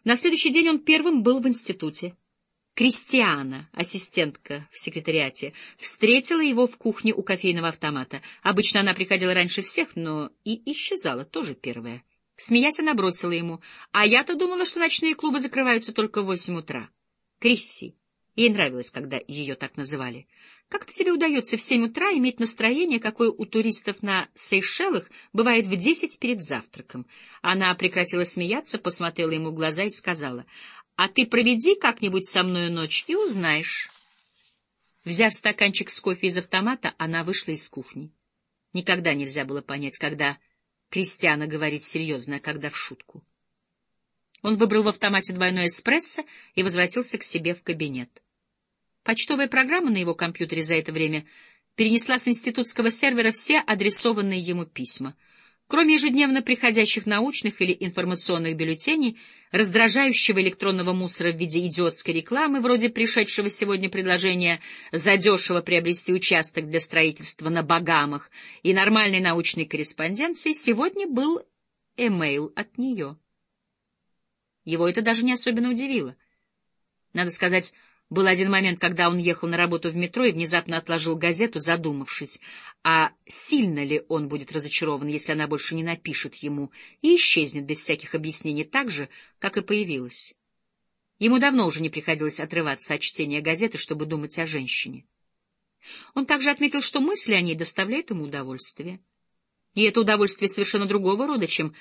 На следующий день он первым был в институте. Кристиана, ассистентка в секретариате, встретила его в кухне у кофейного автомата. Обычно она приходила раньше всех, но и исчезала тоже первая. Смеясь, она бросила ему. А я-то думала, что ночные клубы закрываются только в восемь утра. Крисси. Ей нравилось, когда ее так называли. Как-то тебе удается в семь утра иметь настроение, какое у туристов на Сейшелах бывает в десять перед завтраком? Она прекратила смеяться, посмотрела ему в глаза и сказала, «А ты проведи как-нибудь со мною ночь и узнаешь». Взяв стаканчик с кофе из автомата, она вышла из кухни. Никогда нельзя было понять, когда Кристиана говорит серьезно, а когда в шутку. Он выбрал в автомате двойной эспрессо и возвратился к себе в кабинет. Почтовая программа на его компьютере за это время перенесла с институтского сервера все адресованные ему письма — Кроме ежедневно приходящих научных или информационных бюллетеней, раздражающего электронного мусора в виде идиотской рекламы, вроде пришедшего сегодня предложения задешево приобрести участок для строительства на Багамах и нормальной научной корреспонденции, сегодня был эмейл от нее. Его это даже не особенно удивило. Надо сказать, был один момент, когда он ехал на работу в метро и внезапно отложил газету, задумавшись, а сильно ли он будет разочарован, если она больше не напишет ему и исчезнет без всяких объяснений так же, как и появилась. Ему давно уже не приходилось отрываться от чтения газеты, чтобы думать о женщине. Он также отметил, что мысли о ней доставляют ему удовольствие. И это удовольствие совершенно другого рода, чем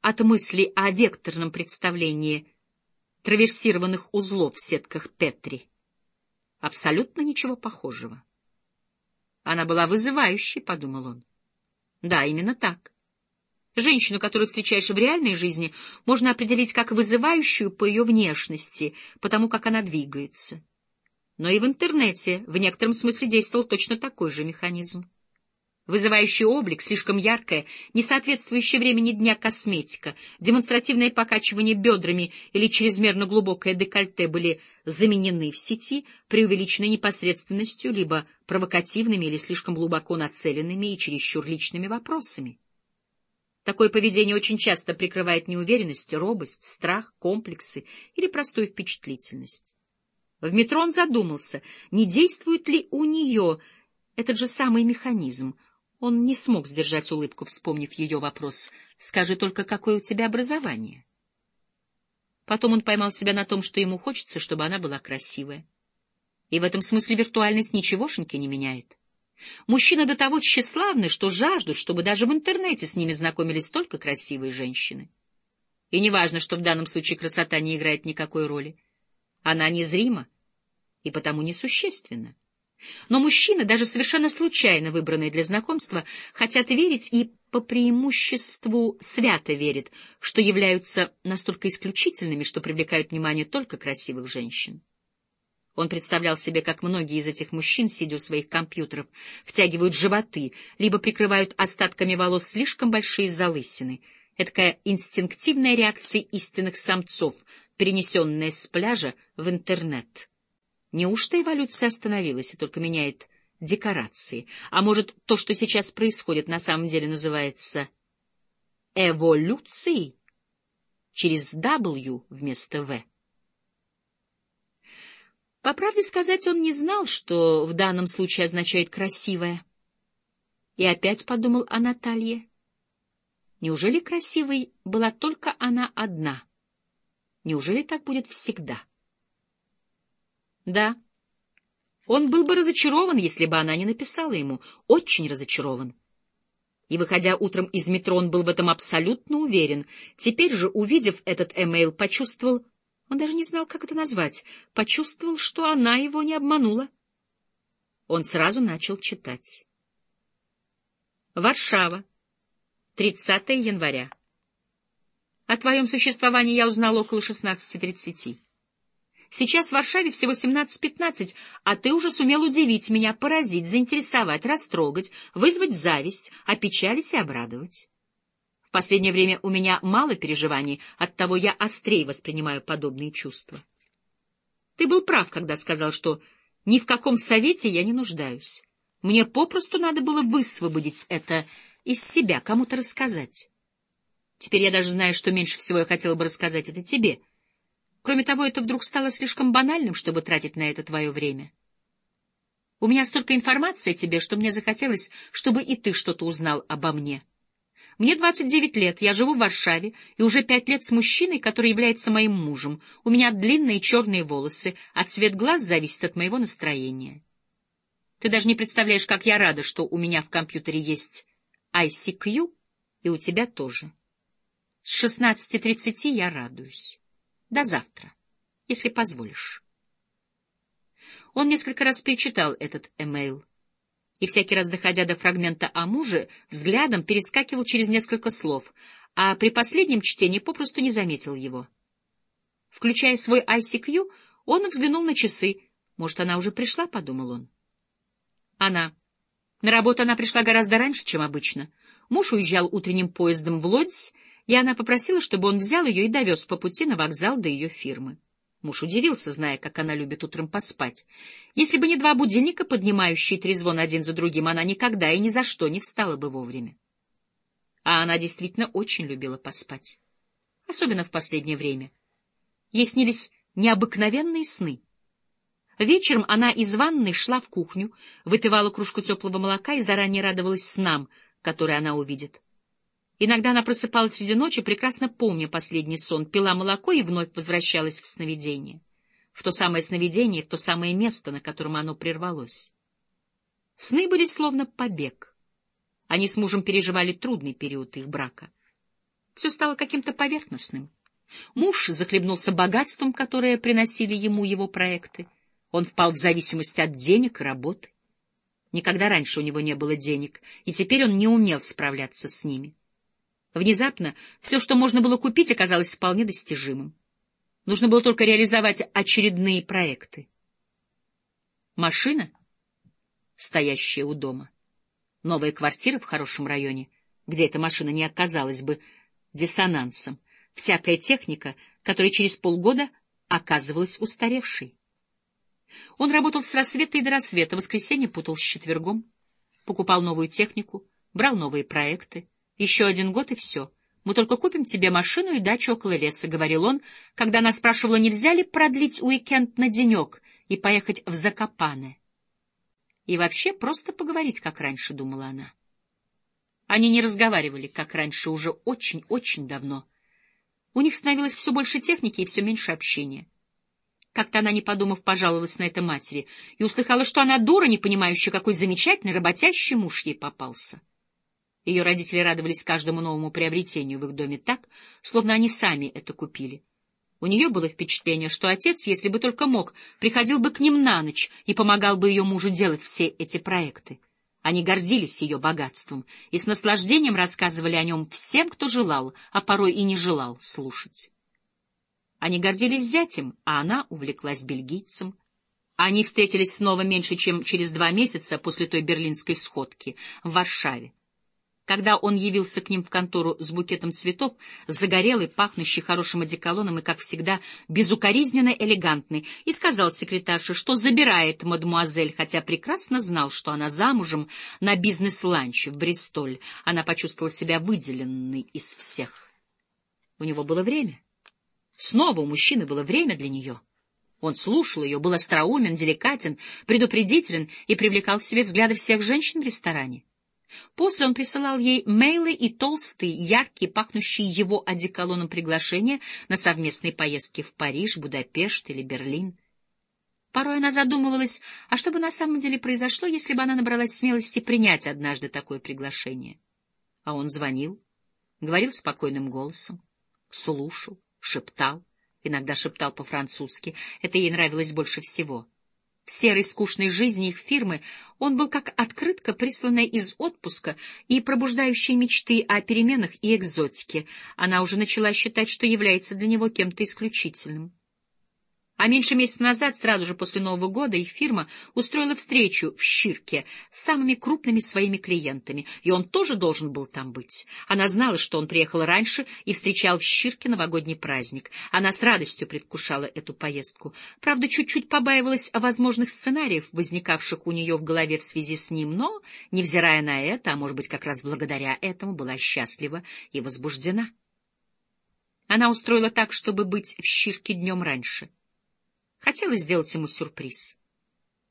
от мысли о векторном представлении траверсированных узлов в сетках Петри. Абсолютно ничего похожего. Она была вызывающей, — подумал он. Да, именно так. Женщину, которую встречаешь в реальной жизни, можно определить как вызывающую по ее внешности, потому как она двигается. Но и в интернете в некотором смысле действовал точно такой же механизм. Вызывающий облик, слишком яркая, не соответствующая времени дня косметика, демонстративное покачивание бедрами или чрезмерно глубокое декольте были заменены в сети преувеличенной непосредственностью, либо провокативными или слишком глубоко нацеленными и чересчур личными вопросами. Такое поведение очень часто прикрывает неуверенность, робость, страх, комплексы или простую впечатлительность. В метро он задумался, не действует ли у нее этот же самый механизм — он не смог сдержать улыбку, вспомнив ее вопрос. «Скажи только, какое у тебя образование?» Потом он поймал себя на том, что ему хочется, чтобы она была красивая. И в этом смысле виртуальность ничегошеньки не меняет. Мужчины до того тщеславны, что жаждут, чтобы даже в интернете с ними знакомились только красивые женщины. И неважно, что в данном случае красота не играет никакой роли. Она незрима и потому несущественна. Но мужчины, даже совершенно случайно выбранные для знакомства, хотят верить и по преимуществу свято верят, что являются настолько исключительными, что привлекают внимание только красивых женщин. Он представлял себе, как многие из этих мужчин, сидя у своих компьютеров, втягивают животы, либо прикрывают остатками волос слишком большие залысины. Эдакая инстинктивная реакция истинных самцов, перенесенная с пляжа в интернет. Неужто эволюция остановилась и только меняет декорации? А может, то, что сейчас происходит, на самом деле называется эволюцией? Через W вместо В. По правде сказать, он не знал, что в данном случае означает «красивая». И опять подумал о Наталье. Неужели красивой была только она одна? Неужели так будет всегда? Да. Он был бы разочарован, если бы она не написала ему. Очень разочарован. И, выходя утром из метро, он был в этом абсолютно уверен. Теперь же, увидев этот эмейл, почувствовал... Он даже не знал, как это назвать. Почувствовал, что она его не обманула. Он сразу начал читать. Варшава. 30 января. О твоем существовании я узнал около 16.30. Сейчас в Варшаве всего 17-15, а ты уже сумел удивить меня, поразить, заинтересовать, растрогать, вызвать зависть, опечалить и обрадовать. В последнее время у меня мало переживаний, оттого я острее воспринимаю подобные чувства. Ты был прав, когда сказал, что ни в каком совете я не нуждаюсь. Мне попросту надо было высвободить это из себя, кому-то рассказать. Теперь я даже знаю, что меньше всего я хотела бы рассказать это тебе — Кроме того, это вдруг стало слишком банальным, чтобы тратить на это твое время. У меня столько информации о тебе, что мне захотелось, чтобы и ты что-то узнал обо мне. Мне 29 лет, я живу в Варшаве, и уже пять лет с мужчиной, который является моим мужем. У меня длинные черные волосы, а цвет глаз зависит от моего настроения. Ты даже не представляешь, как я рада, что у меня в компьютере есть ICQ, и у тебя тоже. С 16.30 я радуюсь. До завтра, если позволишь. Он несколько раз перечитал этот эмейл, и всякий раз, доходя до фрагмента о муже, взглядом перескакивал через несколько слов, а при последнем чтении попросту не заметил его. Включая свой ICQ, он взглянул на часы. Может, она уже пришла, — подумал он. Она. На работу она пришла гораздо раньше, чем обычно. Муж уезжал утренним поездом в Лодзь, и она попросила, чтобы он взял ее и довез по пути на вокзал до ее фирмы. Муж удивился, зная, как она любит утром поспать. Если бы не два будильника, поднимающие трезвон один за другим, она никогда и ни за что не встала бы вовремя. А она действительно очень любила поспать. Особенно в последнее время. Ей снились необыкновенные сны. Вечером она из ванной шла в кухню, выпивала кружку теплого молока и заранее радовалась снам, которые она увидит. Иногда она просыпалась среди ночи, прекрасно помня последний сон, пила молоко и вновь возвращалась в сновидение. В то самое сновидение, в то самое место, на котором оно прервалось. Сны были словно побег. Они с мужем переживали трудный период их брака. Все стало каким-то поверхностным. Муж захлебнулся богатством, которое приносили ему его проекты. Он впал в зависимость от денег и работы. Никогда раньше у него не было денег, и теперь он не умел справляться с ними. Внезапно все, что можно было купить, оказалось вполне достижимым. Нужно было только реализовать очередные проекты. Машина, стоящая у дома, Новая квартира в хорошем районе, где эта машина не оказалась бы диссонансом, всякая техника, которая через полгода оказывалась устаревшей. Он работал с рассвета и до рассвета, воскресенье путал с четвергом, покупал новую технику, брал новые проекты. Еще один год и все. Мы только купим тебе машину и дачу около леса, — говорил он, когда она спрашивала, нельзя ли продлить уикенд на денек и поехать в Закопане. И вообще просто поговорить, как раньше, — думала она. Они не разговаривали, как раньше, уже очень-очень давно. У них становилось все больше техники и все меньше общения. Как-то она, не подумав, пожаловалась на это матери и услыхала, что она дура, не понимающая, какой замечательный работящий муж ей попался. Ее родители радовались каждому новому приобретению в их доме так, словно они сами это купили. У нее было впечатление, что отец, если бы только мог, приходил бы к ним на ночь и помогал бы ее мужу делать все эти проекты. Они гордились ее богатством и с наслаждением рассказывали о нем всем, кто желал, а порой и не желал слушать. Они гордились зятем, а она увлеклась бельгийцем. Они встретились снова меньше, чем через два месяца после той берлинской сходки в Варшаве. Когда он явился к ним в контору с букетом цветов, загорелый, пахнущий хорошим одеколоном и, как всегда, безукоризненно элегантный, и сказал секретарше, что забирает мадмуазель, хотя прекрасно знал, что она замужем на бизнес-ланч в Бристоль. Она почувствовала себя выделенной из всех. У него было время. Снова у мужчины было время для нее. Он слушал ее, был остроумен, деликатен, предупредителен и привлекал к себе взгляды всех женщин в ресторане. После он присылал ей мейлы и толстые, яркие, пахнущие его одеколоном приглашения на совместные поездки в Париж, Будапешт или Берлин. Порой она задумывалась, а что бы на самом деле произошло, если бы она набралась смелости принять однажды такое приглашение. А он звонил, говорил спокойным голосом, слушал шептал, иногда шептал по-французски. Это ей нравилось больше всего. Серой скучной жизни их фирмы он был как открытка, присланная из отпуска и пробуждающая мечты о переменах и экзотике. Она уже начала считать, что является для него кем-то исключительным. А меньше месяца назад, сразу же после Нового года, их фирма устроила встречу в Щирке с самыми крупными своими клиентами, и он тоже должен был там быть. Она знала, что он приехал раньше и встречал в Щирке новогодний праздник. Она с радостью предвкушала эту поездку. Правда, чуть-чуть побаивалась о возможных сценариях, возникавших у нее в голове в связи с ним, но, невзирая на это, а может быть, как раз благодаря этому, была счастлива и возбуждена. Она устроила так, чтобы быть в Щирке днем раньше — Хотелось сделать ему сюрприз.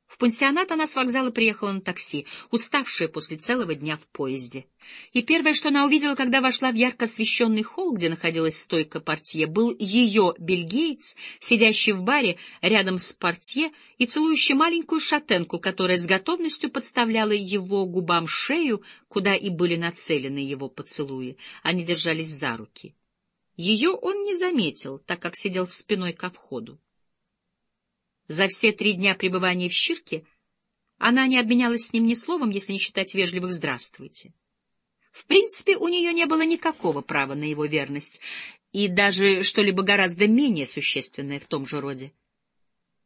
В пансионат она с вокзала приехала на такси, уставшая после целого дня в поезде. И первое, что она увидела, когда вошла в ярко освещенный холл, где находилась стойка портье, был ее бельгиец, сидящий в баре рядом с портье и целующий маленькую шатенку, которая с готовностью подставляла его губам шею, куда и были нацелены его поцелуи. Они держались за руки. Ее он не заметил, так как сидел спиной ко входу. За все три дня пребывания в Щирке она не обменялась с ним ни словом, если не считать вежливых «здравствуйте». В принципе, у нее не было никакого права на его верность, и даже что-либо гораздо менее существенное в том же роде.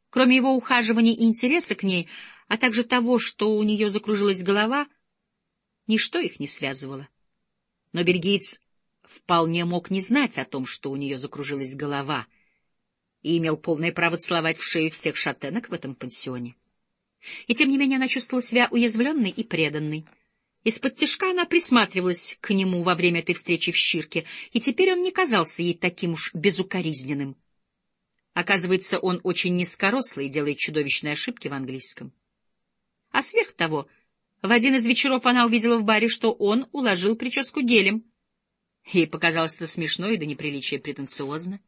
Кроме его ухаживания и интереса к ней, а также того, что у нее закружилась голова, ничто их не связывало. Но бельгиец вполне мог не знать о том, что у нее закружилась голова — и имел полное право целовать в шею всех шатенок в этом пансионе. И тем не менее она чувствовала себя уязвленной и преданной. Из-под тяжка она присматривалась к нему во время этой встречи в Щирке, и теперь он не казался ей таким уж безукоризненным. Оказывается, он очень низкорослый и делает чудовищные ошибки в английском. А сверх того, в один из вечеров она увидела в баре, что он уложил прическу гелем. Ей показалось это смешно и до неприличия претенциозно.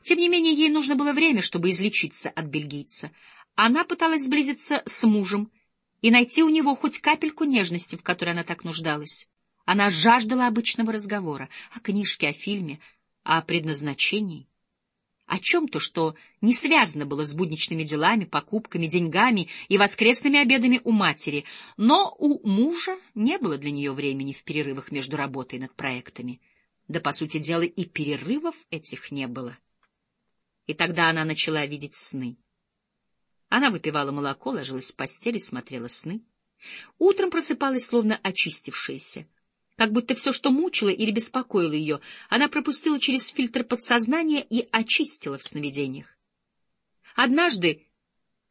Тем не менее, ей нужно было время, чтобы излечиться от бельгийца. Она пыталась сблизиться с мужем и найти у него хоть капельку нежности, в которой она так нуждалась. Она жаждала обычного разговора о книжке, о фильме, о предназначении, о чем-то, что не связано было с будничными делами, покупками, деньгами и воскресными обедами у матери, но у мужа не было для нее времени в перерывах между работой над проектами. Да, по сути дела, и перерывов этих не было. И тогда она начала видеть сны. Она выпивала молоко, ложилась в постель и смотрела сны. Утром просыпалась, словно очистившаяся. Как будто все, что мучило или беспокоило ее, она пропустила через фильтр подсознания и очистила в сновидениях. Однажды,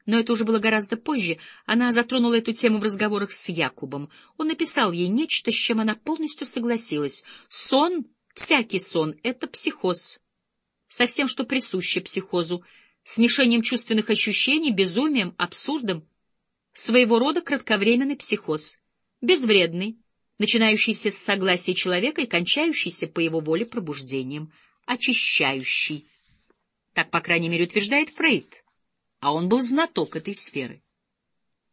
но это уже было гораздо позже, она затронула эту тему в разговорах с Якубом. Он написал ей нечто, с чем она полностью согласилась. Сон, всякий сон — это психоз. Со всем, что присуще психозу, смешением чувственных ощущений, безумием, абсурдом. Своего рода кратковременный психоз. Безвредный, начинающийся с согласия человека и кончающийся по его воле пробуждением. Очищающий. Так, по крайней мере, утверждает Фрейд а он был знаток этой сферы.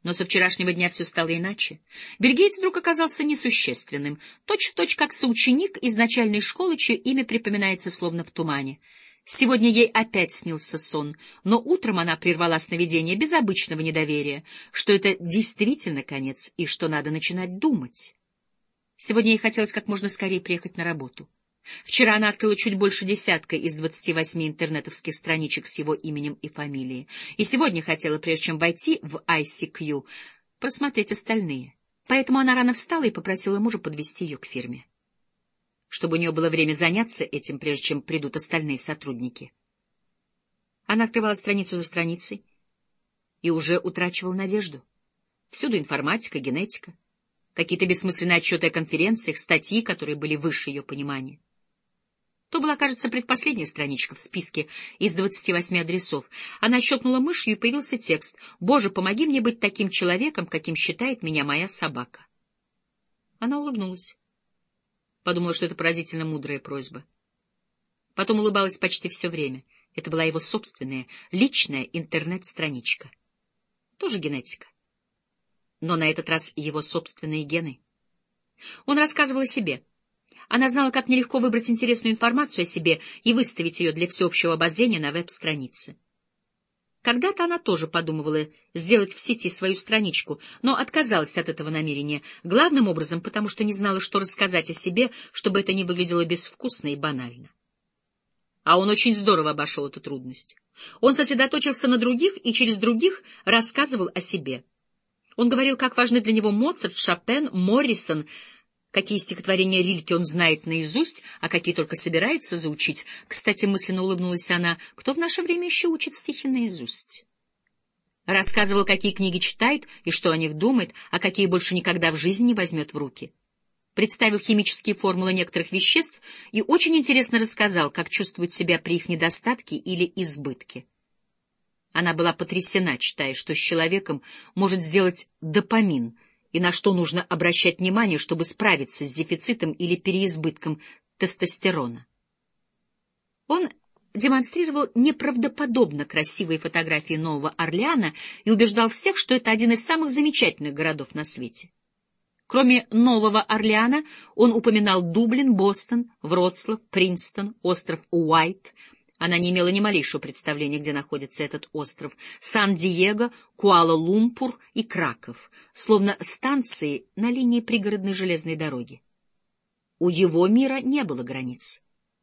Но со вчерашнего дня все стало иначе. Бельгиец вдруг оказался несущественным, точь-в-точь -точь как соученик из начальной школы, чье имя припоминается словно в тумане. Сегодня ей опять снился сон, но утром она прервала сновидение без обычного недоверия, что это действительно конец и что надо начинать думать. Сегодня ей хотелось как можно скорее приехать на работу. Вчера она открыла чуть больше десятка из двадцати восьми интернетовских страничек с его именем и фамилией, и сегодня хотела, прежде чем войти в ICQ, просмотреть остальные. Поэтому она рано встала и попросила мужа подвести ее к фирме, чтобы у нее было время заняться этим, прежде чем придут остальные сотрудники. Она открывала страницу за страницей и уже утрачивала надежду. Всюду информатика, генетика, какие-то бессмысленные отчеты о конференциях, статьи, которые были выше ее понимания. То была, кажется, предпоследняя страничка в списке из двадцати восьми адресов. Она щелкнула мышью, и появился текст «Боже, помоги мне быть таким человеком, каким считает меня моя собака». Она улыбнулась. Подумала, что это поразительно мудрая просьба. Потом улыбалась почти все время. Это была его собственная, личная интернет-страничка. Тоже генетика. Но на этот раз его собственные гены. Он рассказывал о себе — она знала, как нелегко выбрать интересную информацию о себе и выставить ее для всеобщего обозрения на веб-странице. Когда-то она тоже подумывала сделать в сети свою страничку, но отказалась от этого намерения, главным образом потому, что не знала, что рассказать о себе, чтобы это не выглядело безвкусно и банально. А он очень здорово обошел эту трудность. Он сосредоточился на других и через других рассказывал о себе. Он говорил, как важны для него Моцарт, Шопен, Моррисон — какие стихотворения Рильке он знает наизусть, а какие только собирается заучить. Кстати, мысленно улыбнулась она, кто в наше время еще учит стихи наизусть? Рассказывал, какие книги читает и что о них думает, а какие больше никогда в жизни не возьмет в руки. Представил химические формулы некоторых веществ и очень интересно рассказал, как чувствует себя при их недостатке или избытке. Она была потрясена, читая, что с человеком может сделать допамин — и на что нужно обращать внимание, чтобы справиться с дефицитом или переизбытком тестостерона. Он демонстрировал неправдоподобно красивые фотографии Нового Орлеана и убеждал всех, что это один из самых замечательных городов на свете. Кроме Нового Орлеана, он упоминал Дублин, Бостон, Вроцлав, Принстон, остров Уайт, она не имела ни малейшего представления, где находится этот остров. Сан-Диего, Куала-Лумпур и Краков, словно станции на линии пригородной железной дороги. У его мира не было границ.